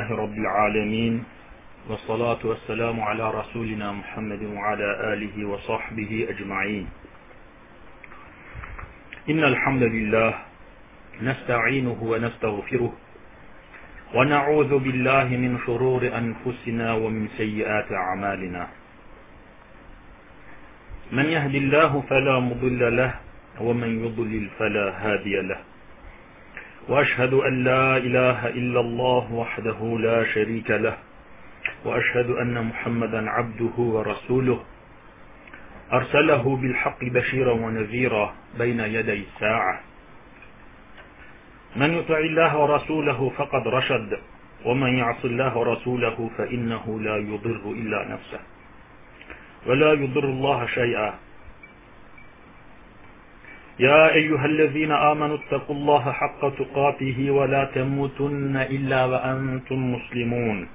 لله رب العالمين والصلاة والسلام على رسولنا محمد وعلى آله وصحبه أجمعين. إن الحمد لله نستعينه ونستغفره ونعوذ بالله من شرور أنفسنا ومن سيئات أعمالنا. من يهد الله فلا مضل له ومن يضلل فلا هادي له. وأشهد أن لا إله إلا الله وحده لا شريك له وأشهد أن محمدا عبده ورسوله. أرسله بالحق بشيرا ونذيرا بين يدي الساعة. من يطع الله ورسوله فقد رشد ومن يعص الله ورسوله فإنه لا يضر إلا نفسه. ولا يضر الله شيئا. يا أيها الذين آمنوا اتقوا الله حق تقاته ولا تموتن إلا وأنتم مسلمون.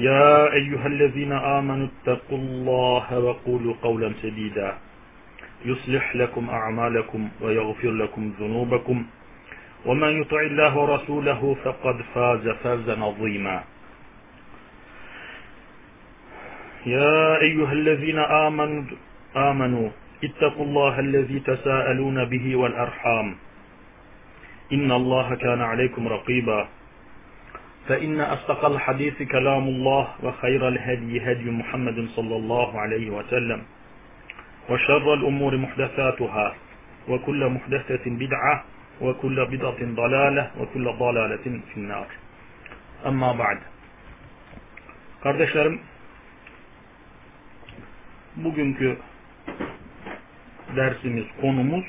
يا أيها الذين آمنوا اتقوا الله وقولوا قولا سديدا. يصلح لكم أعمالكم ويغفر لكم ذنوبكم. ومن يطع الله ورسوله فقد فاز فوزا عظيما. يا أيها الذين آمنوا آمنوا اتقوا الله الذي تساءلون به والأرحام. إن الله كان عليكم رقيبا. فإن أصدق الحديث كلام الله وخير الهدي هدي محمد صلى الله عليه وسلم. وشر الأمور محدثاتها. وكل محدثة بدعة وكل بدعة ضلالة وكل ضلالة في النار. Amma ba'd. Kardeşlerim, bugünkü dersimiz, konumuz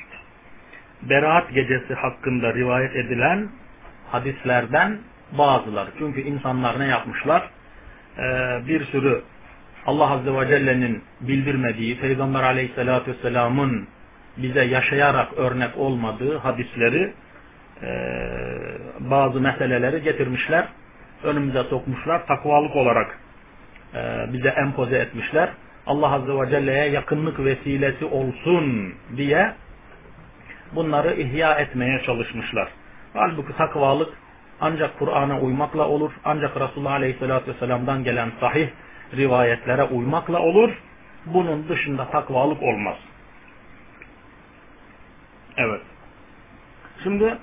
Berat gecesi hakkında rivayet edilen hadislerden bazıları. Çünkü insanlar ne yapmışlar? Ee, bir sürü Allah Azze ve Celle'nin bildirmediği, Peygamber Aleyhisselatü Vesselam'ın bize yaşayarak örnek olmadığı hadisleri, e, bazı meseleleri getirmişler, önümüze sokmuşlar, takvalık olarak e, bize empoze etmişler. Allah Azze ve Celle'ye yakınlık vesilesi olsun diye bunları ihya etmeye çalışmışlar. Halbuki takvalık ancak Kur'an'a uymakla olur, ancak Resulullah Aleyhisselatü Vesselam'dan gelen sahih rivayetlere uymakla olur. Bunun dışında takvalık olmaz. Evet. Şimdi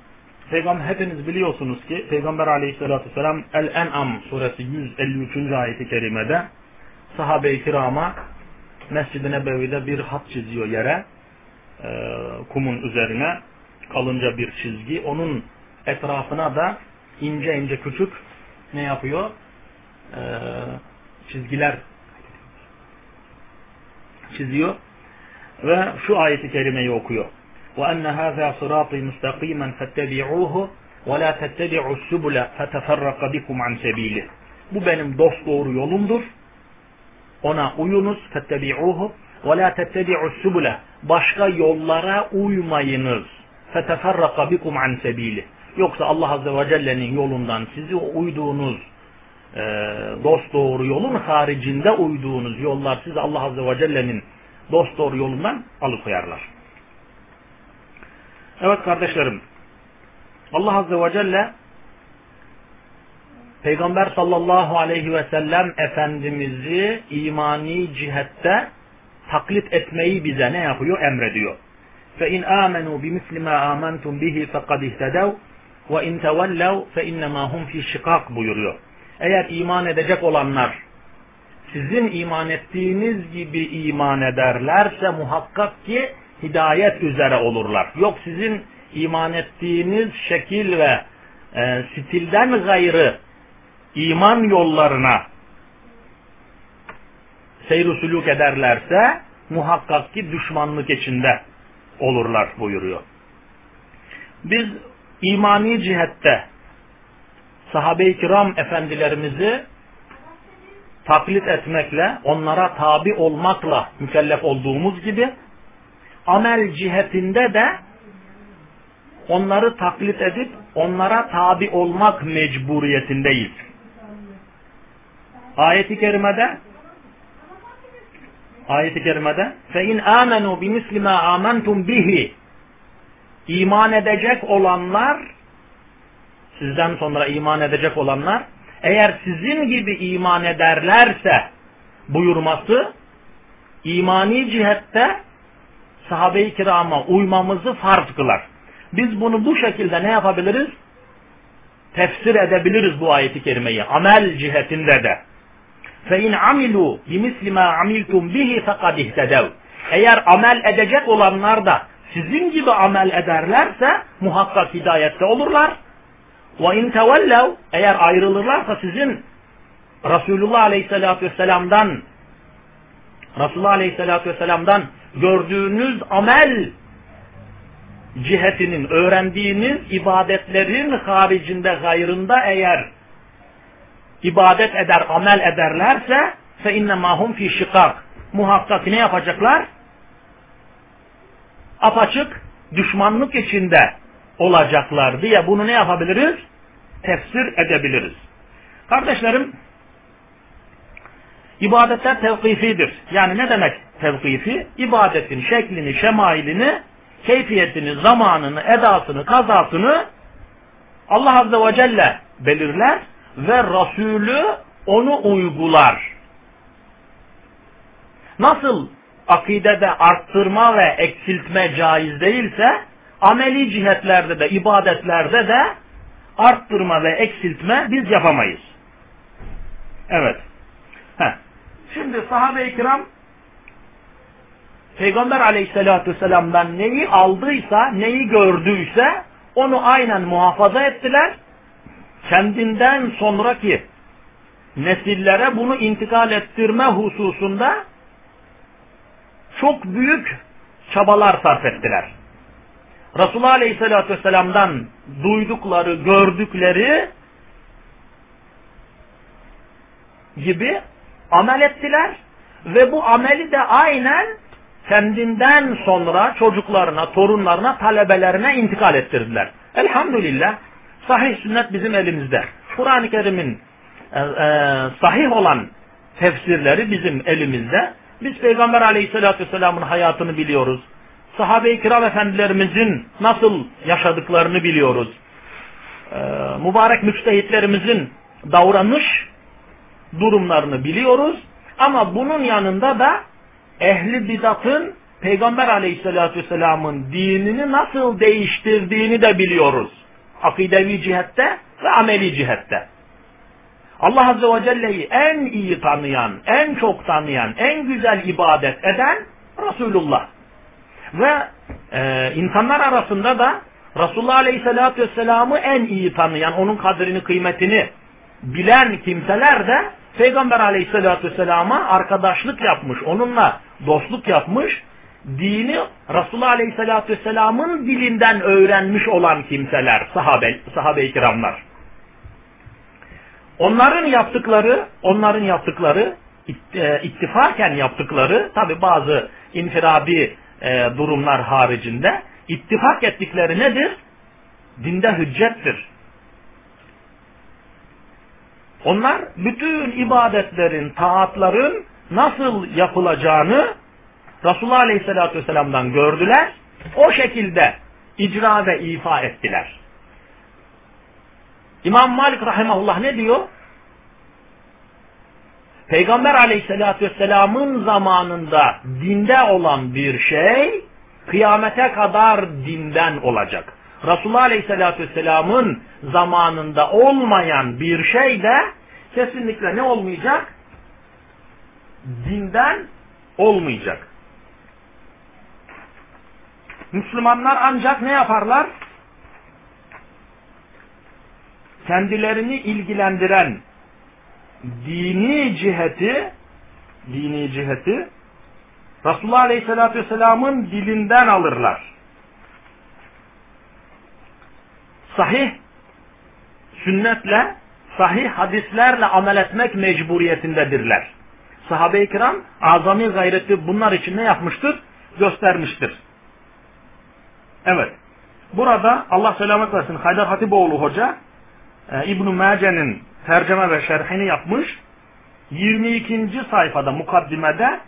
Peygamber hepiniz biliyorsunuz ki Peygamber Aleyhisselatü Vesselam El-En'am suresi 153. ayeti kerimede sahabe-i kirama Mescid-i Nebevi'de bir hat çiziyor yere e, kumun üzerine kalınca bir çizgi. Onun etrafına da ince ince küçük ne yapıyor? E, çizgiler çiziyor ve şu ayeti kerimeyi okuyor. وَاَنَّ هَذَا صِرَاطِي مُسْتَقِيمًا فَاتَّبِعُوهُ وَلَا تَتَّبِعُوا السُّبُلَ فَتَفَرَّقَ بِكُمْ عَنْ سَب۪يلِهِ Bu benim dost doğru yolumdur. Ona uyunuz fettebi'uhu ve la tettebi'u subule. Başka yollara uymayınız. Feteferraka bikum an sebili. Yoksa Allah Azze ve Celle'nin yolundan sizi uyduğunuz e, dost doğru yolun haricinde uyduğunuz yollar sizi Allah Azze ve Celle'nin dost doğru yolundan alıkoyarlar. Evet kardeşlerim Allah Azze ve Celle Peygamber sallallahu aleyhi ve sellem Efendimiz'i imani cihette taklit etmeyi bize ne yapıyor? Emrediyor. فَاِنْ آمَنُوا بِمِثْلِ مَا آمَنْتُمْ بِهِ فَقَدْ اِهْتَدَوْا وَاِنْ تَوَلَّوْا فَاِنَّمَا هُمْ فِي شِقَاق buyuruyor. Eğer iman edecek olanlar sizin iman ettiğiniz gibi iman ederlerse muhakkak ki hidayet üzere olurlar. Yok sizin iman ettiğiniz şekil ve e, stilden gayrı iman yollarına seyr suluk ederlerse muhakkak ki düşmanlık içinde olurlar buyuruyor. Biz imani cihette sahabe-i kiram efendilerimizi taklit etmekle, onlara tabi olmakla mükellef olduğumuz gibi amel cihetinde de onları taklit edip onlara tabi olmak mecburiyetindeyiz. Ayeti kerimede ayeti kerimede فَاِنْ آمَنُوا بِمِسْلِ مَا آمَنْتُمْ bihi iman edecek olanlar sizden sonra iman edecek olanlar eğer sizin gibi iman ederlerse buyurması imani cihette sahabe-i kirama uymamızı farz kılar. Biz bunu bu şekilde ne yapabiliriz? Tefsir edebiliriz bu ayeti kerimeyi. Amel cihetinde de. فَاِنْ عَمِلُوا بِمِسْلِ مَا عَمِلْتُمْ بِهِ فَقَدْ اِهْتَدَوْا Eğer amel edecek olanlar da sizin gibi amel ederlerse muhakkak hidayette olurlar. وَاِنْ تَوَلَّوْا Eğer ayrılırlarsa sizin Resulullah Aleyhisselatü Vesselam'dan Resulullah Aleyhisselatü Vesselam'dan gördüğünüz amel cihetinin, öğrendiğiniz ibadetlerin haricinde gayrında eğer ibadet eder, amel ederlerse inne mahum fi şikak. Muhakkak ne yapacaklar? Apaçık düşmanlık içinde olacaklar diye bunu ne yapabiliriz? Tefsir edebiliriz. Kardeşlerim, ibadetler tevkifidir. Yani ne demek tevkifi? İbadetin şeklini, şemailini, keyfiyetini, zamanını, edasını, kazasını Allah Azze ve Celle belirler ve Resulü onu uygular. Nasıl akidede arttırma ve eksiltme caiz değilse, ameli cihetlerde de, ibadetlerde de arttırma ve eksiltme biz yapamayız. Evet. Heh. Şimdi sahabe-i kiram Peygamber aleyhissalatü vesselam'dan neyi aldıysa, neyi gördüyse onu aynen muhafaza ettiler. Kendinden sonraki nesillere bunu intikal ettirme hususunda çok büyük çabalar sarf ettiler. Resulullah Aleyhisselatü Vesselam'dan duydukları, gördükleri gibi amel ettiler ve bu ameli de aynen kendinden sonra çocuklarına, torunlarına, talebelerine intikal ettirdiler. Elhamdülillah sahih sünnet bizim elimizde. Kur'an-ı Kerim'in e, e, sahih olan tefsirleri bizim elimizde. Biz Peygamber Aleyhisselatü Vesselam'ın hayatını biliyoruz. Sahabe-i kiram efendilerimizin nasıl yaşadıklarını biliyoruz. Ee, mübarek müçtehitlerimizin davranış durumlarını biliyoruz. Ama bunun yanında da ehli bidatın Peygamber aleyhissalatü vesselamın dinini nasıl değiştirdiğini de biliyoruz. Akidevi cihette ve ameli cihette. Allah Azze ve Celle'yi en iyi tanıyan, en çok tanıyan, en güzel ibadet eden Resulullah. Ve e, insanlar arasında da Resulullah Aleyhisselatü Vesselam'ı en iyi tanıyan, onun kadrini, kıymetini bilen kimseler de Peygamber Aleyhisselatü Vesselam'a arkadaşlık yapmış, onunla dostluk yapmış, dini Resulullah Aleyhisselatü Vesselam'ın dilinden öğrenmiş olan kimseler, sahabe, sahabe-i kiramlar. Onların yaptıkları, onların yaptıkları, e, ittifaken yaptıkları, tabi bazı infirabi e, durumlar haricinde, ittifak ettikleri nedir? Dinde hüccettir. Onlar bütün ibadetlerin, taatların nasıl yapılacağını Resulullah Aleyhisselatü Vesselam'dan gördüler. O şekilde icra ve ifa ettiler. İmam Malik Rahimahullah ne diyor? Peygamber Aleyhisselatü Vesselam'ın zamanında dinde olan bir şey kıyamete kadar dinden olacak. Resulullah Aleyhisselatü Vesselam'ın zamanında olmayan bir şey de kesinlikle ne olmayacak? Dinden olmayacak. Müslümanlar ancak ne yaparlar? Kendilerini ilgilendiren dini ciheti dini ciheti Resulullah Aleyhisselatü Vesselam'ın dilinden alırlar. Sahih sünnetle, sahih hadislerle amel etmek mecburiyetindedirler. Sahabe-i kiram azami gayreti bunlar için ne yapmıştır? Göstermiştir. Evet. Burada Allah selamet versin Haydar Hatipoğlu Hoca e, İbn-i Mace'nin tercüme ve şerhini yapmış. 22. sayfada mukaddimede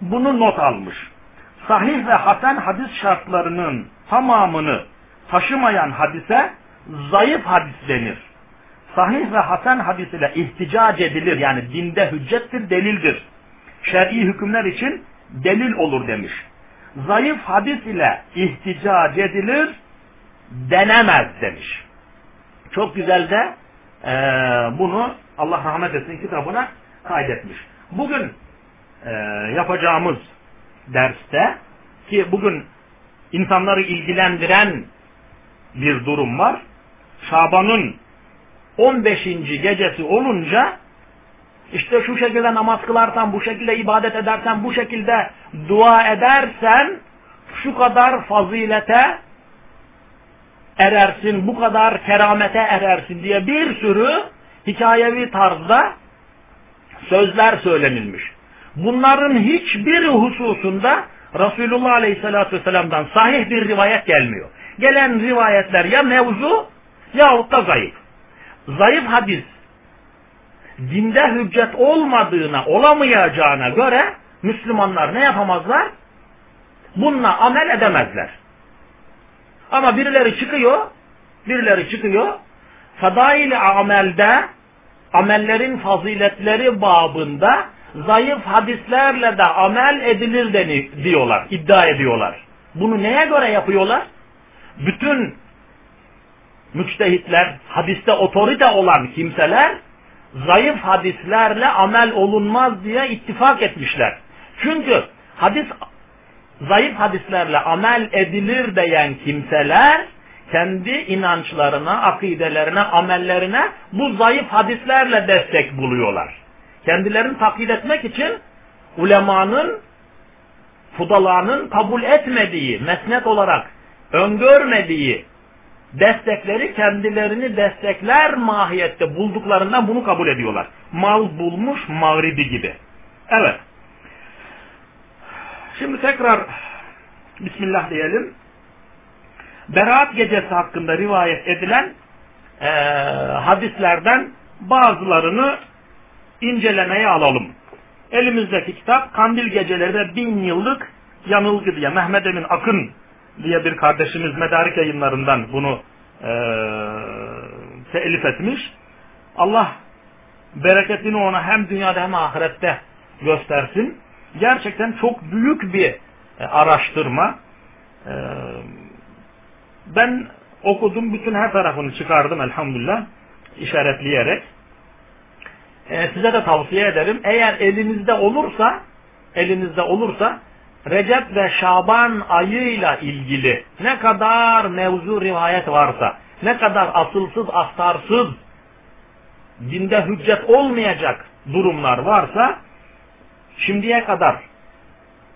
bunu not almış. Sahih ve hasen hadis şartlarının tamamını taşımayan hadise zayıf hadis denir. Sahih ve hasen hadis ile ihticac edilir. Yani dinde hüccettir, delildir. Şer'i hükümler için delil olur demiş. Zayıf hadis ile ihticac edilir, denemez demiş. Çok güzel de e, bunu Allah rahmet etsin kitabına kaydetmiş. Bugün e, yapacağımız derste ki bugün insanları ilgilendiren bir durum var. Şaban'ın 15. gecesi olunca işte şu şekilde namaz kılarsan, bu şekilde ibadet edersen, bu şekilde dua edersen şu kadar fazilete erersin, bu kadar keramete erersin diye bir sürü hikayevi tarzda sözler söylenilmiş. Bunların hiçbir hususunda Resulullah Aleyhisselatü Vesselam'dan sahih bir rivayet gelmiyor. Gelen rivayetler ya mevzu yahut da zayıf. Zayıf hadis dinde hüccet olmadığına, olamayacağına göre Müslümanlar ne yapamazlar? Bununla amel edemezler. Ama birileri çıkıyor, birileri çıkıyor, fadail-i amelde, amellerin faziletleri babında zayıf hadislerle de amel edilir diyorlar, iddia ediyorlar. Bunu neye göre yapıyorlar? Bütün müçtehitler, hadiste otorite olan kimseler zayıf hadislerle amel olunmaz diye ittifak etmişler. Çünkü hadis zayıf hadislerle amel edilir diyen kimseler kendi inançlarına, akidelerine, amellerine bu zayıf hadislerle destek buluyorlar. Kendilerini taklit etmek için ulemanın, fudalanın kabul etmediği, mesnet olarak öngörmediği destekleri kendilerini destekler mahiyette bulduklarından bunu kabul ediyorlar. Mal bulmuş mağribi gibi. Evet. Şimdi tekrar Bismillah diyelim. Berat gecesi hakkında rivayet edilen e, hadislerden bazılarını incelemeye alalım. Elimizdeki kitap Kandil Geceleri ve Bin Yıllık Yanılgı diye Mehmet Emin Akın diye bir kardeşimiz Medarik yayınlarından bunu e, telif etmiş. Allah bereketini ona hem dünyada hem ahirette göstersin. Gerçekten çok büyük bir e, araştırma. E, ben okudum, bütün her tarafını çıkardım elhamdülillah işaretleyerek. E, size de tavsiye ederim. Eğer elinizde olursa, elinizde olursa Recep ve Şaban ayıyla ilgili ne kadar mevzu rivayet varsa, ne kadar asılsız, astarsız, dinde hüccet olmayacak durumlar varsa, şimdiye kadar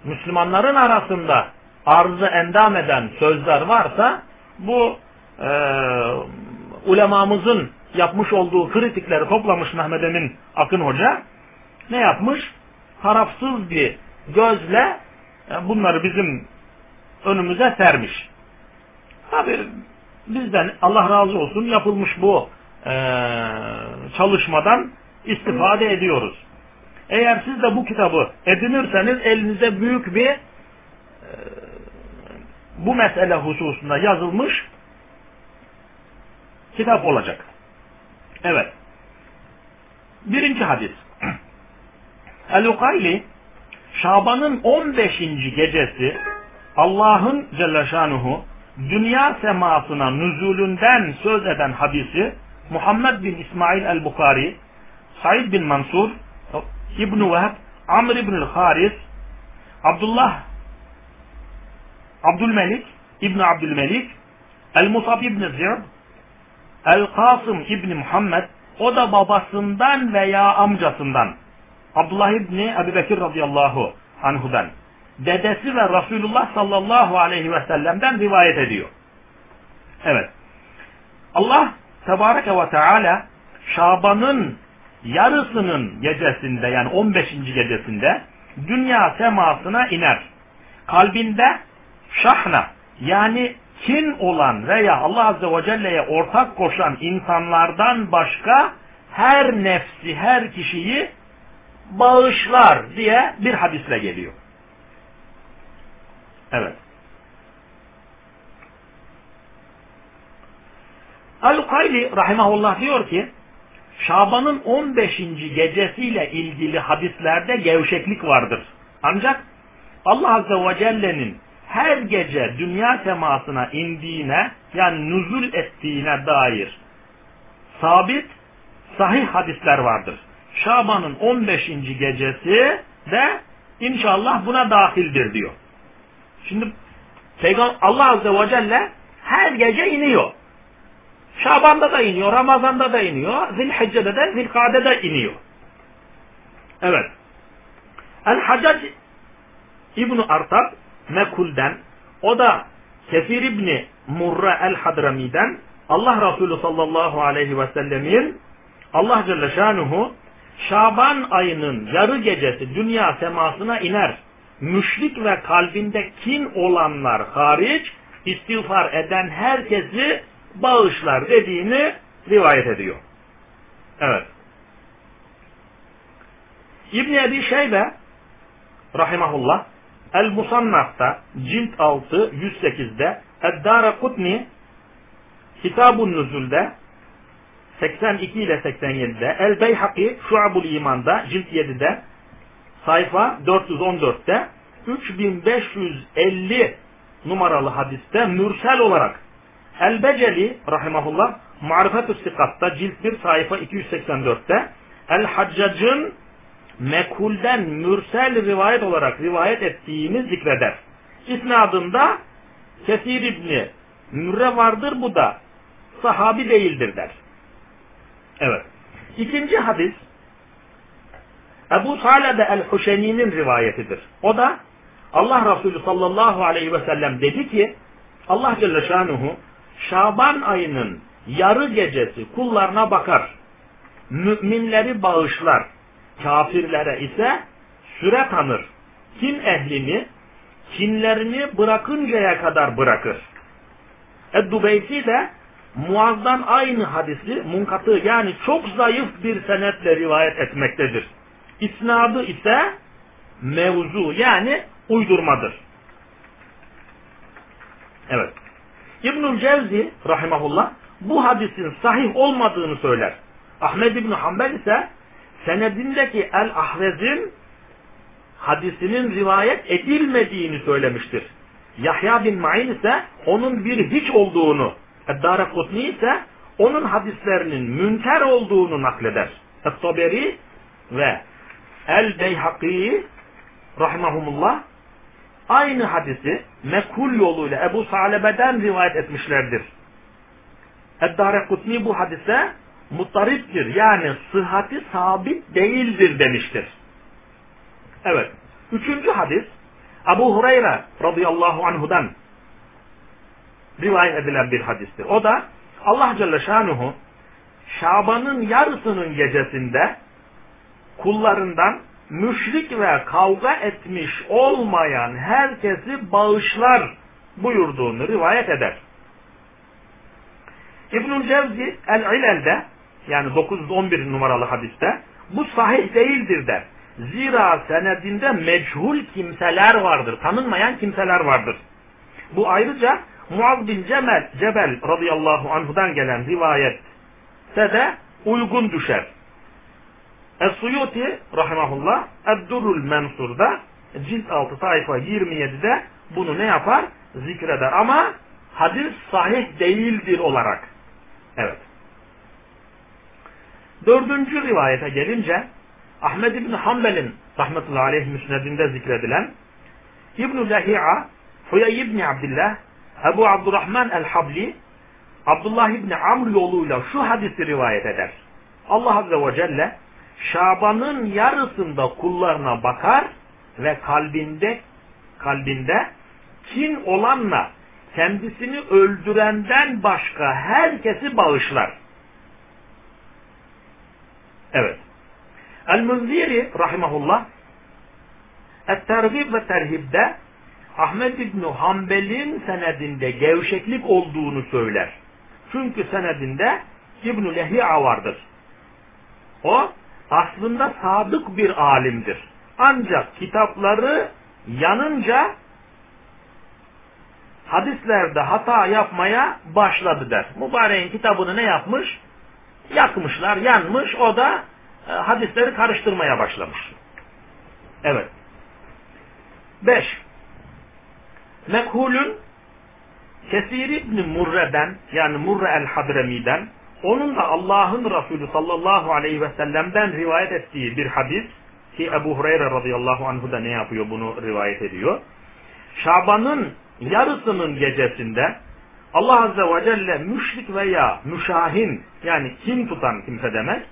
Müslümanların arasında arzı endam eden sözler varsa, bu e, ulemamızın yapmış olduğu kritikleri toplamış Mehmet Emin Akın Hoca, ne yapmış? Tarafsız bir gözle bunları bizim önümüze sermiş. Tabi bizden Allah razı olsun yapılmış bu e, çalışmadan istifade ediyoruz. Eğer siz de bu kitabı edinirseniz elinize büyük bir e, bu mesele hususunda yazılmış kitap olacak. Evet. Birinci hadis. El-Ukayli Şaban'ın 15. gecesi Allah'ın Celle Şanuhu dünya semasına nüzulünden söz eden hadisi Muhammed bin İsmail el-Bukhari, Said bin Mansur, İbn-i Vehb, Amr ibn Haris, Abdullah Abdülmelik, İbn Abdülmelik, El-Musab ibn Zirb, El-Kasım ibn Muhammed, o da babasından veya amcasından Abdullah İbni Ebu Bekir radıyallahu anhudan dedesi ve Resulullah sallallahu aleyhi ve sellem'den rivayet ediyor. Evet. Allah tebareke ve teala Şaban'ın yarısının gecesinde yani 15. gecesinde dünya semasına iner. Kalbinde şahna yani kin olan veya Allah Azze ve Celle'ye ortak koşan insanlardan başka her nefsi, her kişiyi bağışlar diye bir hadisle geliyor. Evet. Al-Ukayli rahimahullah diyor ki Şaban'ın 15. gecesiyle ilgili hadislerde gevşeklik vardır. Ancak Allah Azze ve Celle'nin her gece dünya semasına indiğine yani nüzul ettiğine dair sabit sahih hadisler vardır. Şaban'ın 15. gecesi de inşallah buna dahildir diyor. Şimdi Allah Azze ve Celle her gece iniyor. Şaban'da da iniyor, Ramazan'da da iniyor, Zilhicce'de de, Zilkade'de iniyor. Evet. El-Hacac İbn-i Artab Mekul'den, o da Kefir İbni Murra El-Hadrami'den Allah Resulü sallallahu aleyhi ve sellemin Allah Celle Şanuhu Şaban ayının yarı gecesi dünya semasına iner. Müşrik ve kalbinde kin olanlar hariç istiğfar eden herkesi bağışlar dediğini rivayet ediyor. Evet. İbn Ebi Şeybe rahimahullah El Musannaf'ta cilt 6 108'de Eddara Kutni Kitab-ı Nüzul'de 82 ile 87'de El Beyhaki Şuabul İman'da cilt 7'de sayfa 414'te 3550 numaralı hadiste mürsel olarak El Beceli rahimahullah Marifetü Sikat'ta cilt 1 sayfa 284'te El Haccac'ın mekulden mürsel rivayet olarak rivayet ettiğini zikreder. İsnadında Kesir İbni Mürre vardır bu da sahabi değildir der. Evet. İkinci hadis Ebu Salebe el-Huşeni'nin rivayetidir. O da Allah Resulü sallallahu aleyhi ve sellem dedi ki Allah Celle Şanuhu Şaban ayının yarı gecesi kullarına bakar. Müminleri bağışlar. Kafirlere ise süre tanır. Kin ehlini, kinlerini bırakıncaya kadar bırakır. Eddubeysi de Muaz'dan aynı hadisi munkatı yani çok zayıf bir senetle rivayet etmektedir. İsnadı ise mevzu yani uydurmadır. Evet. İbnül Cevzi rahimahullah bu hadisin sahih olmadığını söyler. Ahmed İbni Hanbel ise senedindeki El-Ahvez'in hadisinin rivayet edilmediğini söylemiştir. Yahya bin Ma'in ise onun bir hiç olduğunu, Eddara Kutni ise onun hadislerinin münker olduğunu nakleder. Es-Saberi ve El-Beyhaki rahimahumullah aynı hadisi mekul yoluyla Ebu Salebe'den rivayet etmişlerdir. Eddare Kutni bu hadise muttariptir. Yani sıhhati sabit değildir demiştir. Evet. Üçüncü hadis Abu Hureyre radıyallahu anhudan rivayet edilen bir hadistir. O da Allah Celle Şanuhu Şaban'ın yarısının gecesinde kullarından müşrik ve kavga etmiş olmayan herkesi bağışlar buyurduğunu rivayet eder. İbnül Cevzi El-İlel'de yani 911 numaralı hadiste bu sahih değildir der. Zira senedinde meçhul kimseler vardır. Tanınmayan kimseler vardır. Bu ayrıca Muaz bin Cemel, Cebel radıyallahu anhudan gelen rivayette de uygun düşer. Es-Suyuti rahimahullah Eddurul Mensur'da cilt 6 sayfa 27'de bunu ne yapar? Zikreder ama hadis sahih değildir olarak. Evet. Dördüncü rivayete gelince Ahmed İbni Hanbel'in rahmetullahi aleyh müsnedinde zikredilen İbn-i Lahi'a Huyay İbni Abdillah Ebu Abdurrahman el-Habli Abdullah İbni Amr yoluyla şu hadisi rivayet eder. Allah Azze ve Celle Şaban'ın yarısında kullarına bakar ve kalbinde kalbinde kin olanla kendisini öldürenden başka herkesi bağışlar. Evet. El-Munziri rahimahullah Et-Tergib ve Terhib'de Ahmet İbni Hanbel'in senedinde gevşeklik olduğunu söyler. Çünkü senedinde İbn-i Lehi'a vardır. O aslında sadık bir alimdir. Ancak kitapları yanınca hadislerde hata yapmaya başladı der. Mübareğin kitabını ne yapmış? Yakmışlar, yanmış. O da e, hadisleri karıştırmaya başlamış. Evet. Beş. Mekhulün Kesir İbni Murre'den yani Murre el-Hadremi'den onun da Allah'ın Resulü sallallahu aleyhi ve sellem'den rivayet ettiği bir hadis ki Ebu Hureyre radıyallahu anhu da ne yapıyor bunu rivayet ediyor. Şaban'ın yarısının gecesinde Allah azze ve celle müşrik veya müşahin yani kim tutan kimse demek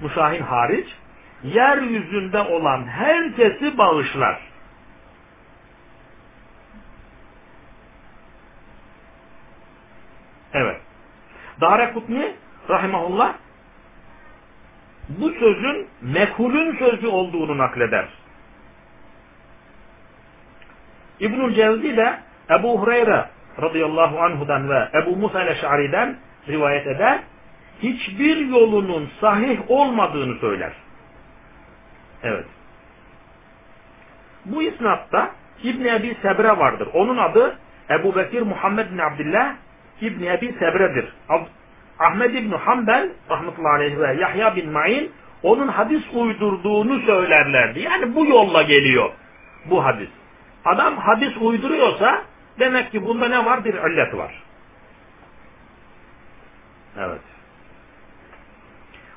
müşahin hariç yeryüzünde olan herkesi bağışlar. Evet. Darekutni rahimahullah bu sözün mekhulün sözü olduğunu nakleder. İbnül Cevzi de Ebu Hureyre radıyallahu anhudan ve Ebu Musa el-Eş'ari'den rivayet eder. Hiçbir yolunun sahih olmadığını söyler. Evet. Bu isnatta İbn Ebi Sebre vardır. Onun adı Ebu Bekir Muhammed bin Abdullah İbn Ebi Sebre'dir. Ahmed İbn Hanbel rahmetullahi aleyhi ve Yahya bin Ma'in onun hadis uydurduğunu söylerlerdi. Yani bu yolla geliyor bu hadis. Adam hadis uyduruyorsa demek ki bunda ne var? Bir illet var. Evet.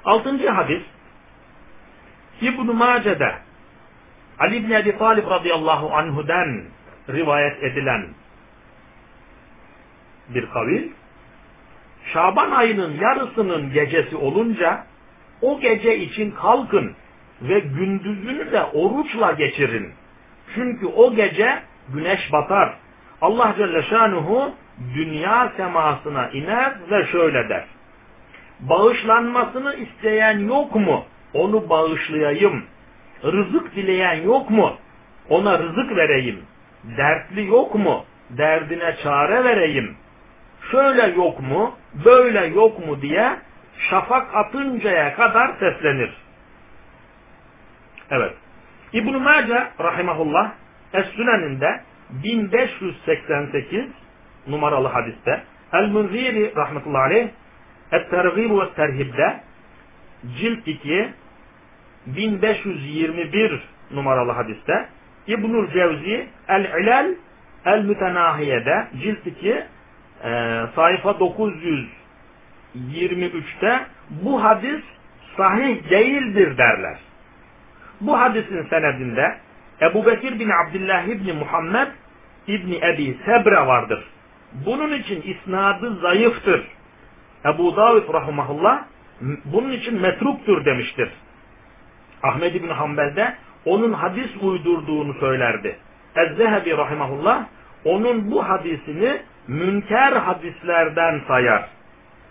Altıncı hadis İbn-i Mace'de Ali İbni Ebi Talib radıyallahu anhu'den rivayet edilen bir kavil Şaban ayının yarısının gecesi olunca o gece için kalkın ve gündüzünü de oruçla geçirin. Çünkü o gece güneş batar. Allah Celle Şanuhu dünya semasına iner ve şöyle der. Bağışlanmasını isteyen yok mu? Onu bağışlayayım. Rızık dileyen yok mu? Ona rızık vereyim. Dertli yok mu? Derdine çare vereyim şöyle yok mu, böyle yok mu diye şafak atıncaya kadar seslenir. Evet. İbn-i Mace rahimahullah Es-Sünen'inde 1588 numaralı hadiste El-Munziri rahmetullahi aleyh Et-Tergib ve Terhib'de cilt 2 1521 numaralı hadiste İbnül Cevzi El-İlal El-Mütenahiye'de cilt 2 e, sayfa 923'te bu hadis sahih değildir derler. Bu hadisin senedinde Ebu Bekir bin Abdullah İbni Muhammed İbni Ebi Sebre vardır. Bunun için isnadı zayıftır. Ebu Davud rahimahullah bunun için metruktur demiştir. Ahmed İbni Hanbel'de onun hadis uydurduğunu söylerdi. Ez-Zehebi rahimahullah onun bu hadisini münker hadislerden sayar.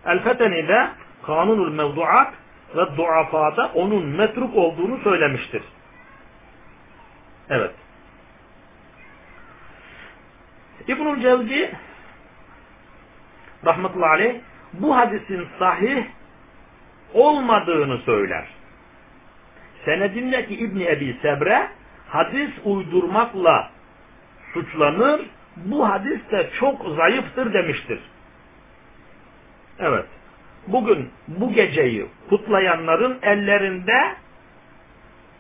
El-Feteni de Kanunul Mevduat ve Duafa'da onun metruk olduğunu söylemiştir. Evet. İbnül Cevzi rahmetullahi aleyh bu hadisin sahih olmadığını söyler. Senedindeki İbni Ebi Sebre hadis uydurmakla suçlanır bu hadis de çok zayıftır demiştir. Evet. Bugün bu geceyi kutlayanların ellerinde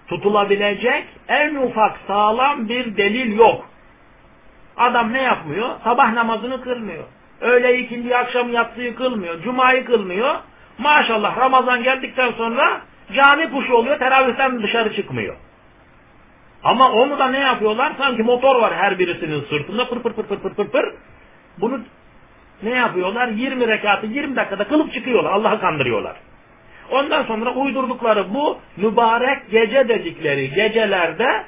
tutulabilecek en ufak sağlam bir delil yok. Adam ne yapmıyor? Sabah namazını kılmıyor. Öğle ikindi akşam yatsıyı kılmıyor. Cumayı kılmıyor. Maşallah Ramazan geldikten sonra cami kuşu oluyor. Teravihten dışarı çıkmıyor. Ama onu da ne yapıyorlar? Sanki motor var her birisinin sırtında pır pır pır pır pır pır pır. Bunu ne yapıyorlar? 20 rekatı 20 dakikada kılıp çıkıyorlar. Allah'ı kandırıyorlar. Ondan sonra uydurdukları bu mübarek gece dedikleri gecelerde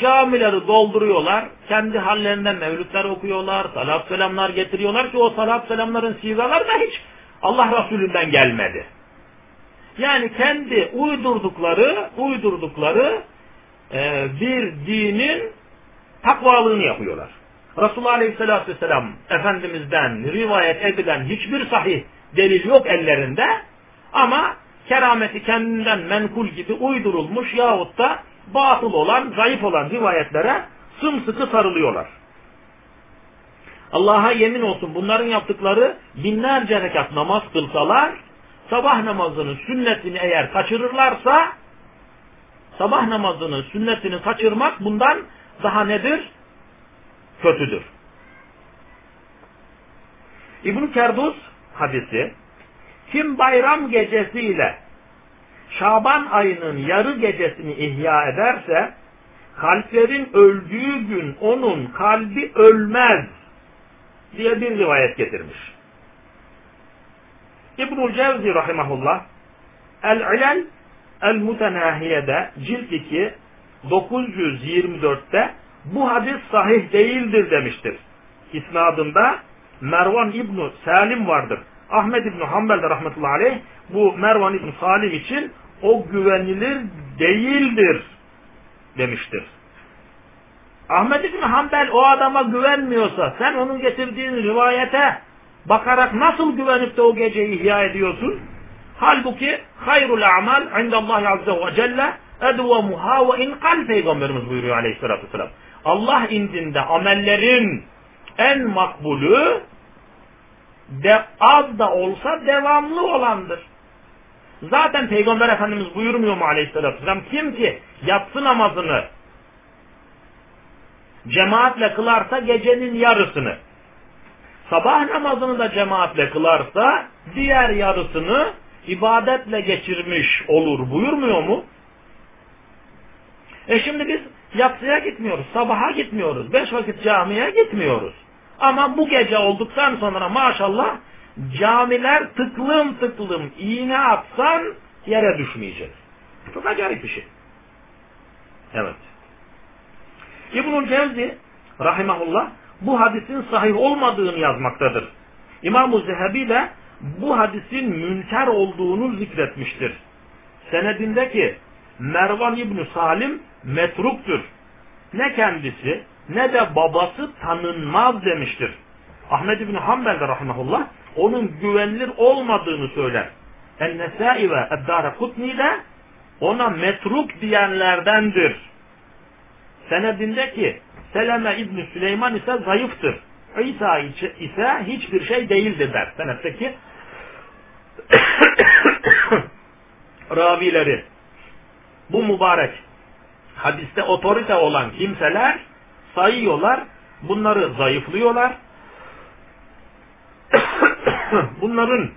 camileri dolduruyorlar. Kendi hallerinden mevlütler okuyorlar. Salat selamlar getiriyorlar ki o salat selamların sigaları da hiç Allah Resulü'nden gelmedi. Yani kendi uydurdukları, uydurdukları e, bir dinin takvalığını yapıyorlar. Resulullah Aleyhisselatü Vesselam Efendimiz'den rivayet edilen hiçbir sahih delil yok ellerinde ama kerameti kendinden menkul gibi uydurulmuş yahut da batıl olan, zayıf olan rivayetlere sımsıkı sarılıyorlar. Allah'a yemin olsun bunların yaptıkları binlerce rekat namaz kılsalar sabah namazının sünnetini eğer kaçırırlarsa sabah namazının sünnetini kaçırmak bundan daha nedir? Kötüdür. İbn Kerdus hadisi kim bayram gecesiyle Şaban ayının yarı gecesini ihya ederse kalplerin öldüğü gün onun kalbi ölmez diye bir rivayet getirmiş. İbnül Cevzi rahimahullah El-İlal El-Mutenahiye'de cilt 2 924'te bu hadis sahih değildir demiştir. İsnadında Mervan İbn Salim vardır. Ahmed İbn Hanbel de rahmetullahi aleyh bu Mervan İbn Salim için o güvenilir değildir demiştir. Ahmed İbn Hanbel o adama güvenmiyorsa sen onun getirdiğin rivayete bakarak nasıl güvenip de o geceyi ihya ediyorsun? Halbuki hayrul a'mal indallahi azze ve celle edvemuha ve inkal peygamberimiz buyuruyor aleyhissalatü vesselam. Allah indinde amellerin en makbulü de az da olsa devamlı olandır. Zaten Peygamber Efendimiz buyurmuyor mu aleyhissalatü vesselam? Kim ki yatsı namazını cemaatle kılarsa gecenin yarısını, sabah namazını da cemaatle kılarsa diğer yarısını ibadetle geçirmiş olur buyurmuyor mu? E şimdi biz yatsıya gitmiyoruz, sabaha gitmiyoruz, beş vakit camiye gitmiyoruz. Ama bu gece olduktan sonra maşallah camiler tıklım tıklım iğne atsan yere düşmeyecek. Çok acayip bir şey. Evet. İbnül Cevzi rahimahullah bu hadisin sahih olmadığını yazmaktadır. İmam-ı Zehebi de bu hadisin münker olduğunu zikretmiştir. Senedindeki Mervan İbni Salim metruktur. Ne kendisi ne de babası tanınmaz demiştir. Ahmed İbni Hanbel de rahimahullah onun güvenilir olmadığını söyler. En-Nesai ve Eddara Kutni de ona metruk diyenlerdendir. Senedindeki Seleme İbni Süleyman ise zayıftır. İsa ise hiçbir şey değildir der. Senetteki ravileri. Bu mübarek hadiste otorite olan kimseler sayıyorlar. Bunları zayıflıyorlar. Bunların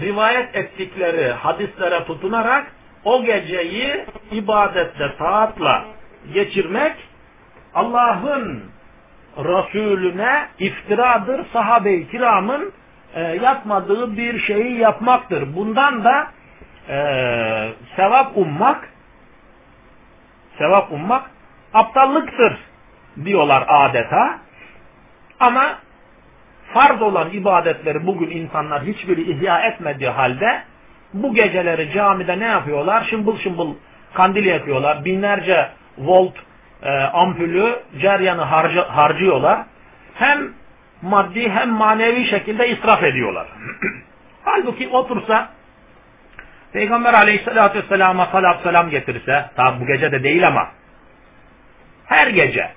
rivayet ettikleri hadislere tutunarak o geceyi ibadetle, taatla geçirmek Allah'ın Resulüne iftiradır. Sahabe-i kiramın e, yapmadığı bir şeyi yapmaktır. Bundan da e, sevap ummak sevap ummak aptallıktır diyorlar adeta. Ama farz olan ibadetleri bugün insanlar hiçbiri ihya etmediği halde bu geceleri camide ne yapıyorlar? Şımbıl şımbıl kandil yakıyorlar. Binlerce volt e, ampulü ceryanı harcı, harcıyorlar. Hem maddi hem manevi şekilde israf ediyorlar. Halbuki otursa Peygamber aleyhissalatü vesselama salat selam getirse, tabi bu gece de değil ama her gece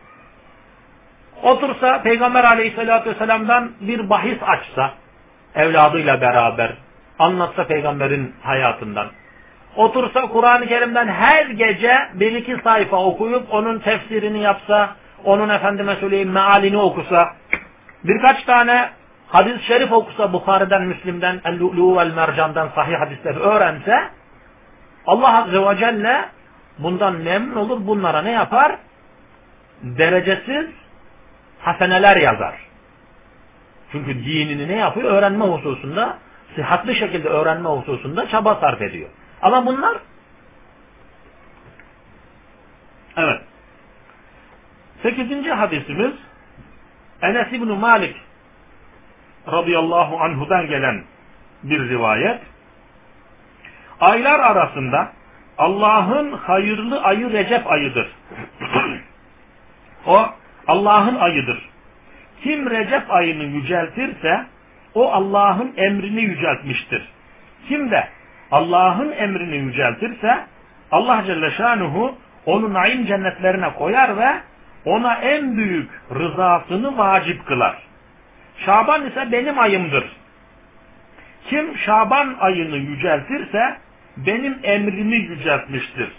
otursa Peygamber aleyhissalatü vesselam'dan bir bahis açsa evladıyla beraber anlatsa peygamberin hayatından otursa Kur'an-ı Kerim'den her gece bir iki sayfa okuyup onun tefsirini yapsa onun efendime söyleyeyim mealini okusa birkaç tane hadis-i şerif okusa Bukhari'den, Müslim'den, El-Lu'lu vel Mercan'dan sahih hadisleri öğrense Allah Azze ve Celle bundan memnun olur. Bunlara ne yapar? Derecesiz haseneler yazar. Çünkü dinini ne yapıyor? Öğrenme hususunda, sıhhatli şekilde öğrenme hususunda çaba sarf ediyor. Ama bunlar Evet. Sekizinci hadisimiz Enes İbni Malik radıyallahu anhudan gelen bir rivayet. Aylar arasında Allah'ın hayırlı ayı Recep ayıdır. o Allah'ın ayıdır. Kim Recep ayını yüceltirse o Allah'ın emrini yüceltmiştir. Kim de Allah'ın emrini yüceltirse Allah Celle Şanuhu onu naim cennetlerine koyar ve ona en büyük rızasını vacip kılar. Şaban ise benim ayımdır. Kim Şaban ayını yüceltirse benim emrimi yüceltmiştir.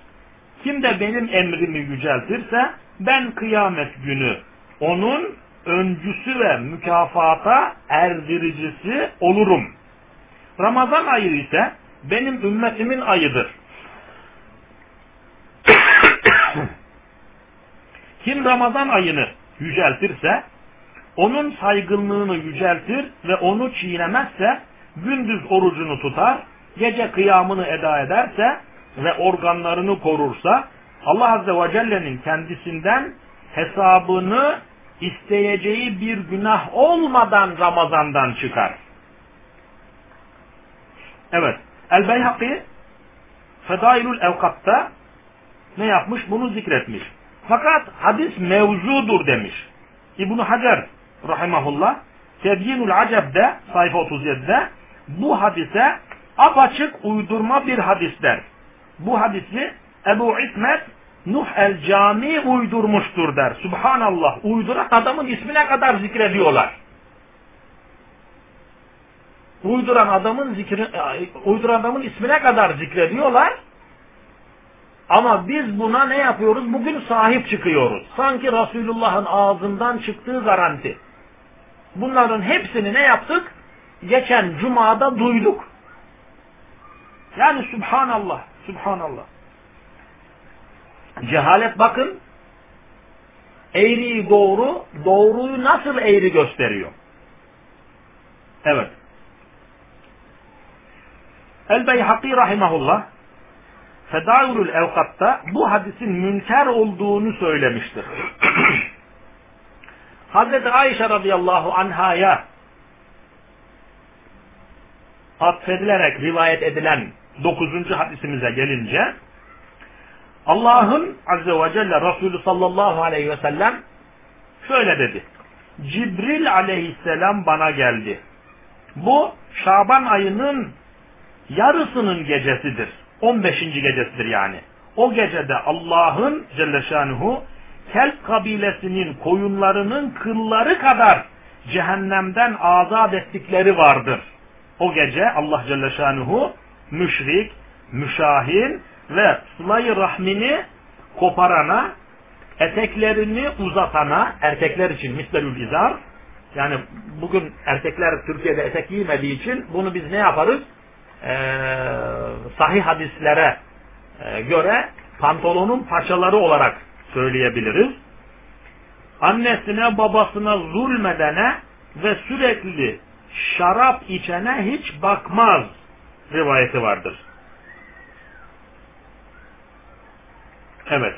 Kim de benim emrimi yüceltirse ben kıyamet günü onun öncüsü ve mükafata erdiricisi olurum. Ramazan ayı ise benim ümmetimin ayıdır. Kim Ramazan ayını yüceltirse onun saygınlığını yüceltir ve onu çiğnemezse gündüz orucunu tutar, gece kıyamını eda ederse ve organlarını korursa Allah Azze ve Celle'nin kendisinden hesabını isteyeceği bir günah olmadan Ramazan'dan çıkar. Evet. El-Beyhaki Fedailül Evkat'ta ne yapmış? Bunu zikretmiş. Fakat hadis mevzudur demiş. İbn Hacer rahimahullah Tebyinul Aceb'de sayfa 37'de bu hadise apaçık uydurma bir hadis der. Bu hadisi Ebu İsmet Nuh el Cami uydurmuştur der. Subhanallah. Uyduran adamın ismine kadar zikrediyorlar. Uyduran adamın zikri, uyduran adamın ismine kadar zikrediyorlar. Ama biz buna ne yapıyoruz? Bugün sahip çıkıyoruz. Sanki Resulullah'ın ağzından çıktığı garanti. Bunların hepsini ne yaptık? Geçen cumada duyduk. Yani subhanallah, subhanallah. Cehalet bakın, eğriyi doğru, doğruyu nasıl eğri gösteriyor? Evet. El-Beyhaki rahimahullah Fedailül Evkat'ta bu hadisin münker olduğunu söylemiştir. Hazreti Ayşe radıyallahu anhaya atfedilerek rivayet edilen dokuzuncu hadisimize gelince Allah'ın azze ve celle Resulü sallallahu aleyhi ve sellem şöyle dedi. Cibril aleyhisselam bana geldi. Bu Şaban ayının yarısının gecesidir. 15. gecesidir yani. O gecede Allah'ın Celle Şanuhu Kelp kabilesinin koyunlarının kılları kadar cehennemden azat ettikleri vardır. O gece Allah Celle Şanuhu müşrik, müşahin ve sılayı rahmini koparana, eteklerini uzatana, erkekler için mislerül izar, yani bugün erkekler Türkiye'de etek giymediği için bunu biz ne yaparız? Ee, sahih hadislere e, göre pantolonun parçaları olarak söyleyebiliriz. Annesine babasına zulmedene ve sürekli şarap içene hiç bakmaz rivayeti vardır. Evet.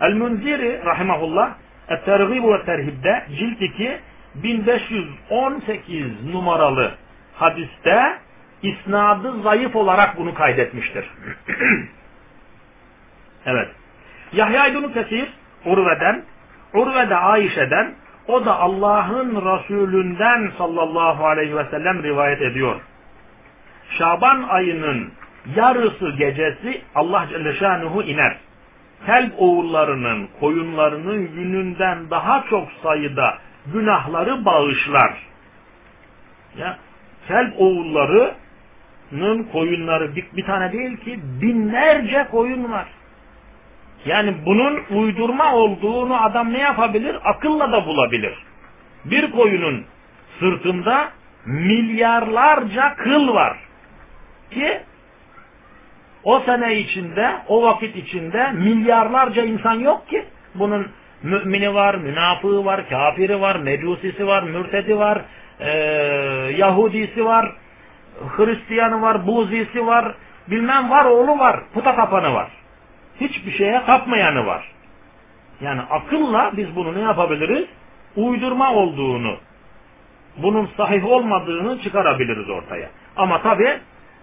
El-Munziri rahimahullah Et-Tergib ve Terhib'de cilt 2 1518 numaralı hadiste isnadı zayıf olarak bunu kaydetmiştir. evet. Yahya İbn-i Kesir Urve'den, Urve de Ayşe'den, o da Allah'ın Resulünden sallallahu aleyhi ve sellem rivayet ediyor. Şaban ayının yarısı gecesi Allah Celle Şanuhu iner. Kelp oğullarının, koyunlarının gününden daha çok sayıda günahları bağışlar. Ya, kelp oğullarının koyunları bir, bir tane değil ki binlerce koyun var. Yani bunun uydurma olduğunu adam ne yapabilir? Akılla da bulabilir. Bir koyunun sırtında milyarlarca kıl var. Ki o sene içinde, o vakit içinde milyarlarca insan yok ki. Bunun mümini var, münafığı var, kafiri var, mecusisi var, mürtedi var, e, Yahudisi var, Hristiyanı var, Buzisi var, bilmem var oğlu var, puta kapanı var hiçbir şeye kapmayanı var. Yani akılla biz bunu ne yapabiliriz? Uydurma olduğunu, bunun sahih olmadığını çıkarabiliriz ortaya. Ama tabi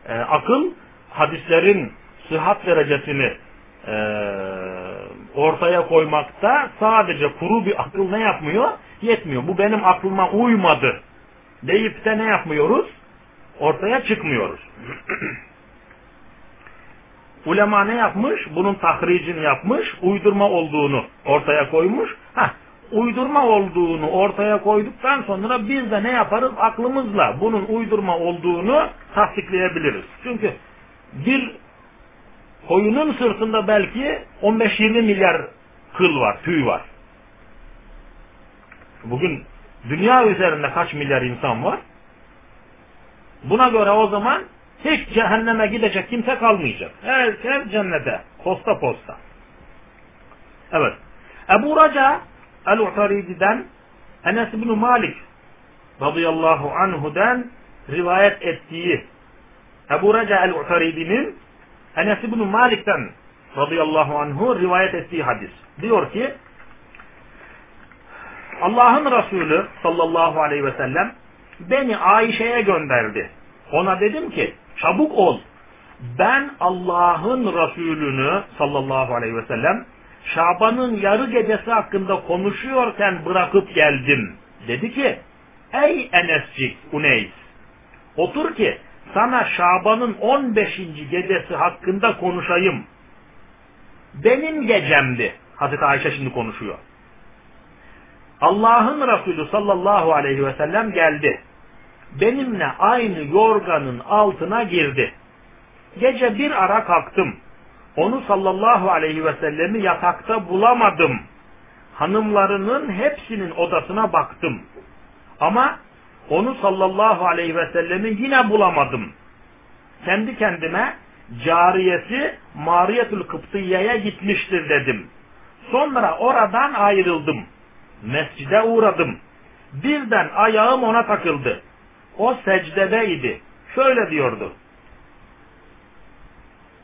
e, akıl hadislerin sıhhat derecesini e, ortaya koymakta sadece kuru bir akıl ne yapmıyor? Yetmiyor. Bu benim aklıma uymadı deyip de ne yapmıyoruz? Ortaya çıkmıyoruz. Ulema ne yapmış? Bunun tahricini yapmış, uydurma olduğunu ortaya koymuş. Ha, uydurma olduğunu ortaya koyduktan sonra biz de ne yaparız? Aklımızla bunun uydurma olduğunu tasdikleyebiliriz. Çünkü bir koyunun sırtında belki 15-20 milyar kıl var, tüy var. Bugün dünya üzerinde kaç milyar insan var? Buna göre o zaman hiç cehenneme gidecek kimse kalmayacak. Herkes cennete. Posta posta. Evet. Ebu Raca El-Utaridi'den Enes bin Malik radıyallahu anhu'den rivayet ettiği Ebu Raca el-Utaridi'nin Enes bin Malik'ten radıyallahu anhu rivayet ettiği hadis. Diyor ki Allah'ın Resulü sallallahu aleyhi ve sellem beni Ayşe'ye gönderdi. Ona dedim ki çabuk ol. Ben Allah'ın Resulünü sallallahu aleyhi ve sellem Şaban'ın yarı gecesi hakkında konuşuyorken bırakıp geldim. Dedi ki ey Enescik Uneys otur ki sana Şaban'ın 15. gecesi hakkında konuşayım. Benim gecemdi. Hazreti Ayşe şimdi konuşuyor. Allah'ın Resulü sallallahu aleyhi ve sellem geldi. Benimle aynı yorganın altına girdi. Gece bir ara kalktım. Onu sallallahu aleyhi ve sellemi yatakta bulamadım. Hanımlarının hepsinin odasına baktım. Ama onu sallallahu aleyhi ve sellemi yine bulamadım. Kendi kendime cariyesi Mariyetül Kıptiye'ye gitmiştir dedim. Sonra oradan ayrıldım. Mescide uğradım. Birden ayağım ona takıldı. O secdedeydi. Şöyle diyordu.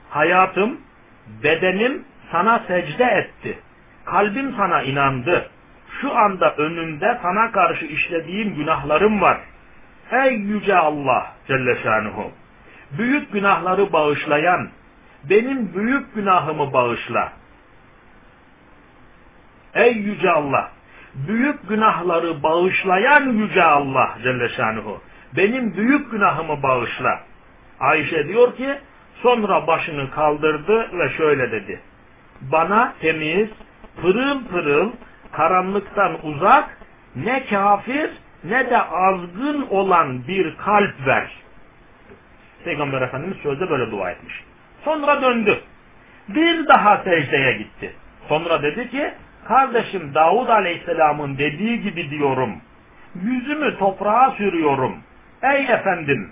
Hayatım, bedenim sana secde etti. Kalbim sana inandı. Şu anda önümde sana karşı işlediğim günahlarım var. Ey yüce Allah Celle Şanuhu. Büyük günahları bağışlayan, benim büyük günahımı bağışla. Ey yüce Allah, büyük günahları bağışlayan yüce Allah Celle Şanuhu, benim büyük günahımı bağışla. Ayşe diyor ki, sonra başını kaldırdı ve şöyle dedi. Bana temiz, pırıl pırıl, karanlıktan uzak, ne kafir ne de azgın olan bir kalp ver. Peygamber Efendimiz sözde böyle dua etmiş. Sonra döndü. Bir daha secdeye gitti. Sonra dedi ki, kardeşim Davud Aleyhisselam'ın dediği gibi diyorum. Yüzümü toprağa sürüyorum. Ey efendim,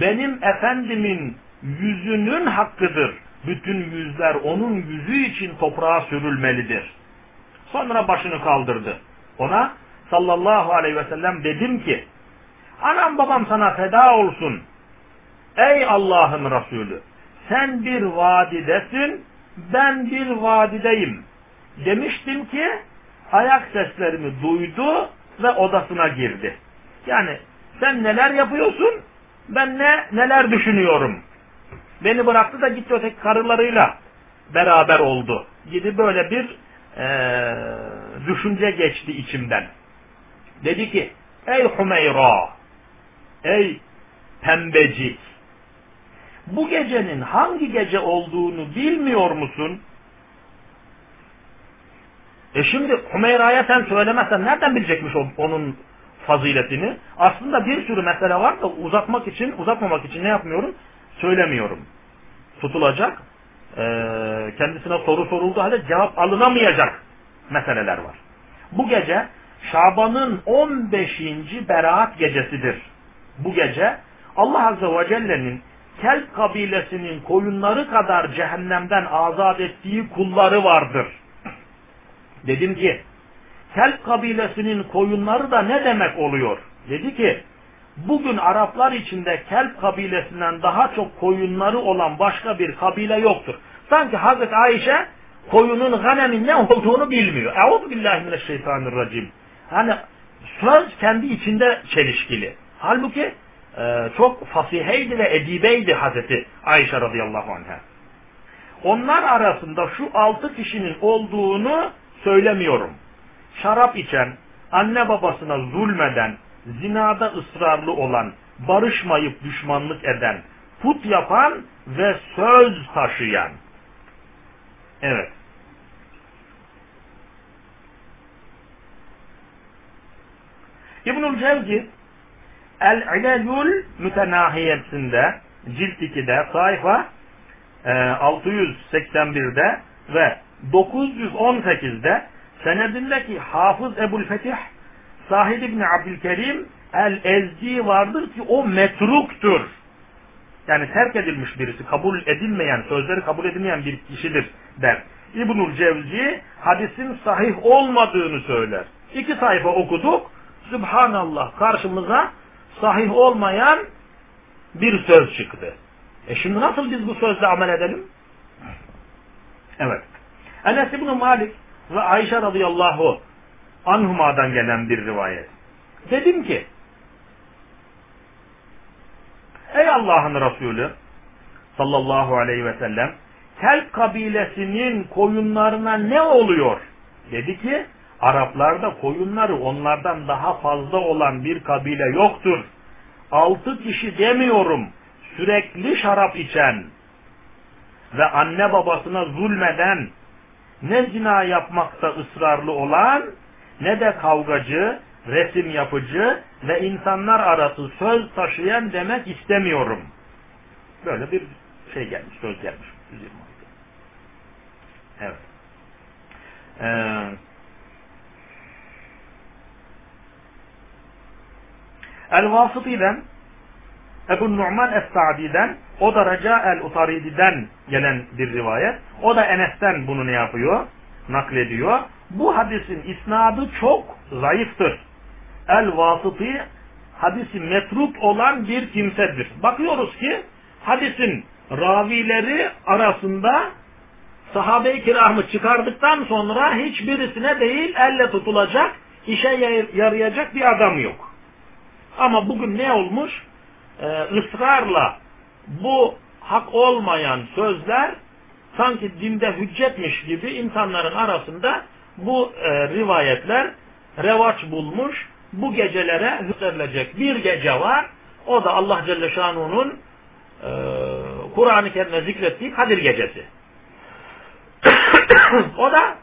benim efendimin yüzünün hakkıdır. Bütün yüzler onun yüzü için toprağa sürülmelidir. Sonra başını kaldırdı. Ona sallallahu aleyhi ve sellem dedim ki, anam babam sana feda olsun. Ey Allah'ın Resulü, sen bir vadidesin, ben bir vadideyim. Demiştim ki, ayak seslerimi duydu ve odasına girdi. Yani sen neler yapıyorsun, ben ne neler düşünüyorum. Beni bıraktı da gitti öteki karılarıyla beraber oldu. Gibi böyle bir e, düşünce geçti içimden. Dedi ki, ey Hümeyra, ey pembecik, bu gecenin hangi gece olduğunu bilmiyor musun? E şimdi Hümeyra'ya sen söylemezsen nereden bilecekmiş onun faziletini? Aslında bir sürü mesele var da uzatmak için, uzatmamak için ne yapmıyorum? Söylemiyorum. Tutulacak, e, kendisine soru sorulduğu halde cevap alınamayacak meseleler var. Bu gece Şaban'ın 15. beraat gecesidir. Bu gece Allah Azze ve Celle'nin Kelp kabilesinin koyunları kadar cehennemden azat ettiği kulları vardır. Dedim ki, Kelp kabilesinin koyunları da ne demek oluyor? Dedi ki, bugün Araplar içinde Kelp kabilesinden daha çok koyunları olan başka bir kabile yoktur. Sanki Hazreti Ayşe koyunun ganemin ne olduğunu bilmiyor. Euzu billahi mineşşeytanirracim. Hani söz kendi içinde çelişkili. Halbuki e, çok fasiheydi ve edibeydi Hazreti Ayşe radıyallahu anh'a. Onlar arasında şu altı kişinin olduğunu söylemiyorum. Şarap içen, anne babasına zulmeden, zinada ısrarlı olan, barışmayıp düşmanlık eden, put yapan ve söz taşıyan. Evet. İbnül Cevzi El-İlelül Mütenahiyesinde cilt 2'de sayfa e, 681'de ve 918'de senedindeki Hafız Ebul Fetih Sahid İbni Abdülkerim El-Ezdi vardır ki o metruktur. Yani terk edilmiş birisi, kabul edilmeyen, sözleri kabul edilmeyen bir kişidir der. İbnül Cevzi hadisin sahih olmadığını söyler. İki sayfa okuduk. Subhanallah karşımıza sahih olmayan bir söz çıktı. E şimdi nasıl biz bu sözle amel edelim? Evet. Enes İbn Malik ve Ayşe radıyallahu anhuma'dan gelen bir rivayet. Dedim ki Ey Allah'ın Resulü sallallahu aleyhi ve sellem Kelp kabilesinin koyunlarına ne oluyor? Dedi ki Araplarda koyunları onlardan daha fazla olan bir kabile yoktur. Altı kişi demiyorum sürekli şarap içen ve anne babasına zulmeden ne zina yapmakta ısrarlı olan ne de kavgacı, resim yapıcı ve insanlar arası söz taşıyan demek istemiyorum. Böyle bir şey gelmiş, söz gelmiş. 126. Evet. Ee, El-Vasıti'den Ebu Nu'man Es-Sa'di'den o da Raca el-Utaridi'den gelen bir rivayet. O da Enes'ten bunu ne yapıyor? Naklediyor. Bu hadisin isnadı çok zayıftır. El-Vasıti hadisi metruk olan bir kimsedir. Bakıyoruz ki hadisin ravileri arasında sahabe-i kiramı çıkardıktan sonra hiçbirisine değil elle tutulacak, işe yarayacak bir adam yok. Ama bugün ne olmuş? Ee, ısrarla bu hak olmayan sözler sanki dinde hüccetmiş gibi insanların arasında bu e, rivayetler revaç bulmuş. Bu gecelere gösterilecek bir gece var. O da Allah Celle Şanu'nun e, Kur'an-ı Kerim'de zikrettiği Kadir Gecesi. o da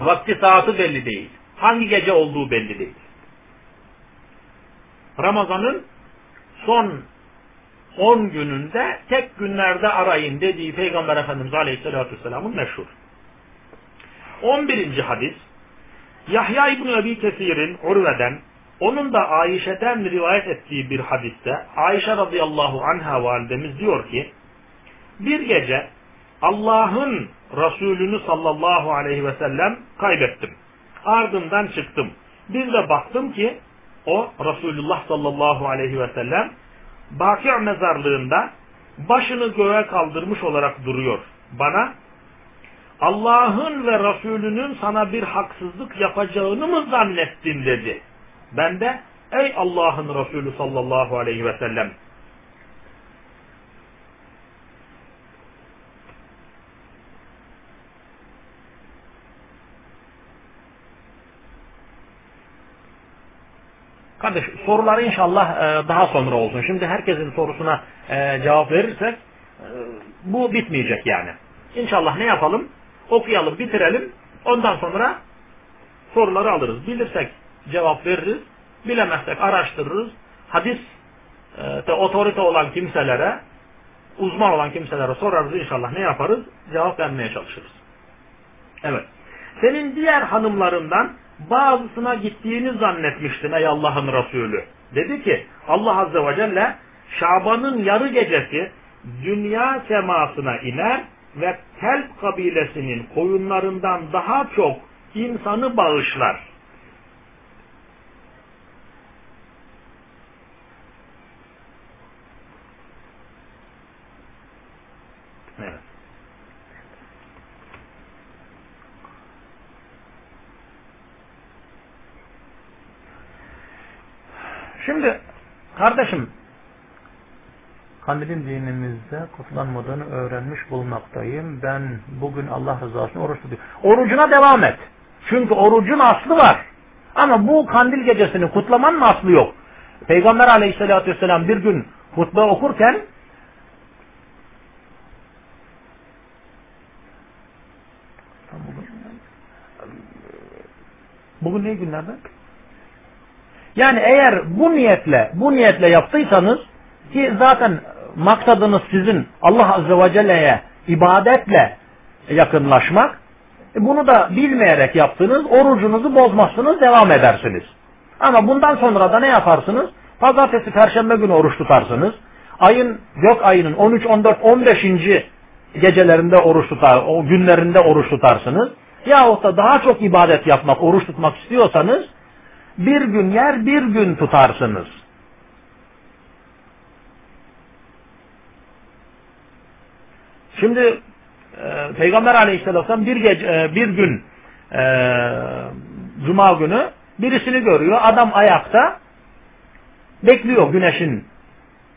vakti saati belli değil. Hangi gece olduğu belli değil. Ramazan'ın son 10 gününde tek günlerde arayın dediği Peygamber Efendimiz Aleyhisselatü Vesselam'ın meşhur. 11. hadis Yahya İbni Ebi Kesir'in Urve'den onun da Ayşe'den rivayet ettiği bir hadiste Ayşe radıyallahu anha validemiz diyor ki bir gece Allah'ın Resulünü sallallahu aleyhi ve sellem kaybettim. Ardından çıktım. Bir de baktım ki o Resulullah sallallahu aleyhi ve sellem Baki mezarlığında başını göğe kaldırmış olarak duruyor. Bana Allah'ın ve Resulünün sana bir haksızlık yapacağını mı zannettin dedi. Ben de ey Allah'ın Resulü sallallahu aleyhi ve sellem Kardeş soruları inşallah e, daha sonra olsun. Şimdi herkesin sorusuna e, cevap verirsek e, bu bitmeyecek yani. İnşallah ne yapalım? Okuyalım, bitirelim. Ondan sonra soruları alırız. Bilirsek cevap veririz. Bilemezsek araştırırız. Hadis de otorite olan kimselere, uzman olan kimselere sorarız inşallah ne yaparız? Cevap vermeye çalışırız. Evet. Senin diğer hanımlarından bazısına gittiğini zannetmiştim ey Allah'ın Resulü. Dedi ki Allah Azze ve Celle Şaban'ın yarı gecesi dünya semasına iner ve Kelp kabilesinin koyunlarından daha çok insanı bağışlar. Şimdi kardeşim kandilin dinimizde kutlanmadığını öğrenmiş bulmaktayım. Ben bugün Allah rızasını oruç tutuyorum. Orucuna devam et. Çünkü orucun aslı var. Ama bu kandil gecesini kutlamanın aslı yok. Peygamber aleyhissalatü vesselam bir gün hutbe okurken bugün ne günlerden? Yani eğer bu niyetle, bu niyetle yaptıysanız ki zaten maksadınız sizin Allah Azze ve Celle'ye ibadetle yakınlaşmak. E bunu da bilmeyerek yaptınız, orucunuzu bozmazsınız, devam edersiniz. Ama bundan sonra da ne yaparsınız? Pazartesi, perşembe günü oruç tutarsınız. Ayın, gök ayının 13, 14, 15. gecelerinde oruç tutar, o günlerinde oruç tutarsınız. Yahut da daha çok ibadet yapmak, oruç tutmak istiyorsanız bir gün yer, bir gün tutarsınız. Şimdi e, Peygamber Aleyhisselam bir gece, e, bir gün e, Cuma günü birisini görüyor. Adam ayakta bekliyor güneşin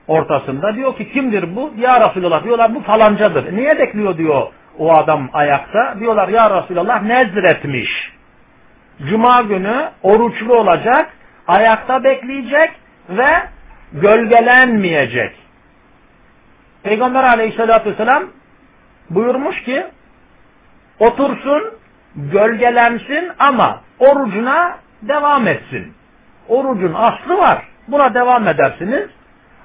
ortasında. Diyor ki kimdir bu? Ya Resulallah diyorlar bu falancadır. Niye bekliyor diyor o adam ayakta. Diyorlar ya Resulallah nezretmiş. Cuma günü oruçlu olacak, ayakta bekleyecek ve gölgelenmeyecek. Peygamber aleyhissalatü vesselam buyurmuş ki otursun, gölgelensin ama orucuna devam etsin. Orucun aslı var. Buna devam edersiniz.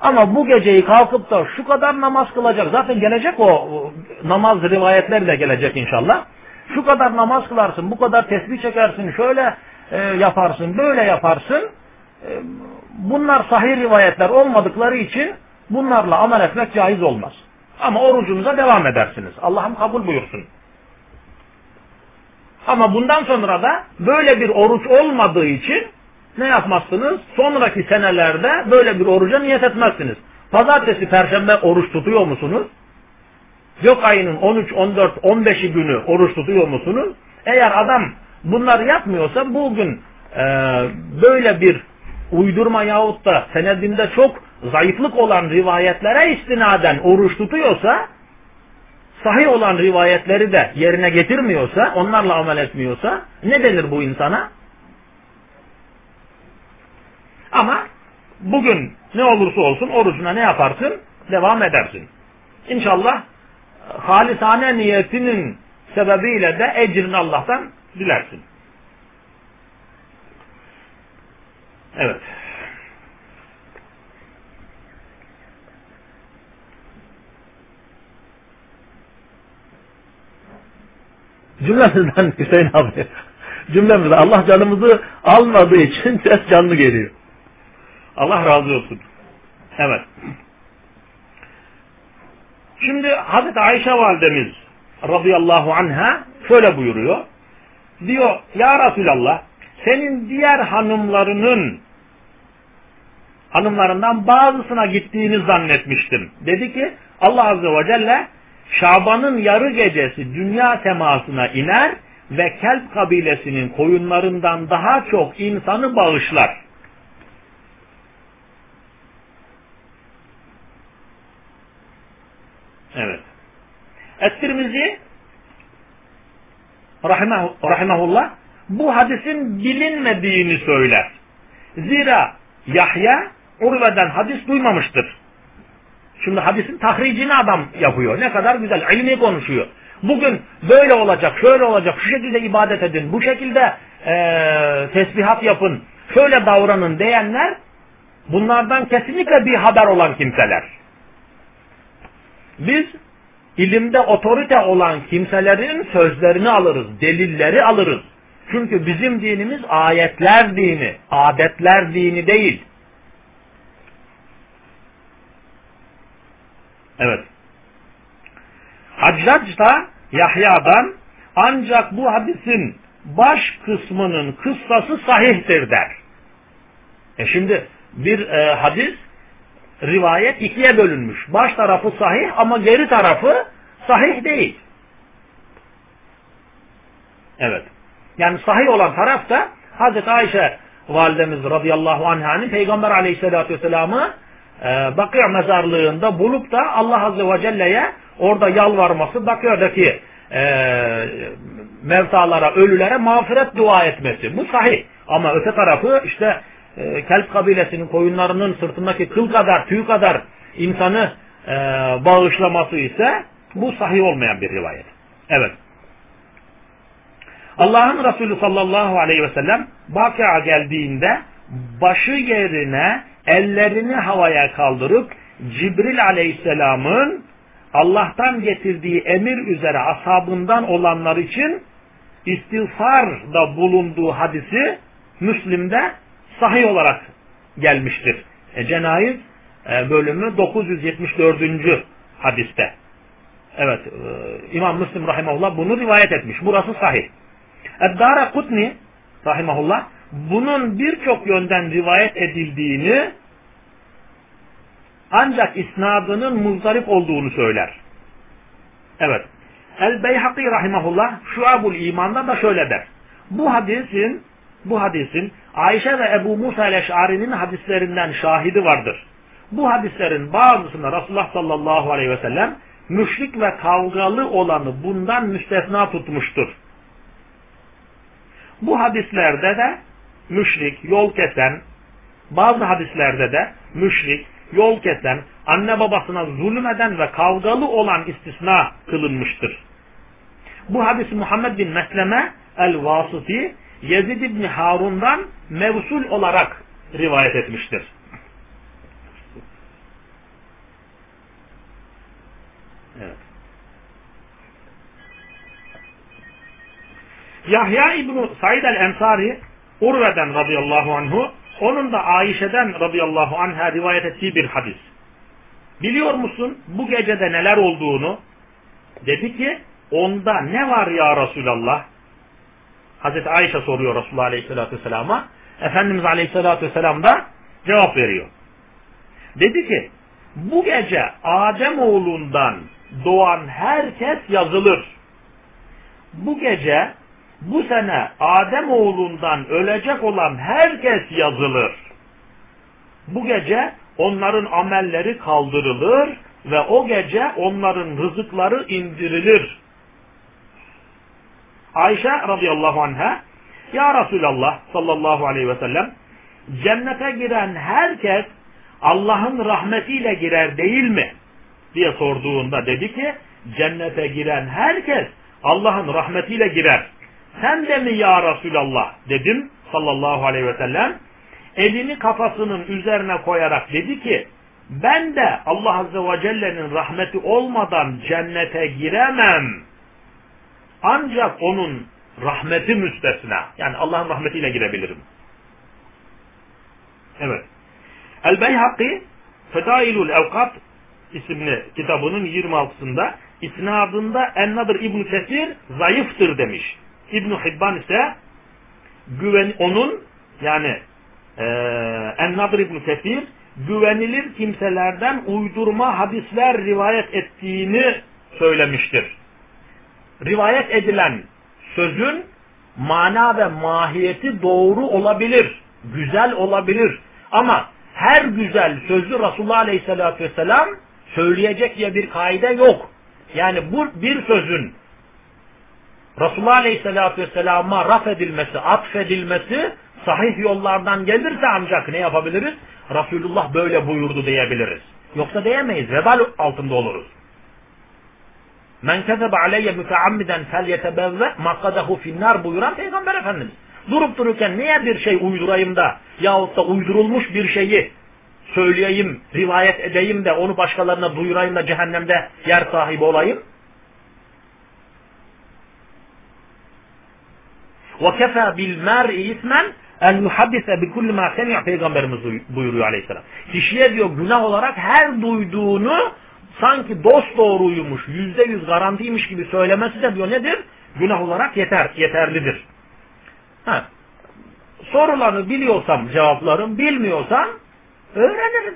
Ama bu geceyi kalkıp da şu kadar namaz kılacak. Zaten gelecek o namaz rivayetleri de gelecek inşallah. Şu kadar namaz kılarsın, bu kadar tesbih çekersin, şöyle e, yaparsın, böyle yaparsın. E, bunlar sahih rivayetler olmadıkları için bunlarla amel etmek caiz olmaz. Ama orucunuza devam edersiniz. Allah'ım kabul buyursun. Ama bundan sonra da böyle bir oruç olmadığı için ne yapmazsınız? Sonraki senelerde böyle bir oruca niyet etmezsiniz. Pazartesi, perşembe oruç tutuyor musunuz? Gök ayının 13, 14, 15'i günü oruç tutuyor musunuz? Eğer adam bunları yapmıyorsa bugün e, böyle bir uydurma yahut da senedinde çok zayıflık olan rivayetlere istinaden oruç tutuyorsa sahih olan rivayetleri de yerine getirmiyorsa, onlarla amel etmiyorsa ne denir bu insana? Ama bugün ne olursa olsun orucuna ne yaparsın? Devam edersin. İnşallah halisane niyetinin sebebiyle de ecrini Allah'tan dilersin. Evet. Cümlemizden Hüseyin abi. Cümlemizden Allah canımızı almadığı için ses canlı geliyor. Allah razı olsun. Evet. Şimdi Hazreti Ayşe validemiz radıyallahu anha şöyle buyuruyor. Diyor ya Resulallah senin diğer hanımlarının hanımlarından bazısına gittiğini zannetmiştim. Dedi ki Allah Azze ve Celle Şaban'ın yarı gecesi dünya temasına iner ve Kelp kabilesinin koyunlarından daha çok insanı bağışlar. Evet. Et-Tirmizi rahimahullah bu hadisin bilinmediğini söyler. Zira Yahya Urve'den hadis duymamıştır. Şimdi hadisin tahricini adam yapıyor. Ne kadar güzel. ilmi konuşuyor. Bugün böyle olacak, şöyle olacak, şu şekilde ibadet edin, bu şekilde e, tesbihat yapın, şöyle davranın diyenler bunlardan kesinlikle bir haber olan kimseler. Biz ilimde otorite olan kimselerin sözlerini alırız, delilleri alırız. Çünkü bizim dinimiz ayetler dini, adetler dini değil. Evet. Haccac da Yahya'dan ancak bu hadisin baş kısmının kıssası sahihtir der. E şimdi bir e, hadis rivayet ikiye bölünmüş. Baş tarafı sahih ama geri tarafı sahih değil. Evet. Yani sahih olan taraf da Hazreti Ayşe validemiz radıyallahu anh'ın Peygamber aleyhissalatü vesselam'ı e, Bakır mezarlığında bulup da Allah azze ve celle'ye orada yalvarması, Bakır'daki e, mevtalara, ölülere mağfiret dua etmesi. Bu sahih. Ama öte tarafı işte e, Kelp kabilesinin koyunlarının sırtındaki kıl kadar, tüy kadar insanı e, bağışlaması ise bu sahih olmayan bir rivayet. Evet. Allah'ın Resulü sallallahu aleyhi ve sellem Bakı'a geldiğinde başı yerine ellerini havaya kaldırıp Cibril aleyhisselamın Allah'tan getirdiği emir üzere ashabından olanlar için istiğfarda bulunduğu hadisi Müslim'de sahih olarak gelmiştir. E, Cenayiz e, bölümü 974. hadiste. Evet, e, İmam Müslim rahimahullah bunu rivayet etmiş. Burası sahih. Eddara Kutni rahimahullah bunun birçok yönden rivayet edildiğini ancak isnadının muzdarip olduğunu söyler. Evet. El-Beyhaki rahimahullah Şuabul İman'da da şöyle der. Bu hadisin bu hadisin Ayşe ve Ebu Musa el-Eş'ari'nin hadislerinden şahidi vardır. Bu hadislerin bazısında Resulullah sallallahu aleyhi ve sellem müşrik ve kavgalı olanı bundan müstesna tutmuştur. Bu hadislerde de müşrik, yol kesen, bazı hadislerde de müşrik, yol kesen, anne babasına zulmeden ve kavgalı olan istisna kılınmıştır. Bu hadis Muhammed bin Mesleme el-Vasıti Yezid İbni Harun'dan mevsul olarak rivayet etmiştir. Evet. Yahya İbni Said el-Ensari Urve'den radıyallahu anhu onun da Ayşe'den radıyallahu anh'a rivayet ettiği bir hadis. Biliyor musun bu gecede neler olduğunu? Dedi ki onda ne var ya Resulallah? Hazreti Ayşe soruyor Resulullah Aleyhisselatü Vesselam'a. Efendimiz Aleyhisselatü Vesselam da cevap veriyor. Dedi ki bu gece Adem oğlundan doğan herkes yazılır. Bu gece bu sene Adem oğlundan ölecek olan herkes yazılır. Bu gece onların amelleri kaldırılır ve o gece onların rızıkları indirilir. Ayşe radıyallahu anha Ya Resulallah sallallahu aleyhi ve sellem cennete giren herkes Allah'ın rahmetiyle girer değil mi? diye sorduğunda dedi ki cennete giren herkes Allah'ın rahmetiyle girer. Sen de mi ya Resulallah dedim sallallahu aleyhi ve sellem. Elini kafasının üzerine koyarak dedi ki ben de Allah Azze ve Celle'nin rahmeti olmadan cennete giremem. Ancak onun rahmeti müstesna. Yani Allah'ın rahmetiyle girebilirim. Evet. El-Beyhaki Fedailul Evkat isimli kitabının 26'sında isnadında Ennadır İbn Kesir zayıftır demiş. İbn Hibban ise güven onun yani e, Ennadır İbn Kesir güvenilir kimselerden uydurma hadisler rivayet ettiğini söylemiştir. Rivayet edilen sözün mana ve mahiyeti doğru olabilir, güzel olabilir. Ama her güzel sözü Resulullah Aleyhisselatü Vesselam söyleyecek diye bir kaide yok. Yani bu bir sözün Resulullah Aleyhisselatü Vesselam'a raf edilmesi, atfedilmesi sahih yollardan gelirse ancak ne yapabiliriz? Resulullah böyle buyurdu diyebiliriz. Yoksa diyemeyiz. Vebal altında oluruz. Men kezebe aleyye müteammiden fel yetebevve makadahu finnar buyuran Peygamber Efendimiz. Durup dururken niye bir şey uydurayım da yahut da uydurulmuş bir şeyi söyleyeyim, rivayet edeyim de onu başkalarına duyurayım da cehennemde yer sahibi olayım? وَكَفَى بِالْمَرْءِ اِسْمًا en yuhaddise bi kulli ma semi'a peygamberimiz buyuruyor aleyhisselam. Kişiye diyor günah olarak her duyduğunu sanki dost doğruymuş, yüzde yüz garantiymiş gibi söylemesi de diyor nedir? Günah olarak yeter, yeterlidir. Ha. Sorularını biliyorsam cevaplarım, bilmiyorsam öğrenirim.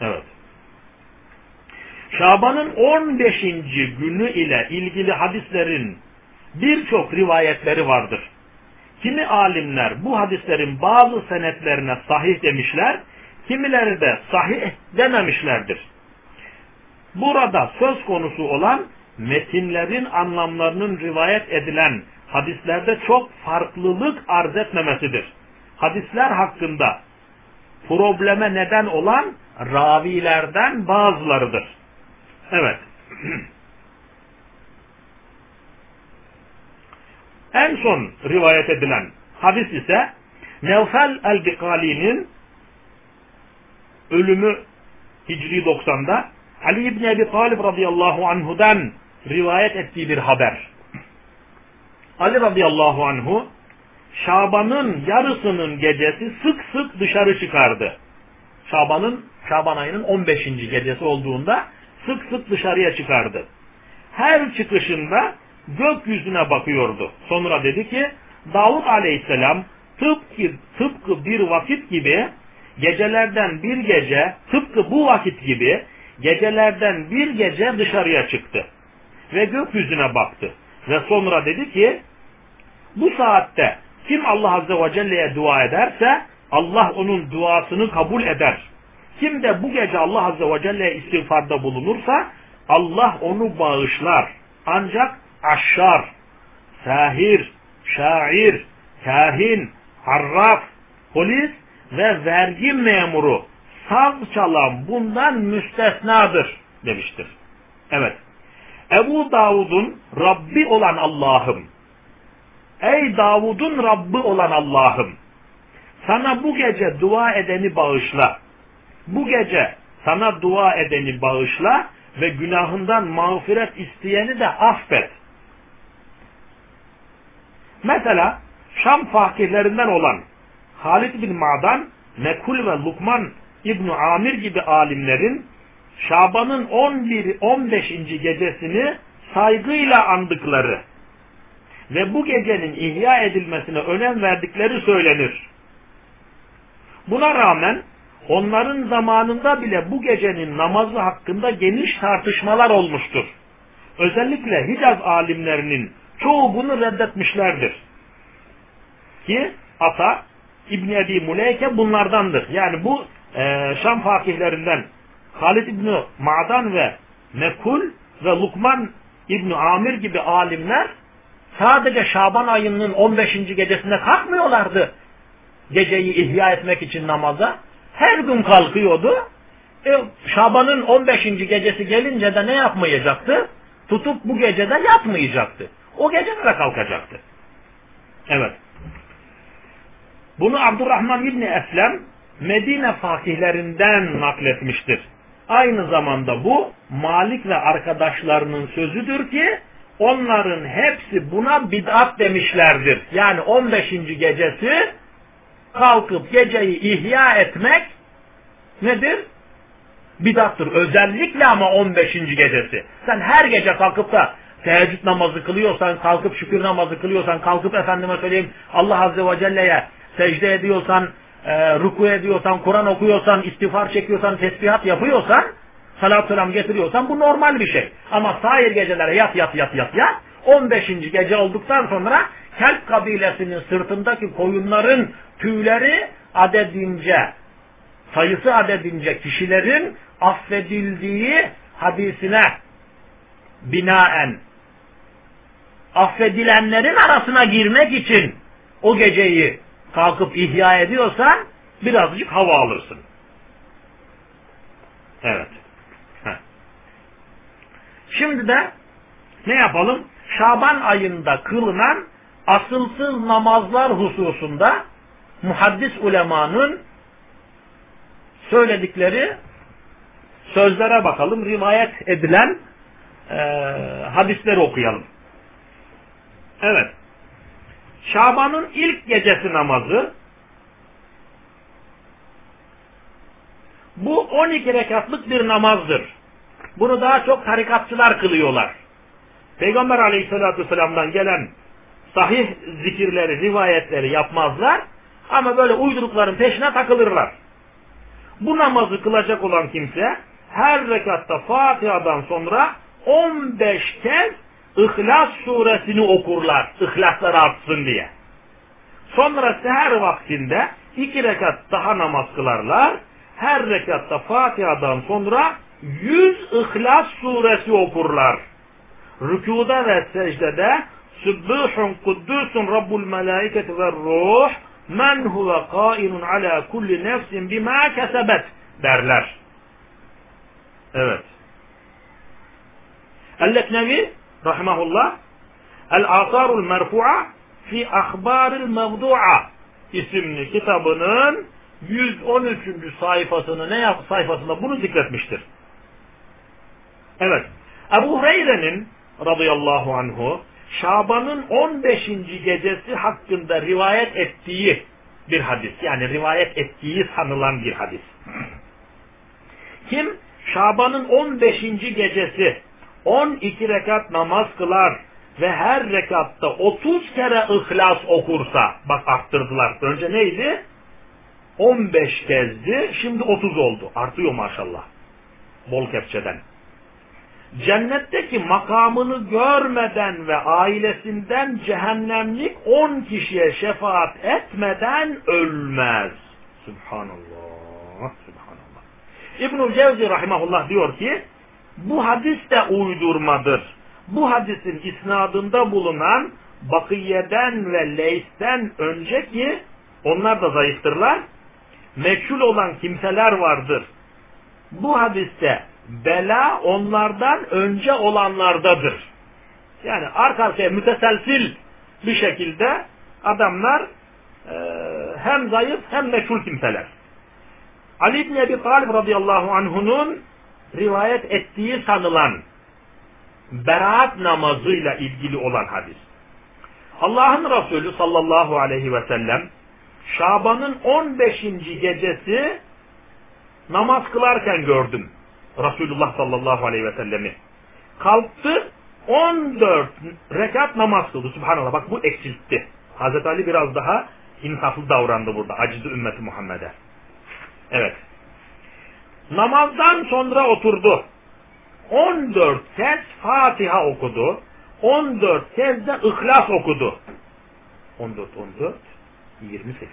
Evet. Şaban'ın 15. günü ile ilgili hadislerin birçok rivayetleri vardır. Kimi alimler bu hadislerin bazı senetlerine sahih demişler, kimileri de sahih dememişlerdir. Burada söz konusu olan metinlerin anlamlarının rivayet edilen hadislerde çok farklılık arz etmemesidir. Hadisler hakkında probleme neden olan ravilerden bazılarıdır. Evet. En son rivayet edilen hadis ise Nevfel el-Bikali'nin ölümü Hicri 90'da Ali İbni Ebi Talib radıyallahu anhudan rivayet ettiği bir haber. Ali radıyallahu anhu Şaban'ın yarısının gecesi sık sık dışarı çıkardı. Şaban'ın Şaban ayının 15. gecesi olduğunda sık sık dışarıya çıkardı. Her çıkışında gökyüzüne bakıyordu. Sonra dedi ki Davut aleyhisselam tıpkı, tıpkı bir vakit gibi gecelerden bir gece tıpkı bu vakit gibi gecelerden bir gece dışarıya çıktı. Ve gökyüzüne baktı. Ve sonra dedi ki bu saatte kim Allah Azze ve Celle'ye dua ederse Allah onun duasını kabul eder. Kim de bu gece Allah Azze ve Celle'ye istiğfarda bulunursa Allah onu bağışlar. Ancak aşşar, sahir, şair, kahin, harraf, polis ve vergi memuru saz çalan bundan müstesnadır demiştir. Evet. Ebu Davud'un Rabbi olan Allah'ım. Ey Davud'un Rabbi olan Allah'ım. Sana bu gece dua edeni bağışla. Bu gece sana dua edeni bağışla ve günahından mağfiret isteyeni de affet. Mesela Şam fakirlerinden olan Halid bin Ma'dan, Mekul ve Lukman İbn Amir gibi alimlerin Şaban'ın 11 15. gecesini saygıyla andıkları ve bu gecenin ihya edilmesine önem verdikleri söylenir. Buna rağmen onların zamanında bile bu gecenin namazı hakkında geniş tartışmalar olmuştur. Özellikle Hicaz alimlerinin çoğu bunu reddetmişlerdir. Ki Ata İbn Ebi Muleyke bunlardandır. Yani bu e, Şam fakihlerinden Halid İbni Ma'dan ve Mekul ve Lukman İbni Amir gibi alimler sadece Şaban ayının 15. gecesinde kalkmıyorlardı. Geceyi ihya etmek için namaza. Her gün kalkıyordu. E, Şaban'ın 15. gecesi gelince de ne yapmayacaktı? Tutup bu gecede yatmayacaktı. O gece de kalkacaktı. Evet. Bunu Abdurrahman İbni Eslem Medine fakihlerinden nakletmiştir. Aynı zamanda bu Malik ve arkadaşlarının sözüdür ki onların hepsi buna bid'at demişlerdir. Yani 15. gecesi kalkıp geceyi ihya etmek nedir? Bidattır. Özellikle ama 15. gecesi. Sen her gece kalkıp da teheccüd namazı kılıyorsan, kalkıp şükür namazı kılıyorsan, kalkıp efendime söyleyeyim Allah Azze ve Celle'ye secde ediyorsan, e, ruku ediyorsan, Kur'an okuyorsan, istiğfar çekiyorsan, tesbihat yapıyorsan, salat selam getiriyorsan bu normal bir şey. Ama sair gecelere yat yat yat yat yat, 15. gece olduktan sonra Kelp kabilesinin sırtındaki koyunların tüyleri adedince, sayısı adedince kişilerin affedildiği hadisine binaen affedilenlerin arasına girmek için o geceyi kalkıp ihya ediyorsan birazcık hava alırsın. Evet. Heh. Şimdi de ne yapalım? Şaban ayında kılınan asılsız namazlar hususunda muhaddis ulemanın söyledikleri sözlere bakalım. Rivayet edilen e, hadisleri okuyalım. Evet. Şaban'ın ilk gecesi namazı bu 12 rekatlık bir namazdır. Bunu daha çok tarikatçılar kılıyorlar. Peygamber aleyhissalatü vesselam'dan gelen sahih zikirleri, rivayetleri yapmazlar ama böyle uydurukların peşine takılırlar. Bu namazı kılacak olan kimse her rekatta Fatiha'dan sonra 15 kez İhlas suresini okurlar. İhlaslar artsın diye. Sonra seher vaktinde iki rekat daha namaz kılarlar. Her rekatta Fatiha'dan sonra 100 İhlas suresi okurlar. Rükuda ve secdede Sübbühün kuddusun Rabbul melâiketi ve ruh men huve kainun ala kulli nefsin bima kesebet derler. Evet. El-Leknevi rahimahullah El-Asarul Merfu'a fi Ahbaril Mevdu'a isimli kitabının 113. sayfasını ne yap sayfasında bunu zikretmiştir. Evet. Ebu Hureyre'nin radıyallahu anhu Şaban'ın 15. gecesi hakkında rivayet ettiği bir hadis. Yani rivayet ettiği sanılan bir hadis. Kim Şaban'ın 15. gecesi 12 rekat namaz kılar ve her rekatta 30 kere ihlas okursa bak arttırdılar. Önce neydi? 15 kezdi. Şimdi 30 oldu. Artıyor maşallah. Bol kepçeden. Cennetteki makamını görmeden ve ailesinden cehennemlik 10 kişiye şefaat etmeden ölmez. Subhanallah. Subhanallah. İbnül Cevzi rahimahullah diyor ki bu hadis de uydurmadır. Bu hadisin isnadında bulunan Bakiye'den ve Leys'ten önceki onlar da zayıftırlar. Meçhul olan kimseler vardır. Bu hadiste bela onlardan önce olanlardadır. Yani arka arkaya müteselsil bir şekilde adamlar e, hem zayıf hem meçhul kimseler. Ali İbni Ebi Talib radıyallahu anhunun rivayet ettiği sanılan beraat namazıyla ilgili olan hadis. Allah'ın Resulü sallallahu aleyhi ve sellem Şaban'ın 15. gecesi namaz kılarken gördüm Resulullah sallallahu aleyhi ve sellemi. Kalktı 14 rekat namaz kıldı. Subhanallah bak bu eksiltti. Hazreti Ali biraz daha insaflı davrandı burada. Acıdı ümmeti Muhammed'e. Evet. Namazdan sonra oturdu. 14 kez Fatiha okudu. 14 kez de İhlas okudu. 14, 14, 28.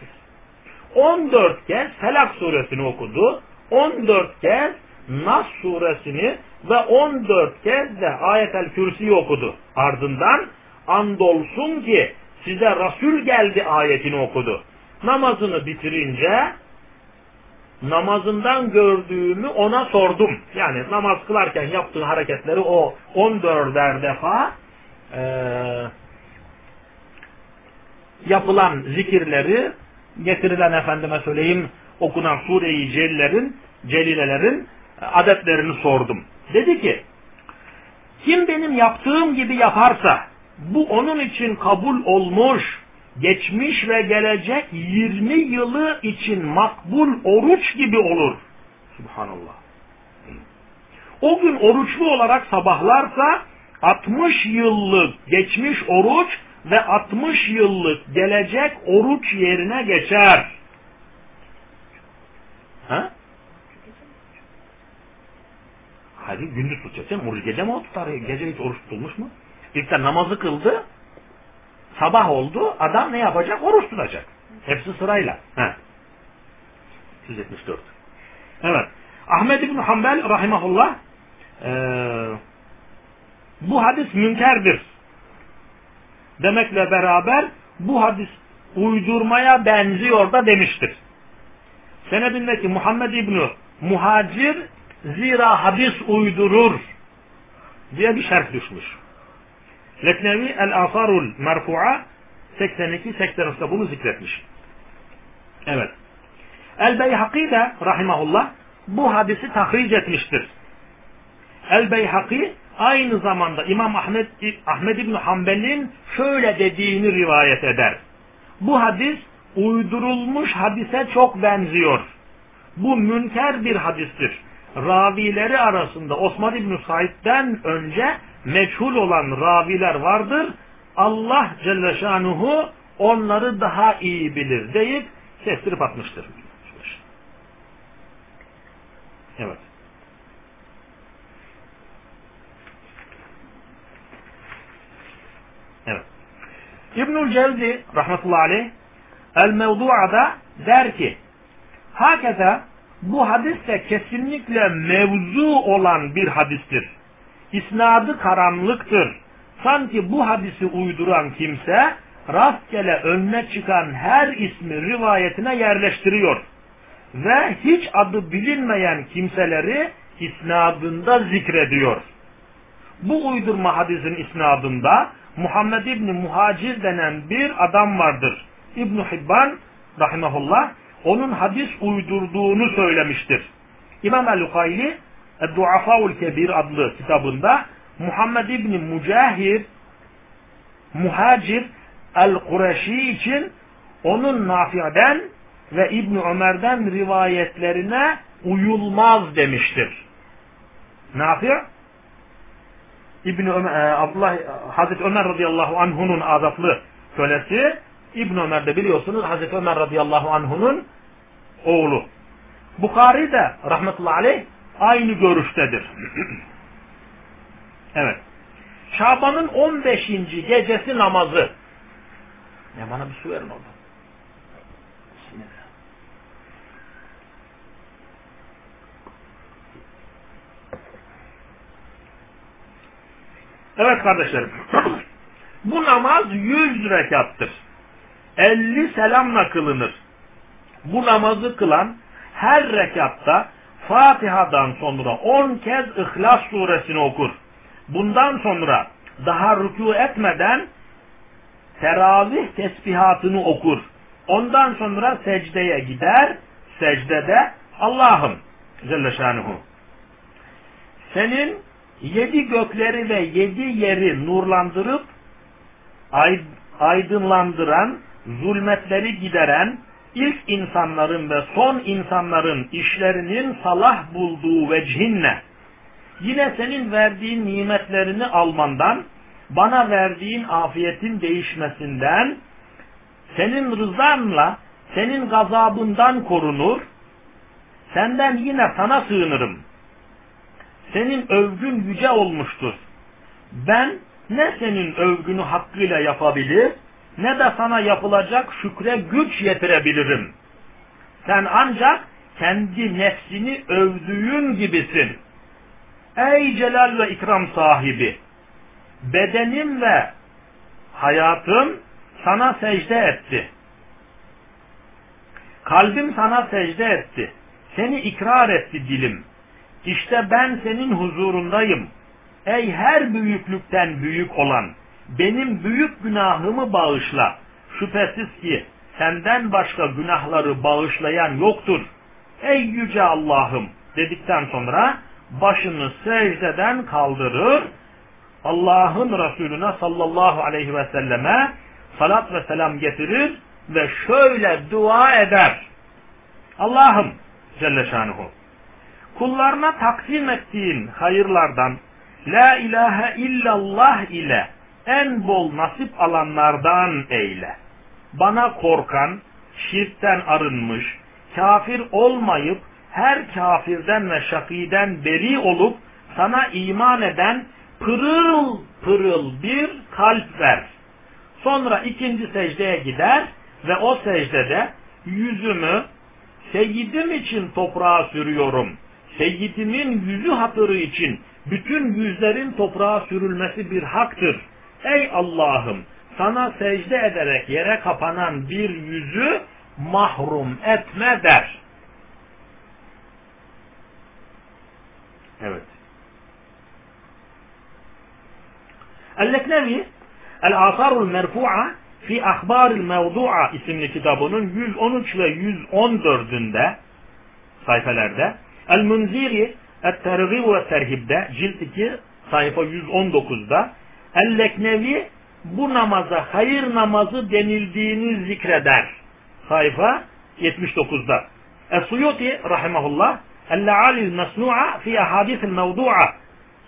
14 kez Felak suresini okudu. 14 kez Nas suresini ve 14 kez de Ayetel Kürsi'yi okudu. Ardından andolsun ki size Resul geldi ayetini okudu. Namazını bitirince namazından gördüğümü ona sordum. Yani namaz kılarken yaptığı hareketleri o 14'er defa e, yapılan zikirleri getirilen efendime söyleyeyim okunan sure-i celillerin, celilelerin adetlerini sordum. Dedi ki kim benim yaptığım gibi yaparsa bu onun için kabul olmuş geçmiş ve gelecek 20 yılı için makbul oruç gibi olur. Subhanallah. O gün oruçlu olarak sabahlarsa 60 yıllık geçmiş oruç ve 60 yıllık gelecek oruç yerine geçer. Ha? Hadi gündüz tutacaksın. Oruç gece mi tutar? Gece hiç oruç tutulmuş mu? İlk de namazı kıldı. Sabah oldu. Adam ne yapacak? Oruç tutacak. Hepsi sırayla. He. 174. Evet. Ahmed İbn Hanbel rahimahullah ee, bu hadis münkerdir demekle beraber bu hadis uydurmaya benziyor da demiştir. Senedindeki Muhammed İbni Muhacir zira hadis uydurur diye bir şerh düşmüş. Leknevi El-Asarul Merfu'a 82-83'te bunu zikretmiş. Evet. El-Beyhaki de rahimahullah bu hadisi tahric etmiştir. El-Beyhaki aynı zamanda İmam Ahmed, Ahmed İbni Hanbel'in şöyle dediğini rivayet eder. Bu hadis uydurulmuş hadise çok benziyor. Bu münker bir hadistir. Ravileri arasında Osman İbni Said'den önce meçhul olan raviler vardır. Allah Celle Şanuhu onları daha iyi bilir deyip kestirip atmıştır. Evet. Evet. İbnül Cevzi rahmetullahi aleyh El Mevdu'ada der ki Hakeza bu hadis de kesinlikle mevzu olan bir hadistir. İsnadı karanlıktır. Sanki bu hadisi uyduran kimse rastgele önüne çıkan her ismi rivayetine yerleştiriyor. Ve hiç adı bilinmeyen kimseleri isnadında zikrediyor. Bu uydurma hadisin isnadında Muhammed İbni Muhacir denen bir adam vardır. İbn Hibban rahimahullah onun hadis uydurduğunu söylemiştir. İmam el-Lukayli Duafaul Kebir adlı kitabında Muhammed İbni Mücahir Muhacir el-Kureşi için onun Nafi'den ve İbni Ömer'den rivayetlerine uyulmaz demiştir. Nafi' İbni Ömer, e, Abdullah Hazreti Ömer radıyallahu anhunun azatlı kölesi İbn Ömer de biliyorsunuz Hazreti Ömer radıyallahu anhunun oğlu. Bukhari de rahmetullahi aleyh aynı görüştedir. evet. Şaban'ın 15. gecesi namazı. Ya bana bir su verin orada. Evet kardeşlerim. Bu namaz 100 rekattır. 50 selamla kılınır. Bu namazı kılan her rekatta Fatiha'dan sonra 10 kez İhlas suresini okur. Bundan sonra daha rükû etmeden teravih tesbihatını okur. Ondan sonra secdeye gider. Secdede Allah'ım Celle Şanuhu. Senin yedi gökleri ve yedi yeri nurlandırıp aydınlandıran, zulmetleri gideren, ilk insanların ve son insanların işlerinin salah bulduğu vecihinle, yine senin verdiğin nimetlerini almandan, bana verdiğin afiyetin değişmesinden, senin rızanla, senin gazabından korunur, senden yine sana sığınırım. Senin övgün yüce olmuştur. Ben ne senin övgünü hakkıyla yapabilir, ne de sana yapılacak şükre güç yetirebilirim. Sen ancak kendi nefsini övdüğün gibisin. Ey celal ve ikram sahibi! Bedenim ve hayatım sana secde etti. Kalbim sana secde etti. Seni ikrar etti dilim. İşte ben senin huzurundayım. Ey her büyüklükten büyük olan! Benim büyük günahımı bağışla. Şüphesiz ki senden başka günahları bağışlayan yoktur. Ey yüce Allah'ım dedikten sonra başını secdeden kaldırır. Allah'ın Resulüne sallallahu aleyhi ve selleme salat ve selam getirir ve şöyle dua eder. Allah'ım Celle Şanuhu kullarına taksim ettiğin hayırlardan La ilahe illallah ile en bol nasip alanlardan eyle. Bana korkan, şirkten arınmış, kafir olmayıp her kafirden ve şakiden beri olup sana iman eden pırıl pırıl bir kalp ver. Sonra ikinci secdeye gider ve o secdede yüzümü Seyyidim için toprağa sürüyorum. Seyyidimin yüzü hatırı için bütün yüzlerin toprağa sürülmesi bir haktır. Ey Allah'ım sana secde ederek yere kapanan bir yüzü mahrum etme der. Evet. El-Leknevi El-Asarul Merfu'a fi Ahbaril Mevdu'a isimli kitabının 113 ve 114'ünde sayfelerde El-Munziri Et-Tergib ve Terhib'de cilt 2 sayfa 119'da El-Leknevi bu namaza hayır namazı denildiğini zikreder. Sayfa 79'da. Es-Suyuti rahimahullah El-La'alil Mesnu'a fi Ahadithil Mevdu'a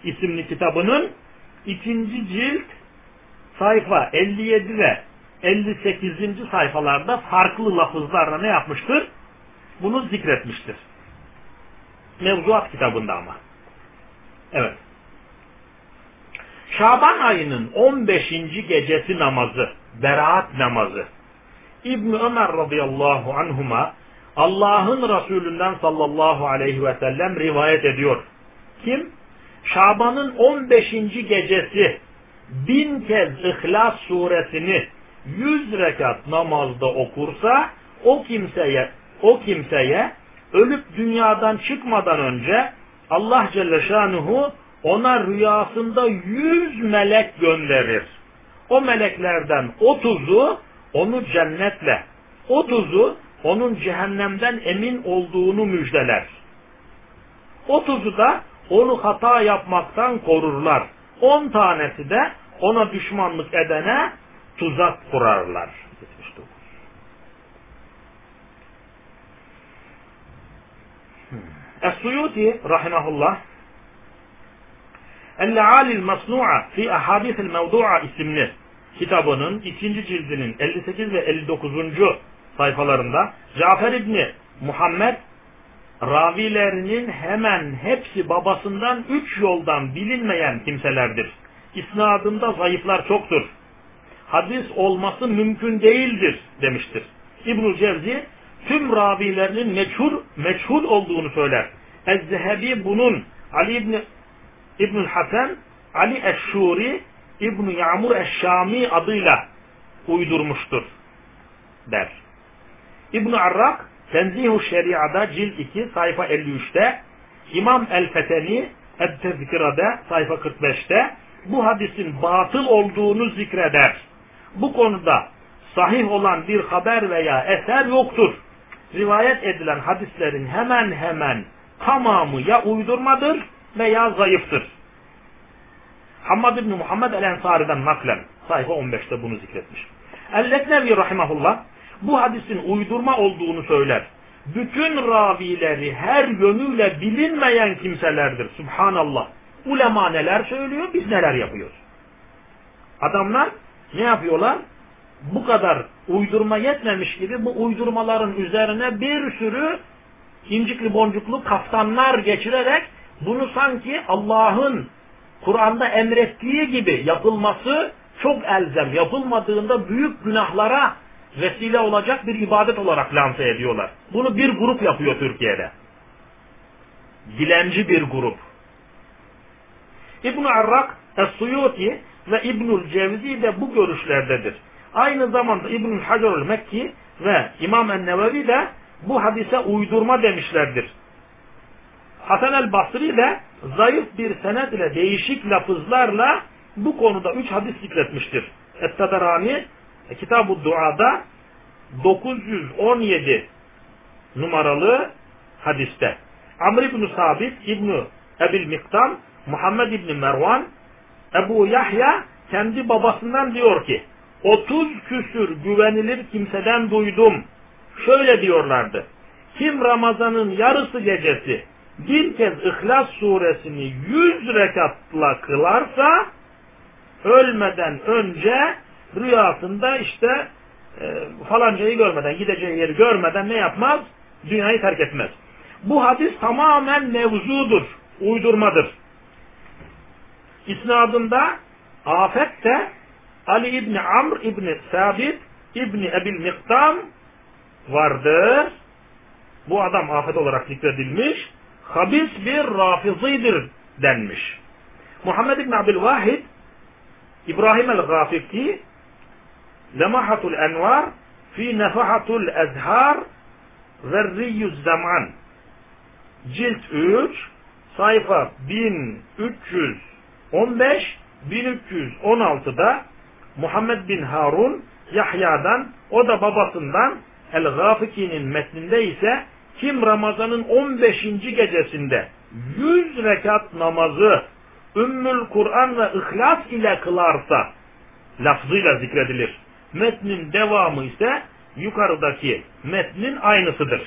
isimli kitabının ikinci cilt sayfa 57 ve 58. sayfalarda farklı lafızlarla ne yapmıştır? Bunu zikretmiştir. Mevzuat kitabında ama. Evet. Şaban ayının 15. gecesi namazı, beraat namazı. İbn Ömer radıyallahu anhuma Allah'ın Resulünden sallallahu aleyhi ve sellem rivayet ediyor. Kim? Şaban'ın 15. gecesi bin kez İhlas suresini 100 rekat namazda okursa o kimseye o kimseye ölüp dünyadan çıkmadan önce Allah Celle Şanuhu ona rüyasında yüz melek gönderir. O meleklerden otuzu onu cennetle, Otuzu onun cehennemden emin olduğunu müjdeler. Otuzu da onu hata yapmaktan korurlar. On tanesi de ona düşmanlık edene tuzak kurarlar. 79. Es-Suyuti rahimahullah El-Le'alil Masnu'a fi Ahadithil Mevdu'a isimli kitabının ikinci cildinin 58 ve 59. sayfalarında Cafer İbni Muhammed ravilerinin hemen hepsi babasından üç yoldan bilinmeyen kimselerdir. İsnadında zayıflar çoktur. Hadis olması mümkün değildir demiştir. İbnül Cevzi tüm ravilerinin meçhul, meçhul olduğunu söyler. Ez-Zehebi bunun Ali İbni İbnül Hasan, Ali Eşşuri, İbn Yağmur Eşşami adıyla uydurmuştur der. İbn Arrak Tenzih-u Şeria'da cilt 2 sayfa 53'te İmam El-Feteni Et-Tezkira'da sayfa 45'te bu hadisin batıl olduğunu zikreder. Bu konuda sahih olan bir haber veya eser yoktur. Rivayet edilen hadislerin hemen hemen tamamı ya uydurmadır veya zayıftır. Hammad bin Muhammed el-Ensari'den naklen sayfa 15'te bunu zikretmiş. El-Leknevi rahimahullah bu hadisin uydurma olduğunu söyler. Bütün ravileri her yönüyle bilinmeyen kimselerdir. Subhanallah. Ulema neler söylüyor, biz neler yapıyoruz. Adamlar ne yapıyorlar? Bu kadar uydurma yetmemiş gibi bu uydurmaların üzerine bir sürü incikli boncuklu kaftanlar geçirerek bunu sanki Allah'ın Kur'an'da emrettiği gibi yapılması çok elzem. Yapılmadığında büyük günahlara vesile olacak bir ibadet olarak lanse ediyorlar. Bunu bir grup yapıyor Türkiye'de. Dilenci bir grup. İbn Arrak, Es-Suyuti ve İbnül Cevzi de bu görüşlerdedir. Aynı zamanda İbnül Hacerül Mekki ve İmam en-Nevevi de bu hadise uydurma demişlerdir. Hasan el-Basri de zayıf bir senet ile değişik lafızlarla bu konuda üç hadis zikretmiştir. Et-Tadarani e, Kitab-ı Dua'da 917 numaralı hadiste. Amr ibn Sabit İbn Ebil Miktam Muhammed İbn Mervan Ebu Yahya kendi babasından diyor ki 30 küsür güvenilir kimseden duydum. Şöyle diyorlardı. Kim Ramazan'ın yarısı gecesi bir kez İhlas suresini 100 rekatla kılarsa ölmeden önce rüyasında işte e, falancayı görmeden, gideceği yeri görmeden ne yapmaz? Dünyayı terk etmez. Bu hadis tamamen mevzudur, uydurmadır. İsnadında afet de Ali İbni Amr İbni Sabit İbni Ebil Miktam vardır. Bu adam afet olarak zikredilmiş. Habis bir rafizidir denmiş. Muhammed İbni Abdülvahid İbrahim el-Gafiki Lemahatul Envar fi Nefahatul Ezhar Zerriyyüz Zaman Cilt 3 sayfa 1315 1316'da Muhammed bin Harun Yahya'dan o da babasından El-Gafiki'nin metninde ise kim Ramazan'ın 15. gecesinde 100 rekat namazı Ümmül Kur'an ve İhlas ile kılarsa lafzıyla zikredilir. Metnin devamı ise yukarıdaki metnin aynısıdır.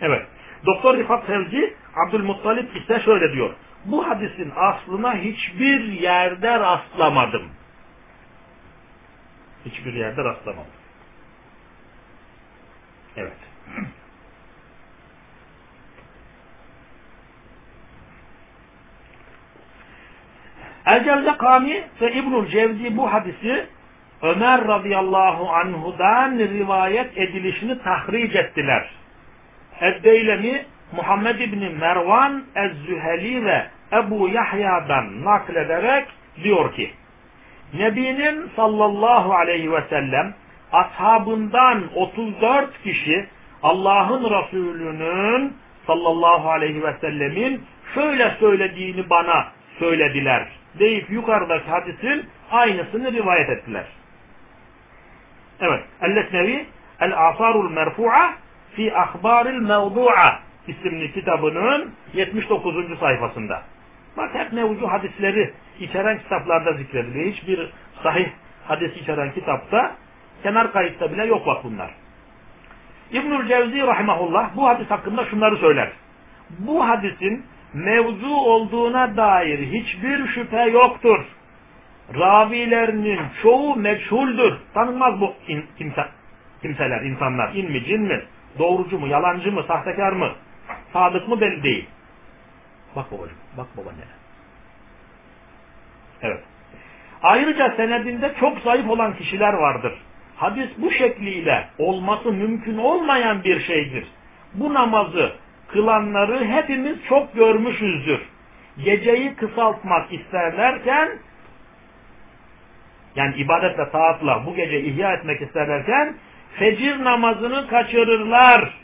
Evet. Doktor Rifat Sevci Abdülmuttalip ise şöyle diyor. Bu hadisin aslına hiçbir yerde rastlamadım. Hiçbir yerde rastlamadım. Evet. El-Cevzekani ve İbnül Cevzi bu hadisi Ömer radıyallahu anhudan rivayet edilişini tahric ettiler. Eddeylemi Muhammed İbni Mervan Ez-Züheli ve Ebu Yahya'dan naklederek diyor ki Nebinin sallallahu aleyhi ve sellem ashabından 34 kişi Allah'ın Resulü'nün sallallahu aleyhi ve sellemin şöyle söylediğini bana söylediler deyip yukarıdaki hadisin aynısını rivayet ettiler. Evet. El-Lesnevi El-Asarul Merfu'a fi Ahbaril Mevdu'a isimli kitabının 79. sayfasında. Bak hep mevzu hadisleri içeren kitaplarda zikrediliyor. Hiçbir sahih hadis içeren kitapta kenar kayıtta bile yok bak bunlar. İbnül Cevzi rahimahullah bu hadis hakkında şunları söyler. Bu hadisin mevzu olduğuna dair hiçbir şüphe yoktur. Ravilerinin çoğu meçhuldür. Tanınmaz bu in, kimse, kimseler, insanlar. İn mi, cin mi, doğrucu mu, yalancı mı, sahtekar mı, sadık mı belli değil. Bak babacığım, bak baba ne? Evet. Ayrıca senedinde çok zayıf olan kişiler vardır. Hadis bu şekliyle olması mümkün olmayan bir şeydir. Bu namazı kılanları hepimiz çok görmüşüzdür. Geceyi kısaltmak isterlerken yani ibadetle taatla bu gece ihya etmek isterlerken fecir namazını kaçırırlar.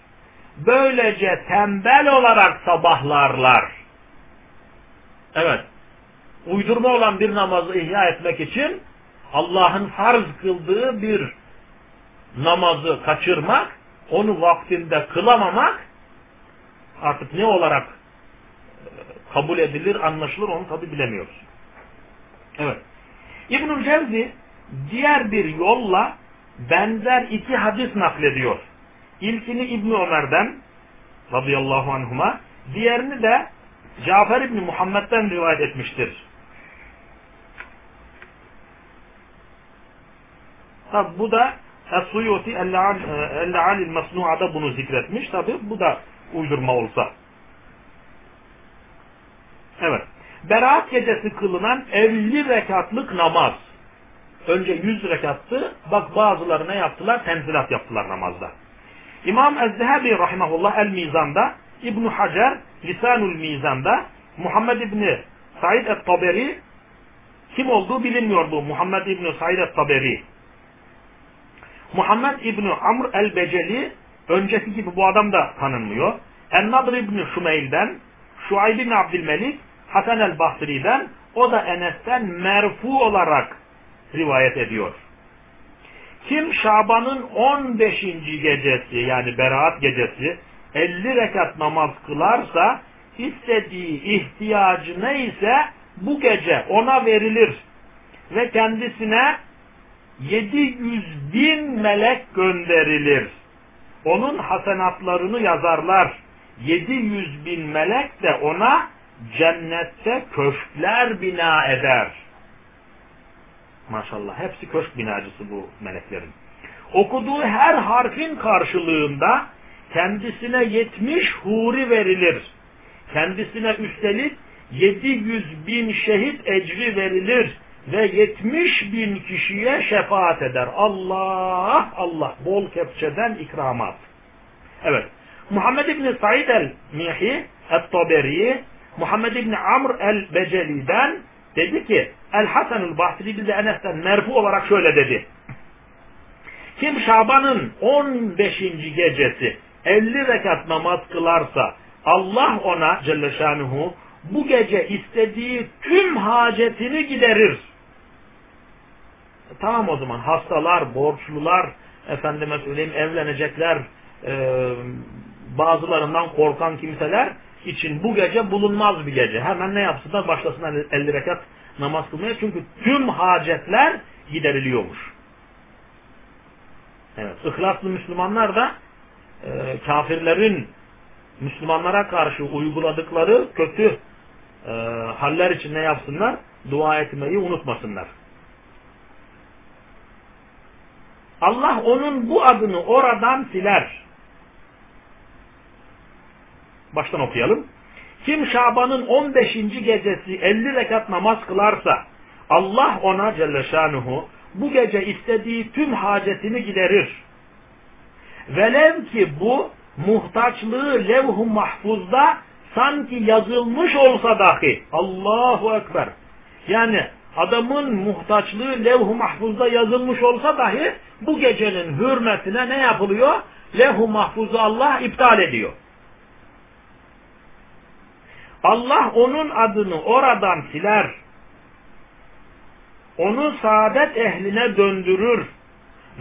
Böylece tembel olarak sabahlarlar. Evet. Uydurma olan bir namazı ihya etmek için Allah'ın farz kıldığı bir namazı kaçırmak, onu vaktinde kılamamak artık ne olarak e, kabul edilir, anlaşılır onu tabi bilemiyoruz. Evet. İbnül Cevzi diğer bir yolla benzer iki hadis naklediyor. İlkini İbni Ömer'den radıyallahu anhuma, diğerini de Cafer İbni Muhammed'den rivayet etmiştir. Tabi bu da Es-Suyuti El-Alil Masnu'a'da bunu zikretmiş. Tabi bu da uydurma olsa. Evet. Berat gecesi kılınan 50 rekatlık namaz. Önce 100 rekattı. Bak bazıları ne yaptılar? Tenzilat yaptılar namazda. İmam Ez-Zehebi rahimahullah El-Mizan'da, İbn Hacer Lisanul Mizan'da, Muhammed İbni Said et-Taberi kim olduğu bilinmiyor bu. Muhammed İbni Said et-Taberi. Muhammed İbni Amr el-Beceli önceki gibi bu adam da tanınmıyor. En-Nadr İbni Şumeyl'den, Şuayb İbni Abdülmelik, Hasan el-Bahri'den, o da Enes'ten merfu olarak rivayet ediyor. Kim Şaban'ın 15. gecesi yani beraat gecesi 50 rekat namaz kılarsa istediği ihtiyacı neyse bu gece ona verilir ve kendisine 700 bin melek gönderilir. Onun hasenatlarını yazarlar. 700 bin melek de ona cennette köşkler bina eder. Maşallah hepsi köşk binacısı bu meleklerin. Okuduğu her harfin karşılığında kendisine 70 huri verilir. Kendisine üstelik 700 bin şehit ecri verilir ve 70 bin kişiye şefaat eder. Allah Allah bol kepçeden ikramat. Evet. Muhammed İbni Said el-Mihi el-Taberi Muhammed İbni Amr el-Beceli'den dedi ki El-Hasanül Basri bize Enes'ten merfu olarak şöyle dedi. Kim Şaban'ın 15. gecesi 50 rekat namaz kılarsa Allah ona Celle Şanuhu bu gece istediği tüm hacetini giderir. Tamam o zaman hastalar, borçlular, efendime söyleyeyim evlenecekler, e, bazılarından korkan kimseler için bu gece bulunmaz bir gece. Hemen ne yapsınlar? Başlasınlar 50 rekat namaz kılmaya. Çünkü tüm hacetler gideriliyormuş. Evet. İhlaslı Müslümanlar da e, kafirlerin Müslümanlara karşı uyguladıkları kötü e, haller için ne yapsınlar? Dua etmeyi unutmasınlar. Allah onun bu adını oradan siler. Baştan okuyalım. Kim Şaban'ın 15. gecesi 50 rekat namaz kılarsa Allah ona Celle Şanuhu bu gece istediği tüm hacetini giderir. Velev ki bu muhtaçlığı levh-u mahfuzda sanki yazılmış olsa dahi Allahu Ekber. Yani adamın muhtaçlığı levh-u mahfuzda yazılmış olsa dahi bu gecenin hürmetine ne yapılıyor? Levh-u mahfuzu Allah iptal ediyor. Allah onun adını oradan siler. Onu saadet ehline döndürür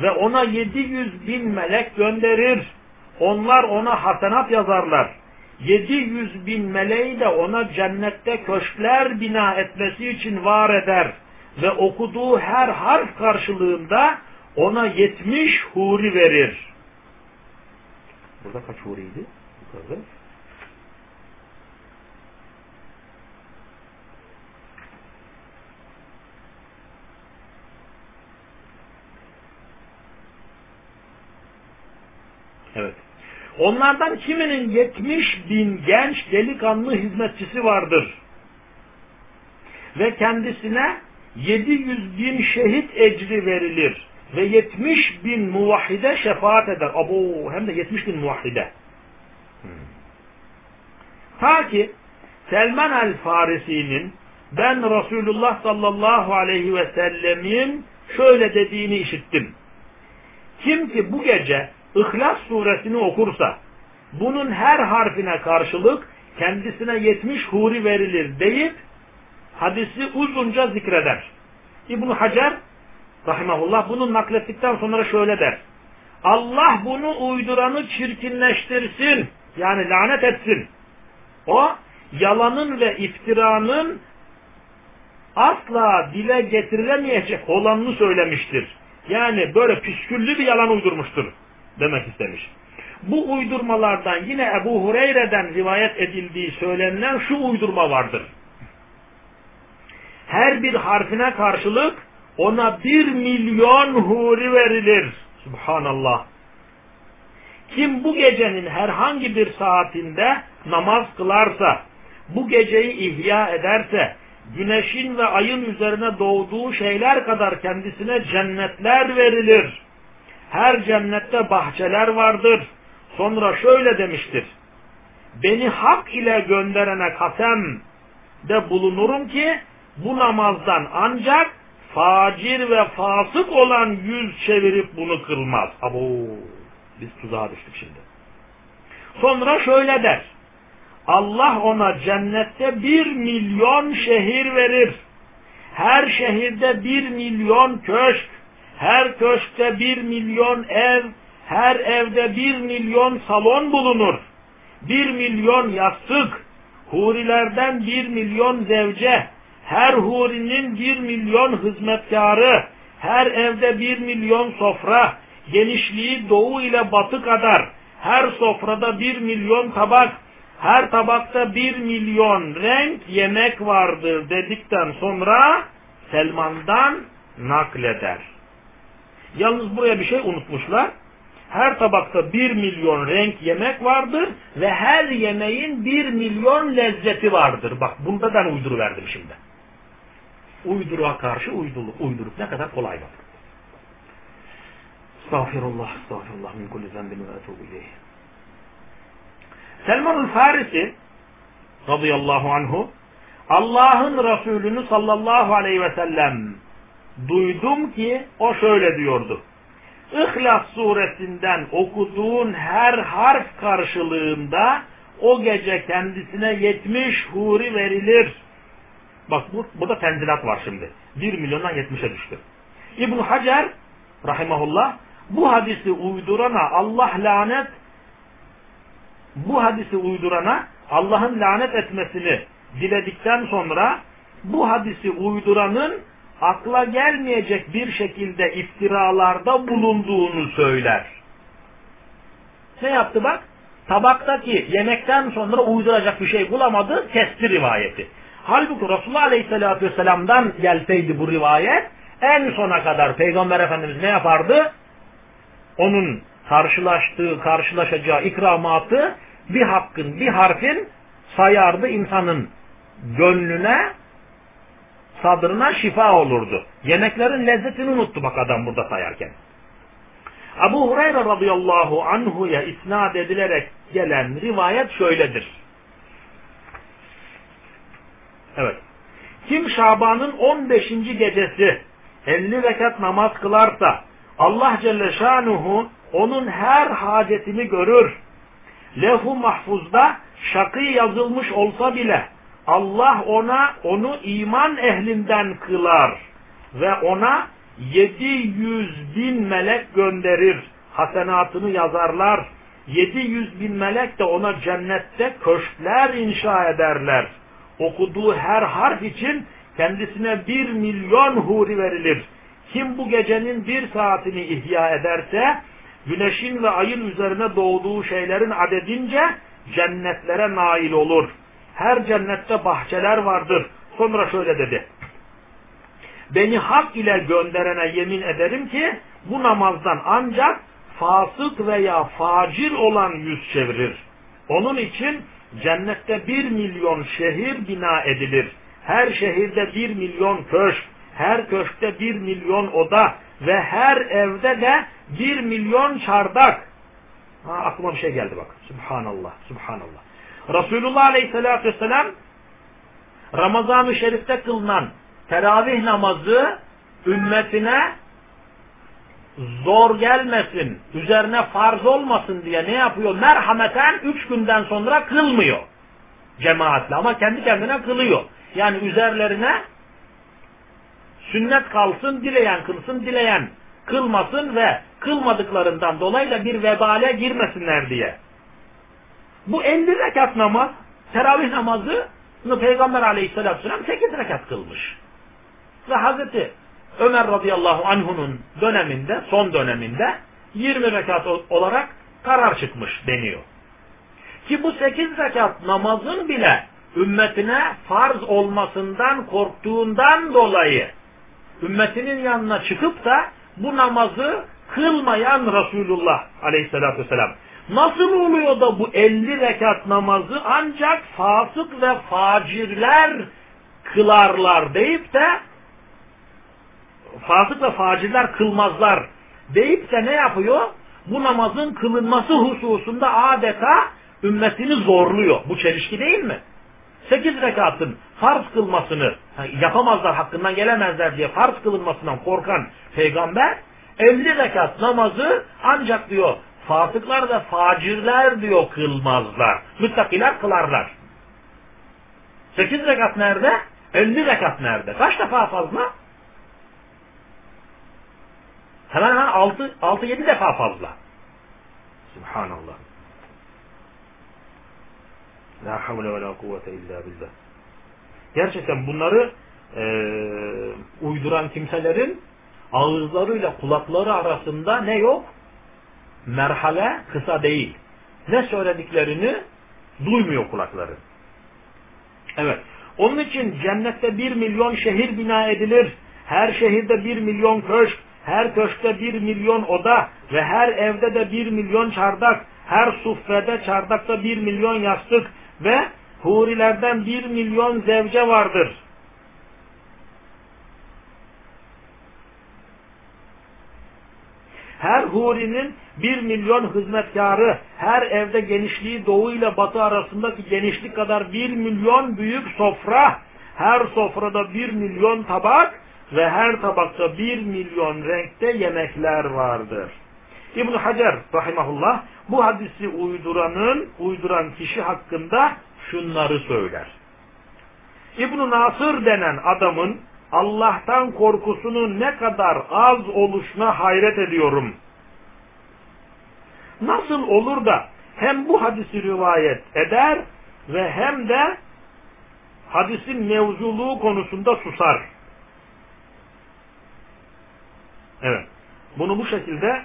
ve ona 700 bin melek gönderir. Onlar ona hasenat yazarlar. 700 bin meleği de ona cennette köşkler bina etmesi için var eder. Ve okuduğu her harf karşılığında ona 70 huri verir. Burada kaç huriydi? Yukarıda. Evet. Onlardan kiminin 70 bin genç delikanlı hizmetçisi vardır. Ve kendisine 700 bin şehit ecri verilir. Ve 70 bin muvahhide şefaat eder. Abo hem de 70 bin muvahhide. Hmm. Ta ki Selman el Farisi'nin ben Resulullah sallallahu aleyhi ve sellemin şöyle dediğini işittim. Kim ki bu gece İhlas suresini okursa bunun her harfine karşılık kendisine yetmiş huri verilir deyip hadisi uzunca zikreder. İbn Hacer rahimahullah bunu naklettikten sonra şöyle der. Allah bunu uyduranı çirkinleştirsin. Yani lanet etsin. O yalanın ve iftiranın asla dile getirilemeyecek olanını söylemiştir. Yani böyle püsküllü bir yalan uydurmuştur demek istemiş. Bu uydurmalardan yine Ebu Hureyre'den rivayet edildiği söylenen şu uydurma vardır. Her bir harfine karşılık ona bir milyon huri verilir. Subhanallah. Kim bu gecenin herhangi bir saatinde namaz kılarsa, bu geceyi ihya ederse, güneşin ve ayın üzerine doğduğu şeyler kadar kendisine cennetler verilir. Her cennette bahçeler vardır. Sonra şöyle demiştir. Beni hak ile gönderene kasem de bulunurum ki bu namazdan ancak facir ve fasık olan yüz çevirip bunu kılmaz. Abo, biz tuzağa düştük şimdi. Sonra şöyle der. Allah ona cennette bir milyon şehir verir. Her şehirde bir milyon köşk, her köşkte bir milyon ev, her evde bir milyon salon bulunur. Bir milyon yastık, hurilerden bir milyon zevce, her hurinin bir milyon hizmetkarı, her evde bir milyon sofra, genişliği doğu ile batı kadar, her sofrada bir milyon tabak, her tabakta bir milyon renk yemek vardır dedikten sonra Selman'dan nakleder. Yalnız buraya bir şey unutmuşlar. Her tabakta bir milyon renk yemek vardır ve her yemeğin bir milyon lezzeti vardır. Bak bunda ben uyduru verdim şimdi. Uyduruğa karşı uyduruk, uyduruk ne kadar kolay bak. Estağfirullah, estağfirullah min kulli zembin ve etubu Selman-ül Farisi radıyallahu anhu Allah'ın Resulünü sallallahu aleyhi ve sellem duydum ki o şöyle diyordu. İhlas suresinden okuduğun her harf karşılığında o gece kendisine yetmiş huri verilir. Bak bu, burada tenzilat var şimdi. Bir milyondan yetmişe düştü. İbn Hacer rahimahullah bu hadisi uydurana Allah lanet bu hadisi uydurana Allah'ın lanet etmesini diledikten sonra bu hadisi uyduranın akla gelmeyecek bir şekilde iftiralarda bulunduğunu söyler. Ne yaptı bak? Tabaktaki yemekten sonra uyduracak bir şey bulamadı, kesti rivayeti. Halbuki Resulullah Aleyhisselatü Vesselam'dan gelseydi bu rivayet, en sona kadar Peygamber Efendimiz ne yapardı? Onun karşılaştığı, karşılaşacağı ikramatı bir hakkın, bir harfin sayardı insanın gönlüne, sadrına şifa olurdu. Yemeklerin lezzetini unuttu bak adam burada sayarken. Abu Hureyre radıyallahu anhuya isnat edilerek gelen rivayet şöyledir. Evet. Kim Şaban'ın 15. gecesi 50 rekat namaz kılarsa Allah Celle Şanuhu onun her hacetini görür. Lehu mahfuzda şakı yazılmış olsa bile Allah ona onu iman ehlinden kılar ve ona 700 bin melek gönderir. Hasenatını yazarlar. 700 bin melek de ona cennette köşkler inşa ederler. Okuduğu her harf için kendisine bir milyon huri verilir. Kim bu gecenin bir saatini ihya ederse, güneşin ve ayın üzerine doğduğu şeylerin adedince cennetlere nail olur. Her cennette bahçeler vardır. Sonra şöyle dedi. Beni hak ile gönderene yemin ederim ki bu namazdan ancak fasık veya facir olan yüz çevirir. Onun için cennette bir milyon şehir bina edilir. Her şehirde bir milyon köşk, her köşkte bir milyon oda ve her evde de bir milyon çardak. Ha, aklıma bir şey geldi bak. Subhanallah, subhanallah. Resulullah Aleyhisselatü Vesselam Ramazan-ı Şerif'te kılınan teravih namazı ümmetine zor gelmesin, üzerine farz olmasın diye ne yapıyor? Merhameten üç günden sonra kılmıyor cemaatle ama kendi kendine kılıyor. Yani üzerlerine sünnet kalsın, dileyen kılsın, dileyen kılmasın ve kılmadıklarından dolayı da bir vebale girmesinler diye. Bu 50 rekat namaz, teravih namazı Peygamber aleyhissalatü vesselam 8 rekat kılmış. Ve Hazreti Ömer radıyallahu anh'unun döneminde, son döneminde 20 rekat olarak karar çıkmış deniyor. Ki bu 8 rekat namazın bile ümmetine farz olmasından korktuğundan dolayı ümmetinin yanına çıkıp da bu namazı kılmayan Resulullah aleyhissalatü vesselam. Nasıl oluyor da bu 50 rekat namazı ancak fasık ve facirler kılarlar deyip de fasık ve facirler kılmazlar deyip de ne yapıyor? Bu namazın kılınması hususunda adeta ümmetini zorluyor. Bu çelişki değil mi? Sekiz rekatın farz kılmasını yapamazlar hakkından gelemezler diye farz kılınmasından korkan peygamber 50 rekat namazı ancak diyor fasıklar ve facirler diyor kılmazlar. Müttakiler kılarlar. 8 rekat nerede? 50 rekat nerede? Kaç defa fazla? Hemen hemen 6 6 7 defa fazla. Subhanallah. La havle ve la kuvvete illa billah. Gerçekten bunları e, uyduran kimselerin ağızlarıyla kulakları arasında ne yok? Merhale kısa değil. Ne söylediklerini duymuyor kulakları. Evet. Onun için cennette bir milyon şehir bina edilir. Her şehirde bir milyon köşk, her köşkte bir milyon oda ve her evde de bir milyon çardak, her sufrede çardakta bir milyon yastık ve hurilerden bir milyon zevce vardır. Her hurinin bir milyon hizmetkarı, her evde genişliği doğu ile batı arasındaki genişlik kadar bir milyon büyük sofra, her sofrada bir milyon tabak ve her tabakta bir milyon renkte yemekler vardır. İbn Hacer rahimahullah bu hadisi uyduranın, uyduran kişi hakkında şunları söyler. İbn Nasır denen adamın Allah'tan korkusunun ne kadar az oluşuna hayret ediyorum. Nasıl olur da hem bu hadisi rivayet eder ve hem de hadisin mevzuluğu konusunda susar. Evet. Bunu bu şekilde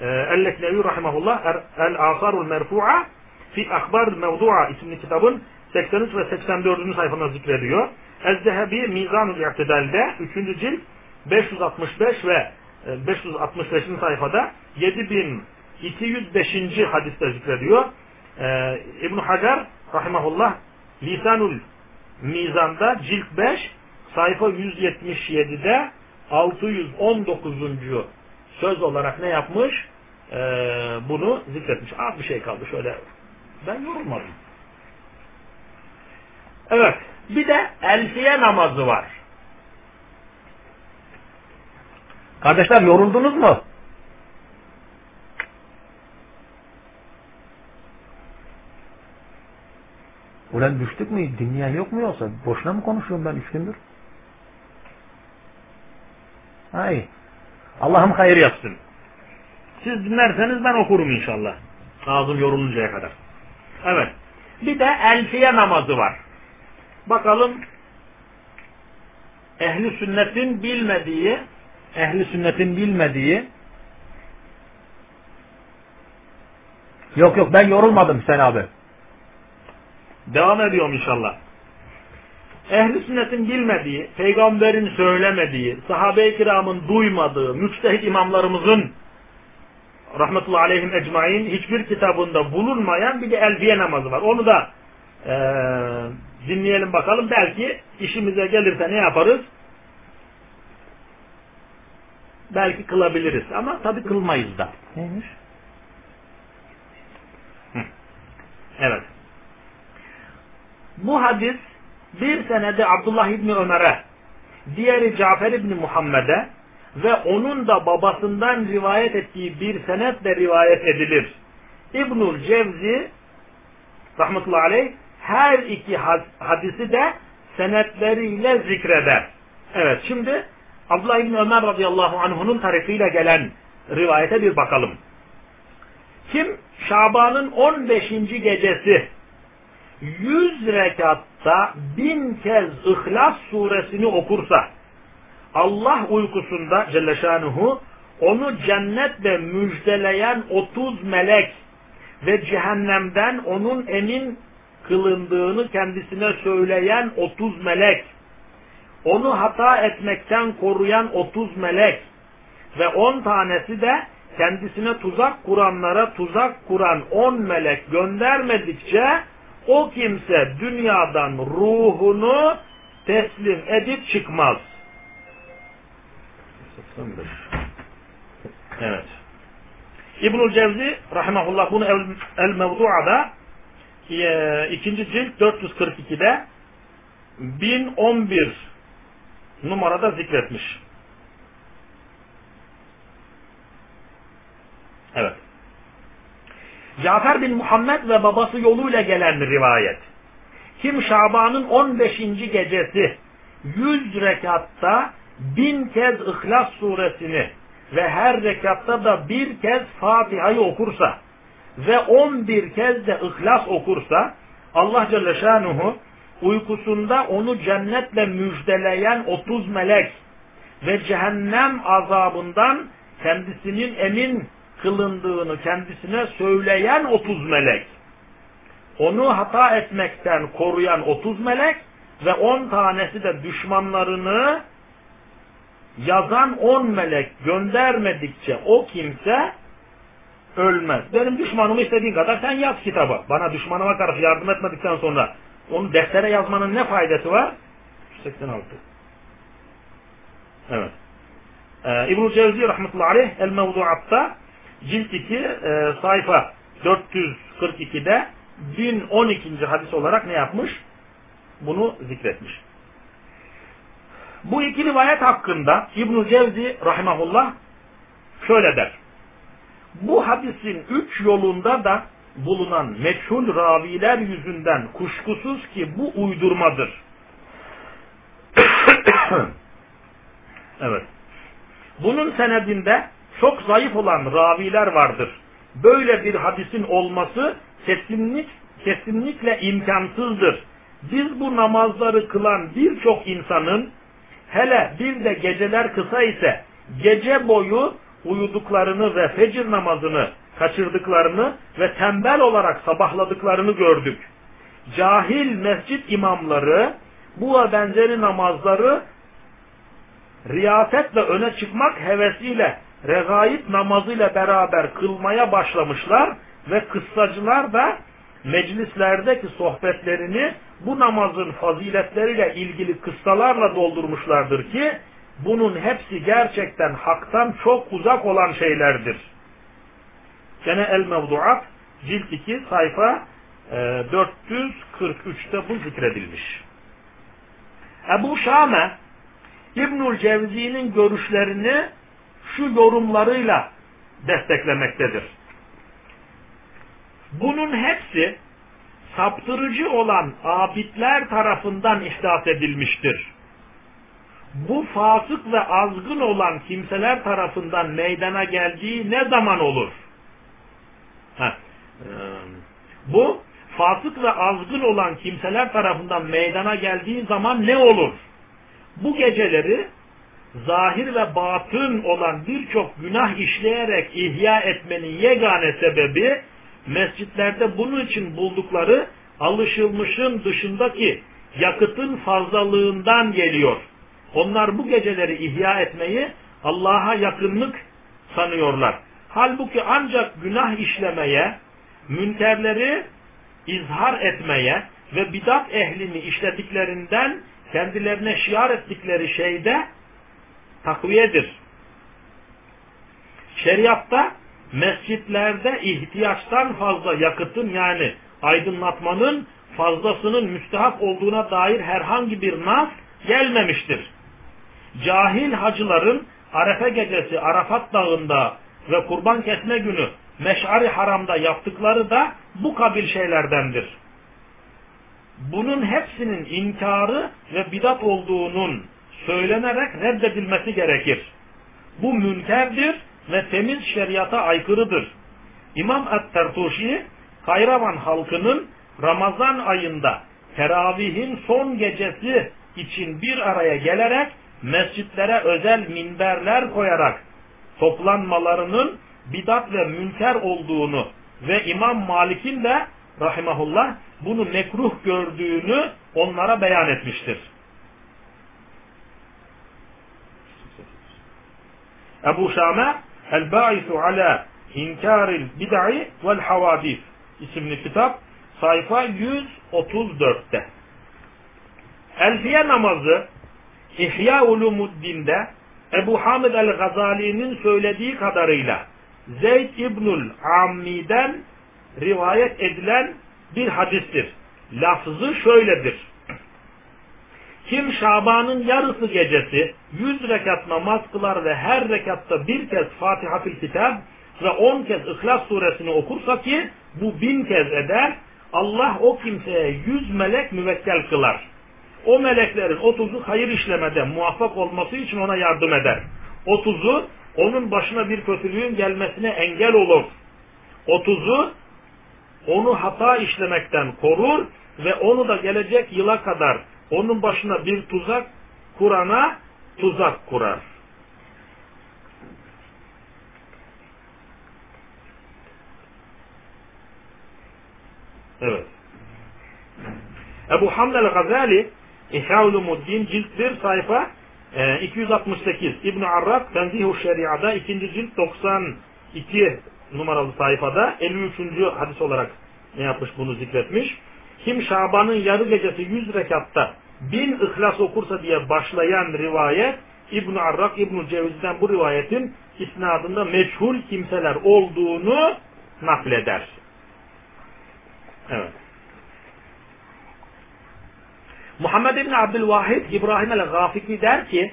e, El-Leknevi Rahimahullah er, El-Asarul Merfu'a fi Akbar Mevdu'a isimli kitabın 83 ve 84. sayfada zikrediyor. Ez-Zehebi Mizan-ül İ'tidal'de 3. cilt 565 ve 565. E, sayfada 7205. hadiste zikrediyor. Ee, ibn Hacer rahimahullah Lisanul Mizan'da cilt 5 sayfa 177'de 619. söz olarak ne yapmış? Ee, bunu zikretmiş. Az bir şey kaldı şöyle. Ben yorulmadım. Evet. Bir de elfiye namazı var. Kardeşler yoruldunuz mu? Ulan düştük mü? Dinleyen yok mu yoksa? Boşuna mı konuşuyorum ben üç gündür? Hay. Allah'ım hayır yapsın. Siz dinlerseniz ben okurum inşallah. Ağzım yoruluncaya kadar. Evet. Bir de elfiye namazı var. Bakalım ehli sünnetin bilmediği ehli sünnetin bilmediği Yok yok ben yorulmadım sen abi. Devam ediyorum inşallah. Ehli sünnetin bilmediği, peygamberin söylemediği, sahabe-i kiramın duymadığı, müçtehit imamlarımızın rahmetullahi aleyhim ecmain hiçbir kitabında bulunmayan bir de elfiye namazı var. Onu da e, dinleyelim bakalım. Belki işimize gelirse ne yaparız? Belki kılabiliriz ama tabi kılmayız da. Neymiş? Evet. Bu hadis bir senede Abdullah İbni Ömer'e, diğeri Cafer İbni Muhammed'e ve onun da babasından rivayet ettiği bir senetle rivayet edilir. İbnül Cevzi rahmetullahi aleyh her iki hadisi de senetleriyle zikreder. Evet şimdi Abdullah İbni Ömer radıyallahu anh'unun tarifiyle gelen rivayete bir bakalım. Kim Şaban'ın 15. gecesi 100 rekatta bin kez İhlas suresini okursa Allah uykusunda Celle Şanuhu onu cennetle müjdeleyen 30 melek ve cehennemden onun emin kılındığını kendisine söyleyen 30 melek, onu hata etmekten koruyan 30 melek ve 10 tanesi de kendisine tuzak kuranlara tuzak kuran 10 melek göndermedikçe o kimse dünyadan ruhunu teslim edip çıkmaz. Evet. İbnül Cevzi rahimahullah bunu El, El Mevdu'ada e, ikinci cilt 442'de 1011 numarada zikretmiş. Evet. Cafer bin Muhammed ve babası yoluyla gelen rivayet. Kim Şaban'ın 15. gecesi 100 rekatta bin kez İhlas suresini ve her rekatta da bir kez Fatiha'yı okursa ve 11 kez de İhlas okursa Allah Celle Şanuhu uykusunda onu cennetle müjdeleyen 30 melek ve cehennem azabından kendisinin emin kılındığını kendisine söyleyen 30 melek, onu hata etmekten koruyan 30 melek ve 10 tanesi de düşmanlarını yazan 10 melek göndermedikçe o kimse ölmez. Benim düşmanımı istediğin kadar sen yaz kitaba. Bana düşmanıma karşı yardım etmedikten sonra onu deftere yazmanın ne faydası var? 186. Evet. Ee, İbn-i Cevzi rahmetullahi aleyh El Mevduat'ta cilt 2 e, sayfa 442'de 1012. hadis olarak ne yapmış? Bunu zikretmiş. Bu iki rivayet hakkında İbn-i Cevzi rahimahullah şöyle der. Bu hadisin üç yolunda da bulunan meçhul raviler yüzünden kuşkusuz ki bu uydurmadır. evet. Bunun senedinde çok zayıf olan raviler vardır. Böyle bir hadisin olması kesinlik, kesinlikle imkansızdır. Biz bu namazları kılan birçok insanın hele bir de geceler kısa ise gece boyu uyuduklarını ve fecir namazını kaçırdıklarını ve tembel olarak sabahladıklarını gördük. Cahil mescit imamları bu ve benzeri namazları riyasetle öne çıkmak hevesiyle regaib namazıyla beraber kılmaya başlamışlar ve kıssacılar da meclislerdeki sohbetlerini bu namazın faziletleriyle ilgili kıssalarla doldurmuşlardır ki bunun hepsi gerçekten haktan çok uzak olan şeylerdir. Gene El Mevduat cilt 2 sayfa e, 443'te bu zikredilmiş. Ebu Şame İbnül Cevzi'nin görüşlerini şu yorumlarıyla desteklemektedir. Bunun hepsi saptırıcı olan abidler tarafından ihdas edilmiştir. Bu fasık ve azgın olan kimseler tarafından meydana geldiği ne zaman olur? Heh. Bu fasık ve azgın olan kimseler tarafından meydana geldiği zaman ne olur? Bu geceleri zahir ve batın olan birçok günah işleyerek ihya etmenin yegane sebebi mescitlerde bunun için buldukları alışılmışın dışındaki yakıtın fazlalığından geliyor. Onlar bu geceleri ihya etmeyi Allah'a yakınlık sanıyorlar. Halbuki ancak günah işlemeye, münkerleri izhar etmeye ve bidat ehlini işletiklerinden kendilerine şiar ettikleri şeyde takviyedir. Şeriatta mescitlerde ihtiyaçtan fazla yakıtın yani aydınlatmanın fazlasının müstehap olduğuna dair herhangi bir nas gelmemiştir. Cahil hacıların Arefe gecesi Arafat dağında ve kurban kesme günü Meş'ari haramda yaptıkları da bu kabil şeylerdendir. Bunun hepsinin inkarı ve bidat olduğunun söylenerek reddedilmesi gerekir. Bu münkerdir ve temiz şeriata aykırıdır. İmam Et-Tertuşi, Kayravan halkının Ramazan ayında teravihin son gecesi için bir araya gelerek mescitlere özel minberler koyarak toplanmalarının bidat ve münker olduğunu ve İmam Malik'in de rahimahullah bunu mekruh gördüğünü onlara beyan etmiştir. Ebu Şame El-Ba'isu ala İnkaril Bid'i vel Havadis isimli kitap sayfa 134'te. Elfiye namazı İhya Ulumuddin'de Ebu Hamid el-Gazali'nin söylediği kadarıyla Zeyd İbnül Ammi'den rivayet edilen bir hadistir. Lafzı şöyledir. Kim Şaban'ın yarısı gecesi yüz rekat namaz kılar ve her rekatta bir kez Fatiha-fil Kitab ve on kez İhlas suresini okursa ki bu bin kez eder, Allah o kimseye yüz melek müvekkel kılar. O meleklerin otuzu hayır işlemede muvaffak olması için ona yardım eder. Otuzu onun başına bir kötülüğün gelmesine engel olur. Otuzu onu hata işlemekten korur ve onu da gelecek yıla kadar onun başına bir tuzak kurana tuzak kurar. Evet. Ebu Hamd el-Gazali İhya Ulumuddin cilt 1 sayfa e, 268 İbn Arrab Tenzihu Şeria'da 2. cilt 92 numaralı sayfada 53. hadis olarak ne yapmış bunu zikretmiş. Kim Şaban'ın yarı gecesi 100 rekatta bin ihlas okursa diye başlayan rivayet İbn Arrak İbn Ceviz'den bu rivayetin isnadında meçhul kimseler olduğunu nakleder. Evet. Muhammed İbni Abdülvahid İbrahim el-Gafiki der ki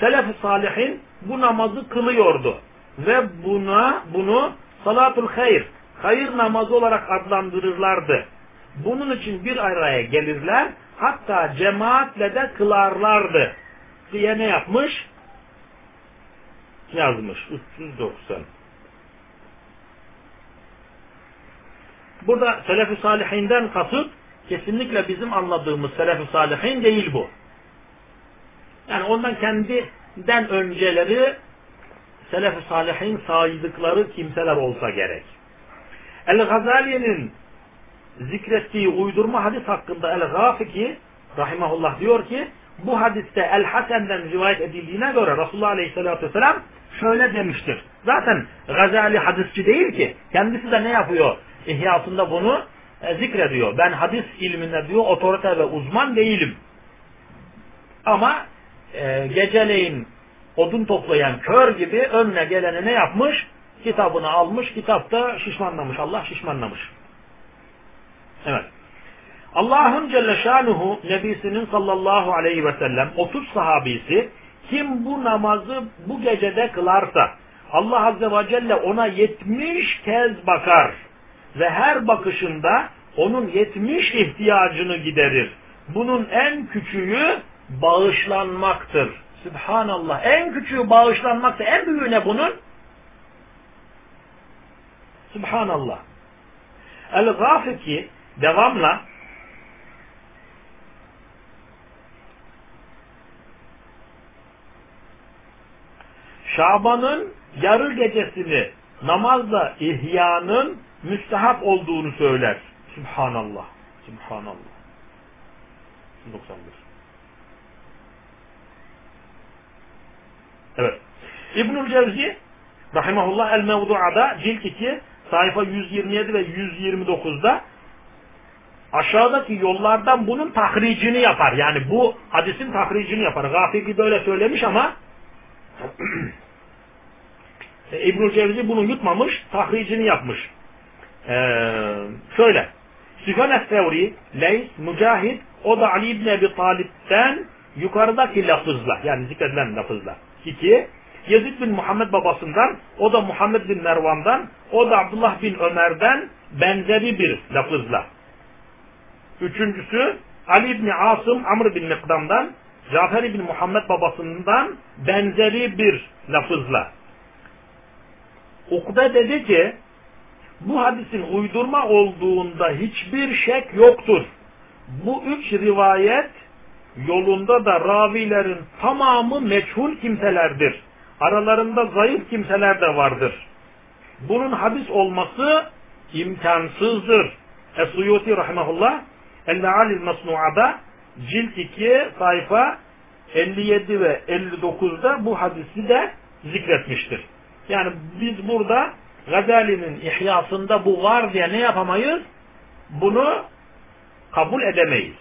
Selef-i Salihin bu namazı kılıyordu. Ve buna bunu salatul hayır, hayır namazı olarak adlandırırlardı. Bunun için bir araya gelirler, hatta cemaatle de kılarlardı diye ne yapmış? Yazmış. 390. Burada selef-i salihinden kasıt kesinlikle bizim anladığımız selef-i salihin değil bu. Yani ondan kendinden önceleri selef-i salihin saydıkları kimseler olsa gerek. El-Gazali'nin zikrettiği uydurma hadis hakkında El-Gafiki rahimahullah diyor ki bu hadiste El-Hasen'den rivayet edildiğine göre Resulullah Aleyhisselatü Vesselam şöyle demiştir. Zaten Gazali hadisçi değil ki. Kendisi de ne yapıyor? İhyasında bunu e, zikrediyor. Ben hadis ilminde diyor otorite ve uzman değilim. Ama e, geceleyin odun toplayan kör gibi önüne geleni ne yapmış? Kitabını almış, kitapta şişmanlamış. Allah şişmanlamış. Evet. Allah'ın Celle Şanuhu Nebisinin sallallahu aleyhi ve sellem 30 sahabisi kim bu namazı bu gecede kılarsa Allah Azze ve Celle ona 70 kez bakar ve her bakışında onun 70 ihtiyacını giderir. Bunun en küçüğü bağışlanmaktır. Subhanallah. En küçüğü bağışlanmaktır. En büyüğü ne bunun? Subhanallah. El-Gafiki devamla Şaban'ın yarı gecesini namazla ihyanın müstehap olduğunu söyler. Subhanallah. Subhanallah. 91. Evet. İbnül Cevzi Rahimahullah El Mevdu'ada cilt 2 sayfa 127 ve 129'da aşağıdaki yollardan bunun tahricini yapar. Yani bu hadisin tahricini yapar. Gafiki böyle söylemiş ama İbnül Cevzi bunu yutmamış, tahricini yapmış. Ee, şöyle. Süfyan Es-Sevri, Leys, Mücahit, o da Ali İbni Ebi Talip'ten yukarıdaki lafızla, yani zikredilen lafızla. İki, Yezid bin Muhammed babasından, o da Muhammed bin Mervan'dan, o da Abdullah bin Ömer'den benzeri bir lafızla. Üçüncüsü, Ali İbni Asım, Amr bin Mikdam'dan, Cafer bin Muhammed babasından benzeri bir lafızla. Ukbe dedi ki, bu hadisin uydurma olduğunda hiçbir şek yoktur. Bu üç rivayet yolunda da ravilerin tamamı meçhul kimselerdir. Aralarında zayıf kimseler de vardır. Bunun hadis olması imkansızdır. Es-Suyuti El-Mealil Masnu'ada cilt 2 sayfa 57 ve 59'da bu hadisi de zikretmiştir. Yani biz burada Gazali'nin ihyasında bu var diye ne yapamayız? Bunu kabul edemeyiz.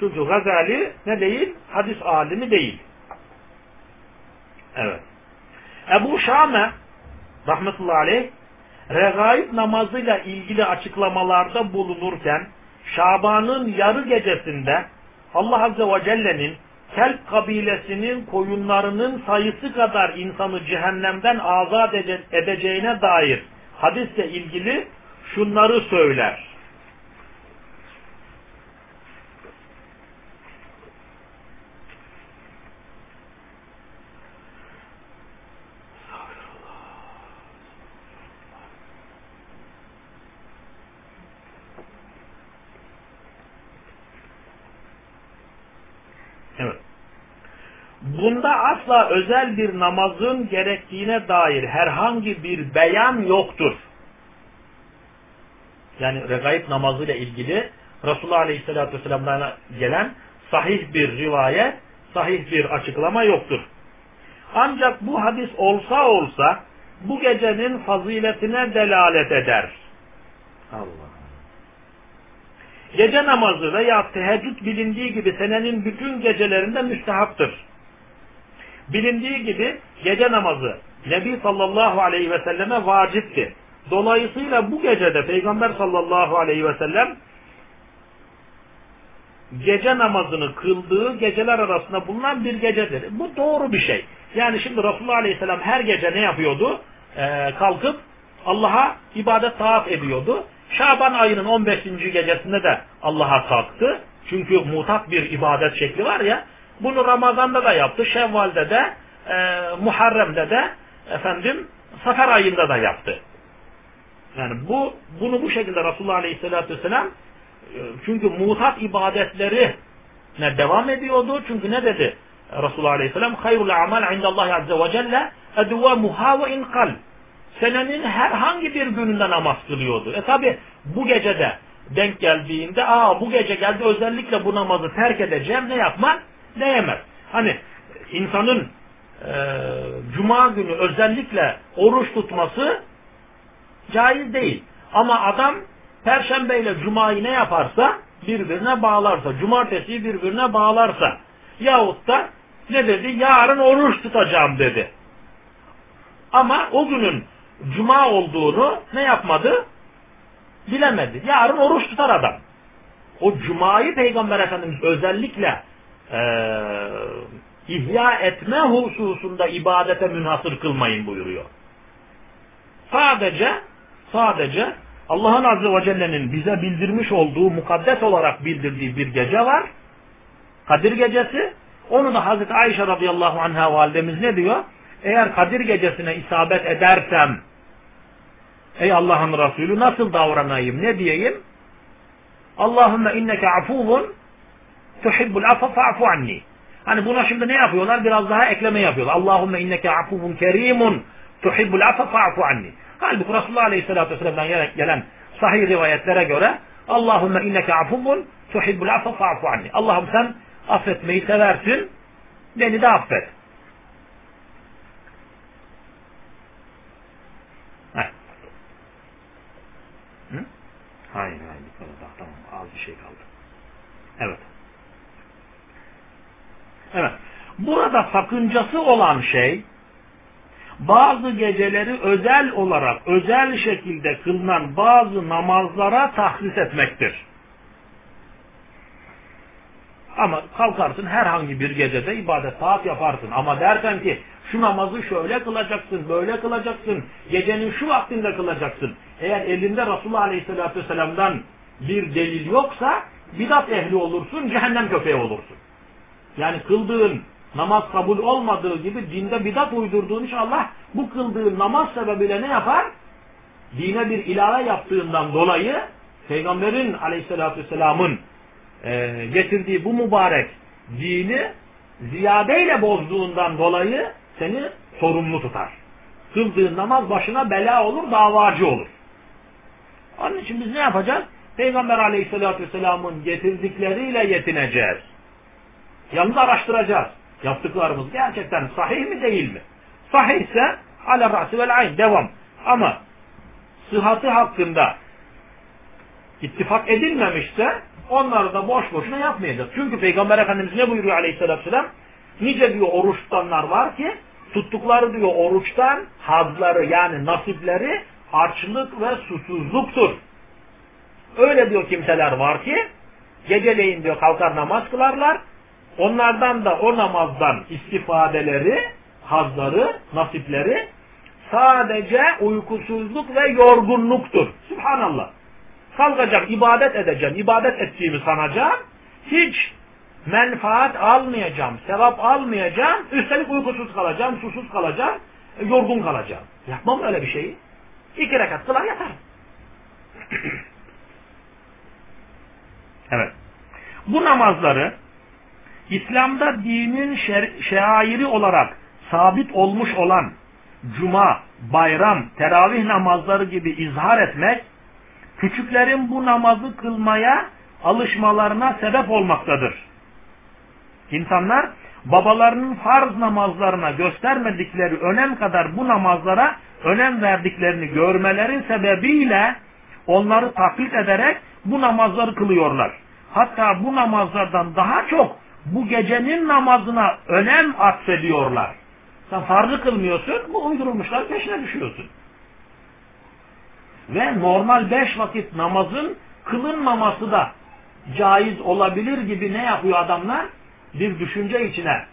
Çünkü Gazali ne değil? Hadis alimi değil. Evet. Ebu Şame rahmetullahi aleyh regaib namazıyla ilgili açıklamalarda bulunurken Şaban'ın yarı gecesinde Allah Azze ve Celle'nin Kelp kabilesinin koyunlarının sayısı kadar insanı cehennemden azat edeceğine dair hadisle ilgili şunları söyler. Bunda asla özel bir namazın gerektiğine dair herhangi bir beyan yoktur. Yani regaib namazıyla ilgili Resulullah Aleyhisselatü Vesselam'dan gelen sahih bir rivayet, sahih bir açıklama yoktur. Ancak bu hadis olsa olsa bu gecenin faziletine delalet eder. Allah. Gece namazı veya teheccüd bilindiği gibi senenin bütün gecelerinde müstehaptır. Bilindiği gibi gece namazı Nebi sallallahu aleyhi ve selleme vacipti. Dolayısıyla bu gecede Peygamber sallallahu aleyhi ve sellem gece namazını kıldığı geceler arasında bulunan bir gecedir. Bu doğru bir şey. Yani şimdi Resulullah Aleyhisselam her gece ne yapıyordu? Ee, kalkıp Allah'a ibadet tavaf ediyordu. Şaban ayının 15. gecesinde de Allah'a kalktı. Çünkü mutat bir ibadet şekli var ya. Bunu Ramazan'da da yaptı, Şevval'de de, e, Muharrem'de de, efendim, Safer ayında da yaptı. Yani bu bunu bu şekilde Resulullah Aleyhisselatü Vesselam e, çünkü mutat ibadetleri ne devam ediyordu. Çünkü ne dedi Resulullah Aleyhisselam? Hayrul amal indallahi azze ve celle edvamuha ve inkal. Senenin herhangi bir gününde namaz kılıyordu. E tabi bu gecede denk geldiğinde aa bu gece geldi özellikle bu namazı terk edeceğim ne yapmak? Değmez. Hani insanın e, cuma günü özellikle oruç tutması caiz değil. Ama adam perşembe ile cumayı ne yaparsa birbirine bağlarsa, cumartesiyi birbirine bağlarsa yahut da ne dedi? Yarın oruç tutacağım dedi. Ama o günün cuma olduğunu ne yapmadı? Bilemedi. Yarın oruç tutar adam. O cumayı Peygamber Efendimiz özellikle e, ihya etme hususunda ibadete münhasır kılmayın buyuruyor. Sadece sadece Allah'ın Azze ve Celle'nin bize bildirmiş olduğu mukaddes olarak bildirdiği bir gece var. Kadir gecesi. Onu da Hazreti Ayşe radıyallahu anha validemiz ne diyor? Eğer Kadir gecesine isabet edersem ey Allah'ın Resulü nasıl davranayım ne diyeyim? Allahümme inneke afuvun tuhibbul afa fa'fu anni. Hani buna şimdi ne yapıyorlar? Biraz daha ekleme yapıyorlar. Allahümme inneke afuvun kerimun tuhibbul afa fa'fu anni. Halbuki Resulullah Aleyhisselatü Vesselam'dan gelen sahih rivayetlere göre Allahümme inneke afuvun tuhibbul afa fa'fu anni. Allah'ım sen affetmeyi seversin. Beni de affet. Hayır hayır. Daha, tamam. Az bir şey kaldı. Evet. Evet. Burada sakıncası olan şey bazı geceleri özel olarak özel şekilde kılınan bazı namazlara tahsis etmektir. Ama kalkarsın herhangi bir gecede ibadet saat yaparsın. Ama dersen ki şu namazı şöyle kılacaksın, böyle kılacaksın, gecenin şu vaktinde kılacaksın. Eğer elinde Resulullah Aleyhisselatü Vesselam'dan bir delil yoksa bidat ehli olursun, cehennem köpeği olursun. Yani kıldığın namaz kabul olmadığı gibi dinde bidat uydurduğun inşallah bu kıldığın namaz sebebiyle ne yapar? Dine bir ilave yaptığından dolayı Peygamberin aleyhissalatü vesselamın e, getirdiği bu mübarek dini ziyadeyle bozduğundan dolayı seni sorumlu tutar. Kıldığın namaz başına bela olur, davacı olur. Onun için biz ne yapacağız? Peygamber aleyhissalatü vesselamın getirdikleriyle yetineceğiz. Yalnız araştıracağız. Yaptıklarımız gerçekten sahih mi değil mi? Sahihse ala ra'si vel ayn devam. Ama sıhhatı hakkında ittifak edilmemişse onları da boş boşuna yapmayacağız. Çünkü Peygamber Efendimiz ne buyuruyor aleyhissalatü vesselam? Nice diyor oruç tutanlar var ki tuttukları diyor oruçtan hazları yani nasipleri açlık ve susuzluktur. Öyle diyor kimseler var ki geceleyin diyor kalkar namaz kılarlar Onlardan da o namazdan istifadeleri, hazları, nasipleri sadece uykusuzluk ve yorgunluktur. Subhanallah. Kalkacak, ibadet edeceğim, ibadet ettiğimi sanacağım. Hiç menfaat almayacağım, sevap almayacağım. Üstelik uykusuz kalacağım, susuz kalacağım, yorgun kalacağım. Yapmam öyle bir şeyi. İki rekat kılar yatar. evet. Bu namazları İslam'da dinin şairi olarak sabit olmuş olan cuma, bayram, teravih namazları gibi izhar etmek, küçüklerin bu namazı kılmaya alışmalarına sebep olmaktadır. İnsanlar babalarının farz namazlarına göstermedikleri önem kadar bu namazlara önem verdiklerini görmeleri sebebiyle onları taklit ederek bu namazları kılıyorlar. Hatta bu namazlardan daha çok bu gecenin namazına önem atfediyorlar. Sen farzı kılmıyorsun, bu uydurulmuşlar peşine düşüyorsun. Ve normal beş vakit namazın kılınmaması da caiz olabilir gibi ne yapıyor adamlar? Bir düşünce içine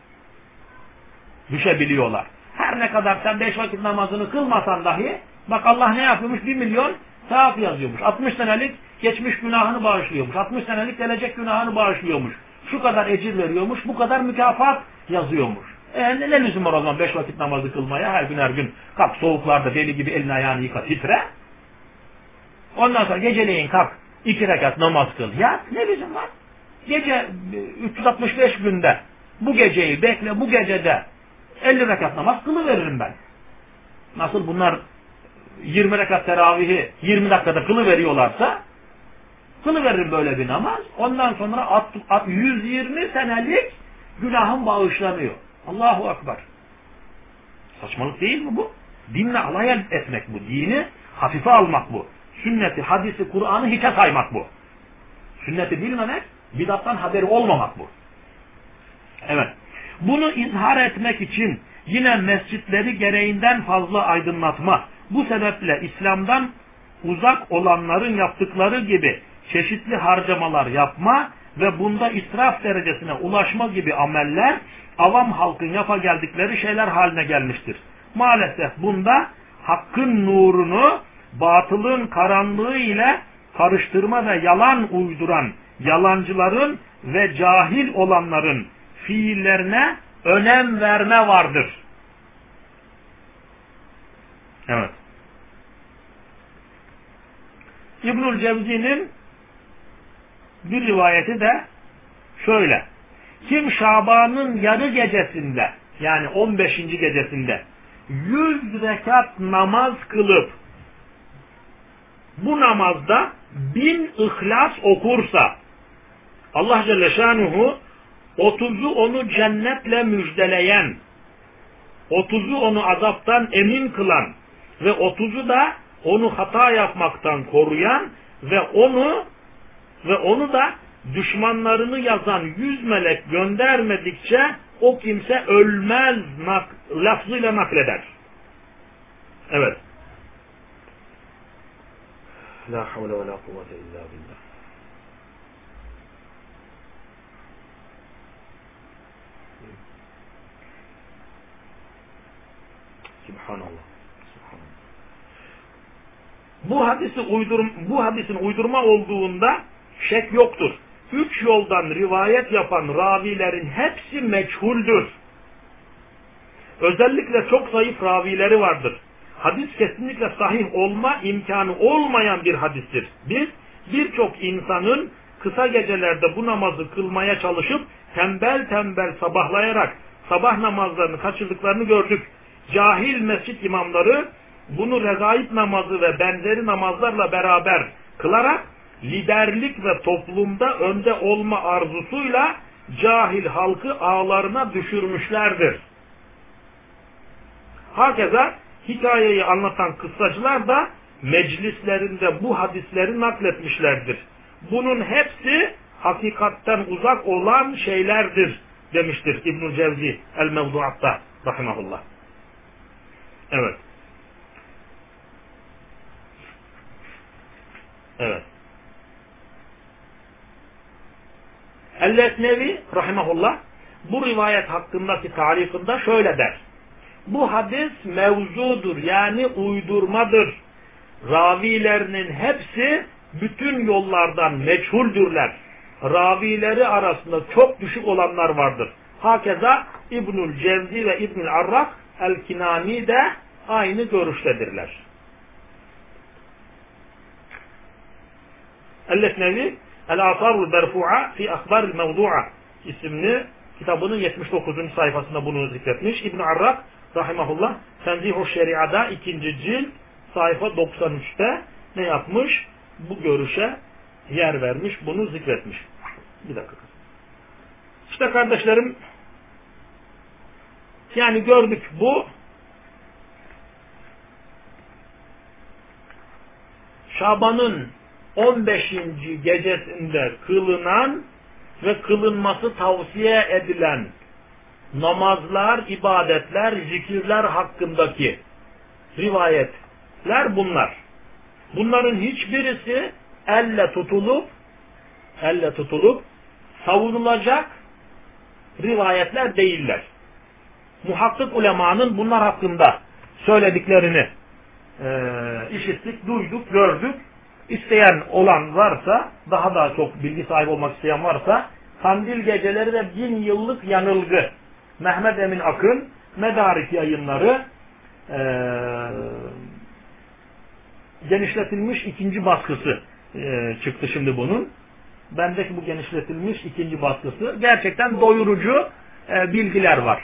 düşebiliyorlar. Her ne kadar sen beş vakit namazını kılmasan dahi bak Allah ne yapıyormuş? Bir milyon sevap yazıyormuş. 60 senelik geçmiş günahını bağışlıyormuş. 60 senelik gelecek günahını bağışlıyormuş şu kadar ecir veriyormuş, bu kadar mükafat yazıyormuş. E ne, ne lüzum var o zaman beş vakit namazı kılmaya her gün her gün kalk soğuklarda deli gibi elini ayağını yıka titre. Ondan sonra geceleyin kalk iki rekat namaz kıl. Ya ne lüzum var? Gece 365 günde bu geceyi bekle bu gecede 50 rekat namaz kılıveririm ben. Nasıl bunlar 20 rekat teravihi 20 dakikada kılı Kılıveririm böyle bir namaz. Ondan sonra 120 senelik günahım bağışlanıyor. Allahu Akbar. Saçmalık değil mi bu? Dinle alay etmek bu. Dini hafife almak bu. Sünneti, hadisi, Kur'an'ı hiçe saymak bu. Sünneti bilmemek, bidattan haberi olmamak bu. Evet. Bunu izhar etmek için yine mescitleri gereğinden fazla aydınlatma. Bu sebeple İslam'dan uzak olanların yaptıkları gibi çeşitli harcamalar yapma ve bunda israf derecesine ulaşma gibi ameller avam halkın yapa geldikleri şeyler haline gelmiştir. Maalesef bunda hakkın nurunu batılın karanlığı ile karıştırma ve yalan uyduran yalancıların ve cahil olanların fiillerine önem verme vardır. Evet. İbnül Cevzi'nin bir rivayeti de şöyle. Kim Şaban'ın yarı gecesinde yani 15. gecesinde 100 rekat namaz kılıp bu namazda bin ihlas okursa Allah Celle Şanuhu 30'u onu cennetle müjdeleyen 30'u onu azaptan emin kılan ve 30'u da onu hata yapmaktan koruyan ve onu ve onu da düşmanlarını yazan yüz melek göndermedikçe o kimse ölmez nak, lafzıyla nakleder. Evet. La havle ve la kuvvete illa billah. Subhanallah. Subhanallah. Bu hadisi uydur bu hadisin uydurma olduğunda şek yoktur. Üç yoldan rivayet yapan ravilerin hepsi meçhuldür. Özellikle çok zayıf ravileri vardır. Hadis kesinlikle sahih olma imkanı olmayan bir hadistir. Biz birçok insanın kısa gecelerde bu namazı kılmaya çalışıp tembel tembel sabahlayarak sabah namazlarını kaçırdıklarını gördük. Cahil mescit imamları bunu regaib namazı ve benzeri namazlarla beraber kılarak liderlik ve toplumda önde olma arzusuyla cahil halkı ağlarına düşürmüşlerdir. Hakeza hikayeyi anlatan kıssacılar da meclislerinde bu hadisleri nakletmişlerdir. Bunun hepsi hakikatten uzak olan şeylerdir demiştir İbnül Cevzi el-Mevduat'ta rahimahullah. Evet. Evet. El-Lesnevi rahimahullah bu rivayet hakkındaki tarifinde şöyle der. Bu hadis mevzudur yani uydurmadır. Ravilerinin hepsi bütün yollardan meçhuldürler. Ravileri arasında çok düşük olanlar vardır. Hakeza İbnül Cevzi ve İbnül Arrak El-Kinani de aynı görüştedirler. El-Lesnevi El-Asarul Berfu'a fi Akbaril Mevdu'a isimli kitabının 79. sayfasında bunu zikretmiş. İbn Arrak rahimahullah Tenzih-u Şeria'da ikinci cilt sayfa 93'te ne yapmış? Bu görüşe yer vermiş, bunu zikretmiş. Bir dakika. İşte kardeşlerim yani gördük bu Şaban'ın 15. gecesinde kılınan ve kılınması tavsiye edilen namazlar, ibadetler, zikirler hakkındaki rivayetler bunlar. Bunların hiçbirisi elle tutulup elle tutulup savunulacak rivayetler değiller. Muhakkik ulemanın bunlar hakkında söylediklerini e, işittik, duyduk, gördük isteyen olan varsa, daha da çok bilgi sahibi olmak isteyen varsa, Kandil Geceleri ve Bin Yıllık Yanılgı, Mehmet Emin Akın, Medarik yayınları, e, genişletilmiş ikinci baskısı e, çıktı şimdi bunun. Bendeki bu genişletilmiş ikinci baskısı. Gerçekten doyurucu e, bilgiler var.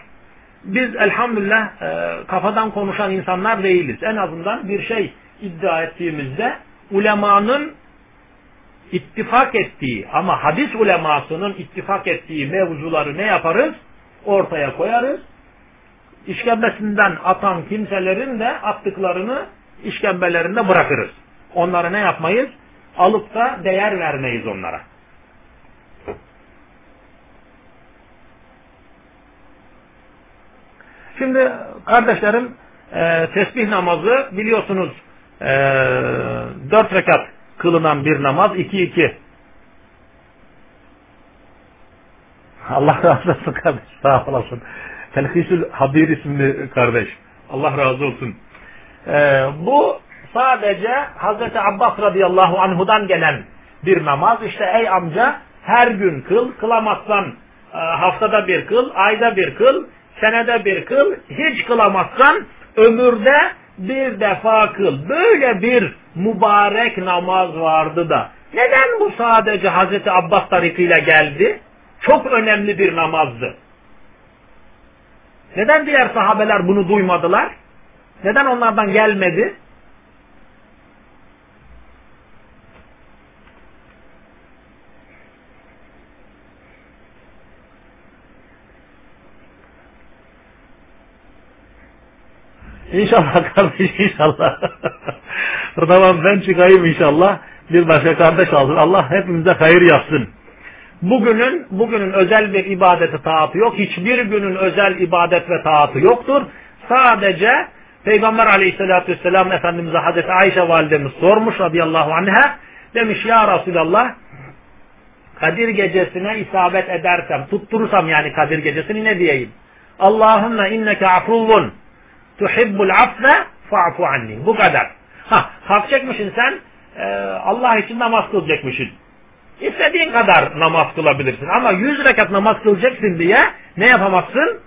Biz elhamdülillah e, kafadan konuşan insanlar değiliz. En azından bir şey iddia ettiğimizde ulemanın ittifak ettiği ama hadis ulemasının ittifak ettiği mevzuları ne yaparız? Ortaya koyarız. İşkembesinden atan kimselerin de attıklarını işkembelerinde bırakırız. Onları ne yapmayız? Alıp da değer vermeyiz onlara. Şimdi kardeşlerim e, tesbih namazı biliyorsunuz dört rekat kılınan bir namaz iki iki. Allah razı olsun kardeş. Sağ olasın. Telhisül Habir isimli kardeş. Allah razı olsun. Ee, bu sadece Hazreti Abbas radıyallahu anhudan gelen bir namaz. İşte ey amca her gün kıl, kılamazsan e, haftada bir kıl, ayda bir kıl, senede bir kıl, hiç kılamazsan ömürde bir defa kıl. Böyle bir mübarek namaz vardı da. Neden bu sadece Hazreti Abbas tarifiyle geldi? Çok önemli bir namazdı. Neden diğer sahabeler bunu duymadılar? Neden onlardan gelmedi? İnşallah kardeş inşallah. tamam ben çıkayım inşallah. Bir başka kardeş alsın. Allah hepimize hayır yapsın. Bugünün bugünün özel bir ibadeti taatı yok. Hiçbir günün özel ibadet ve taatı yoktur. Sadece Peygamber aleyhissalatü vesselam Efendimiz'e Hazreti Ayşe validemiz sormuş radıyallahu anh'a. Demiş ya Resulallah Kadir gecesine isabet edersem, tutturursam yani Kadir gecesini ne diyeyim? Allahümme inneke afuvun tuhibbul affe fa'fu anni. Bu kadar. Ha, kalk çekmişsin sen e, Allah için namaz kılacakmışsın. İstediğin kadar namaz kılabilirsin. Ama yüz rekat namaz kılacaksın diye ne yapamazsın?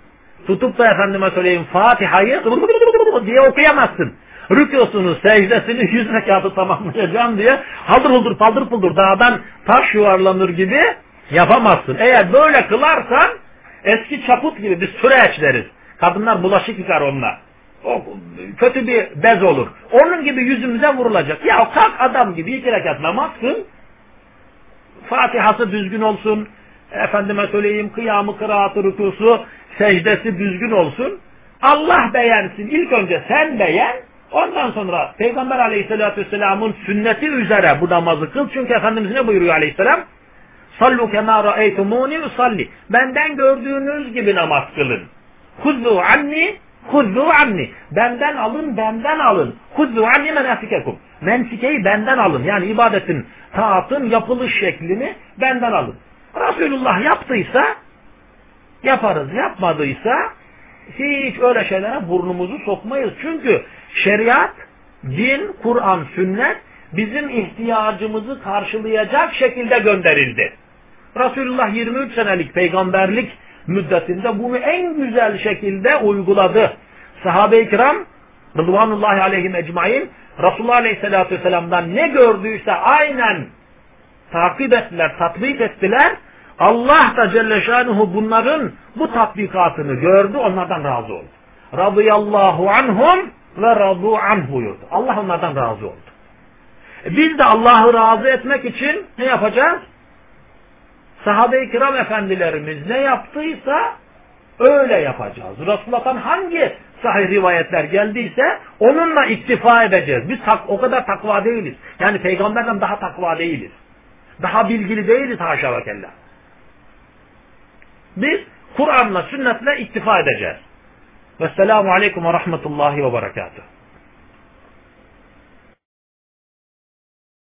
Tutup da efendime söyleyeyim Fatiha'yı diye okuyamazsın. Rükûsunu, secdesini yüz rekatı tamamlayacağım diye haldır huldur paldır puldur dağdan taş yuvarlanır gibi yapamazsın. Eğer böyle kılarsan eski çaput gibi bir süreç deriz. Kadınlar bulaşık yıkar onunla. O kötü bir bez olur. Onun gibi yüzümüze vurulacak. Ya kalk adam gibi iki rekat namaz kıl. Fatihası düzgün olsun. Efendime söyleyeyim kıyamı, kıraatı, rükusu, secdesi düzgün olsun. Allah beğensin. İlk önce sen beğen. Ondan sonra Peygamber aleyhissalatü vesselamın sünneti üzere bu namazı kıl. Çünkü Efendimiz ne buyuruyor aleyhisselam? Sallu kemâ ra'eytumûni usalli. Benden gördüğünüz gibi namaz kılın. Huzzu anni Huzzu anni. Benden alın, benden alın. Huzzu anni menasikekum. Mensikeyi benden alın. Yani ibadetin, taatın yapılış şeklini benden alın. Resulullah yaptıysa yaparız. Yapmadıysa hiç öyle şeylere burnumuzu sokmayız. Çünkü şeriat, din, Kur'an, sünnet bizim ihtiyacımızı karşılayacak şekilde gönderildi. Resulullah 23 senelik peygamberlik müddetinde bunu en güzel şekilde uyguladı. Sahabe-i kiram Rıdvanullahi aleyhim ecmain Resulullah aleyhissalatü vesselam'dan ne gördüyse aynen takip ettiler, tatbik ettiler. Allah da Celle Şanuhu bunların bu tatbikatını gördü, onlardan razı oldu. Radıyallahu anhum ve radu anh buyurdu. Allah onlardan razı oldu. E biz de Allah'ı razı etmek için ne yapacağız? Sahabe-i kiram efendilerimiz ne yaptıysa öyle yapacağız. Resulullah'tan hangi sahih rivayetler geldiyse onunla iktifa edeceğiz. Biz tak, o kadar takva değiliz. Yani peygamberden daha takva değiliz. Daha bilgili değiliz haşa ve kella. Biz Kur'an'la, sünnetle iktifa edeceğiz. Vesselamu aleyküm ve rahmetullahi ve berekatuhu.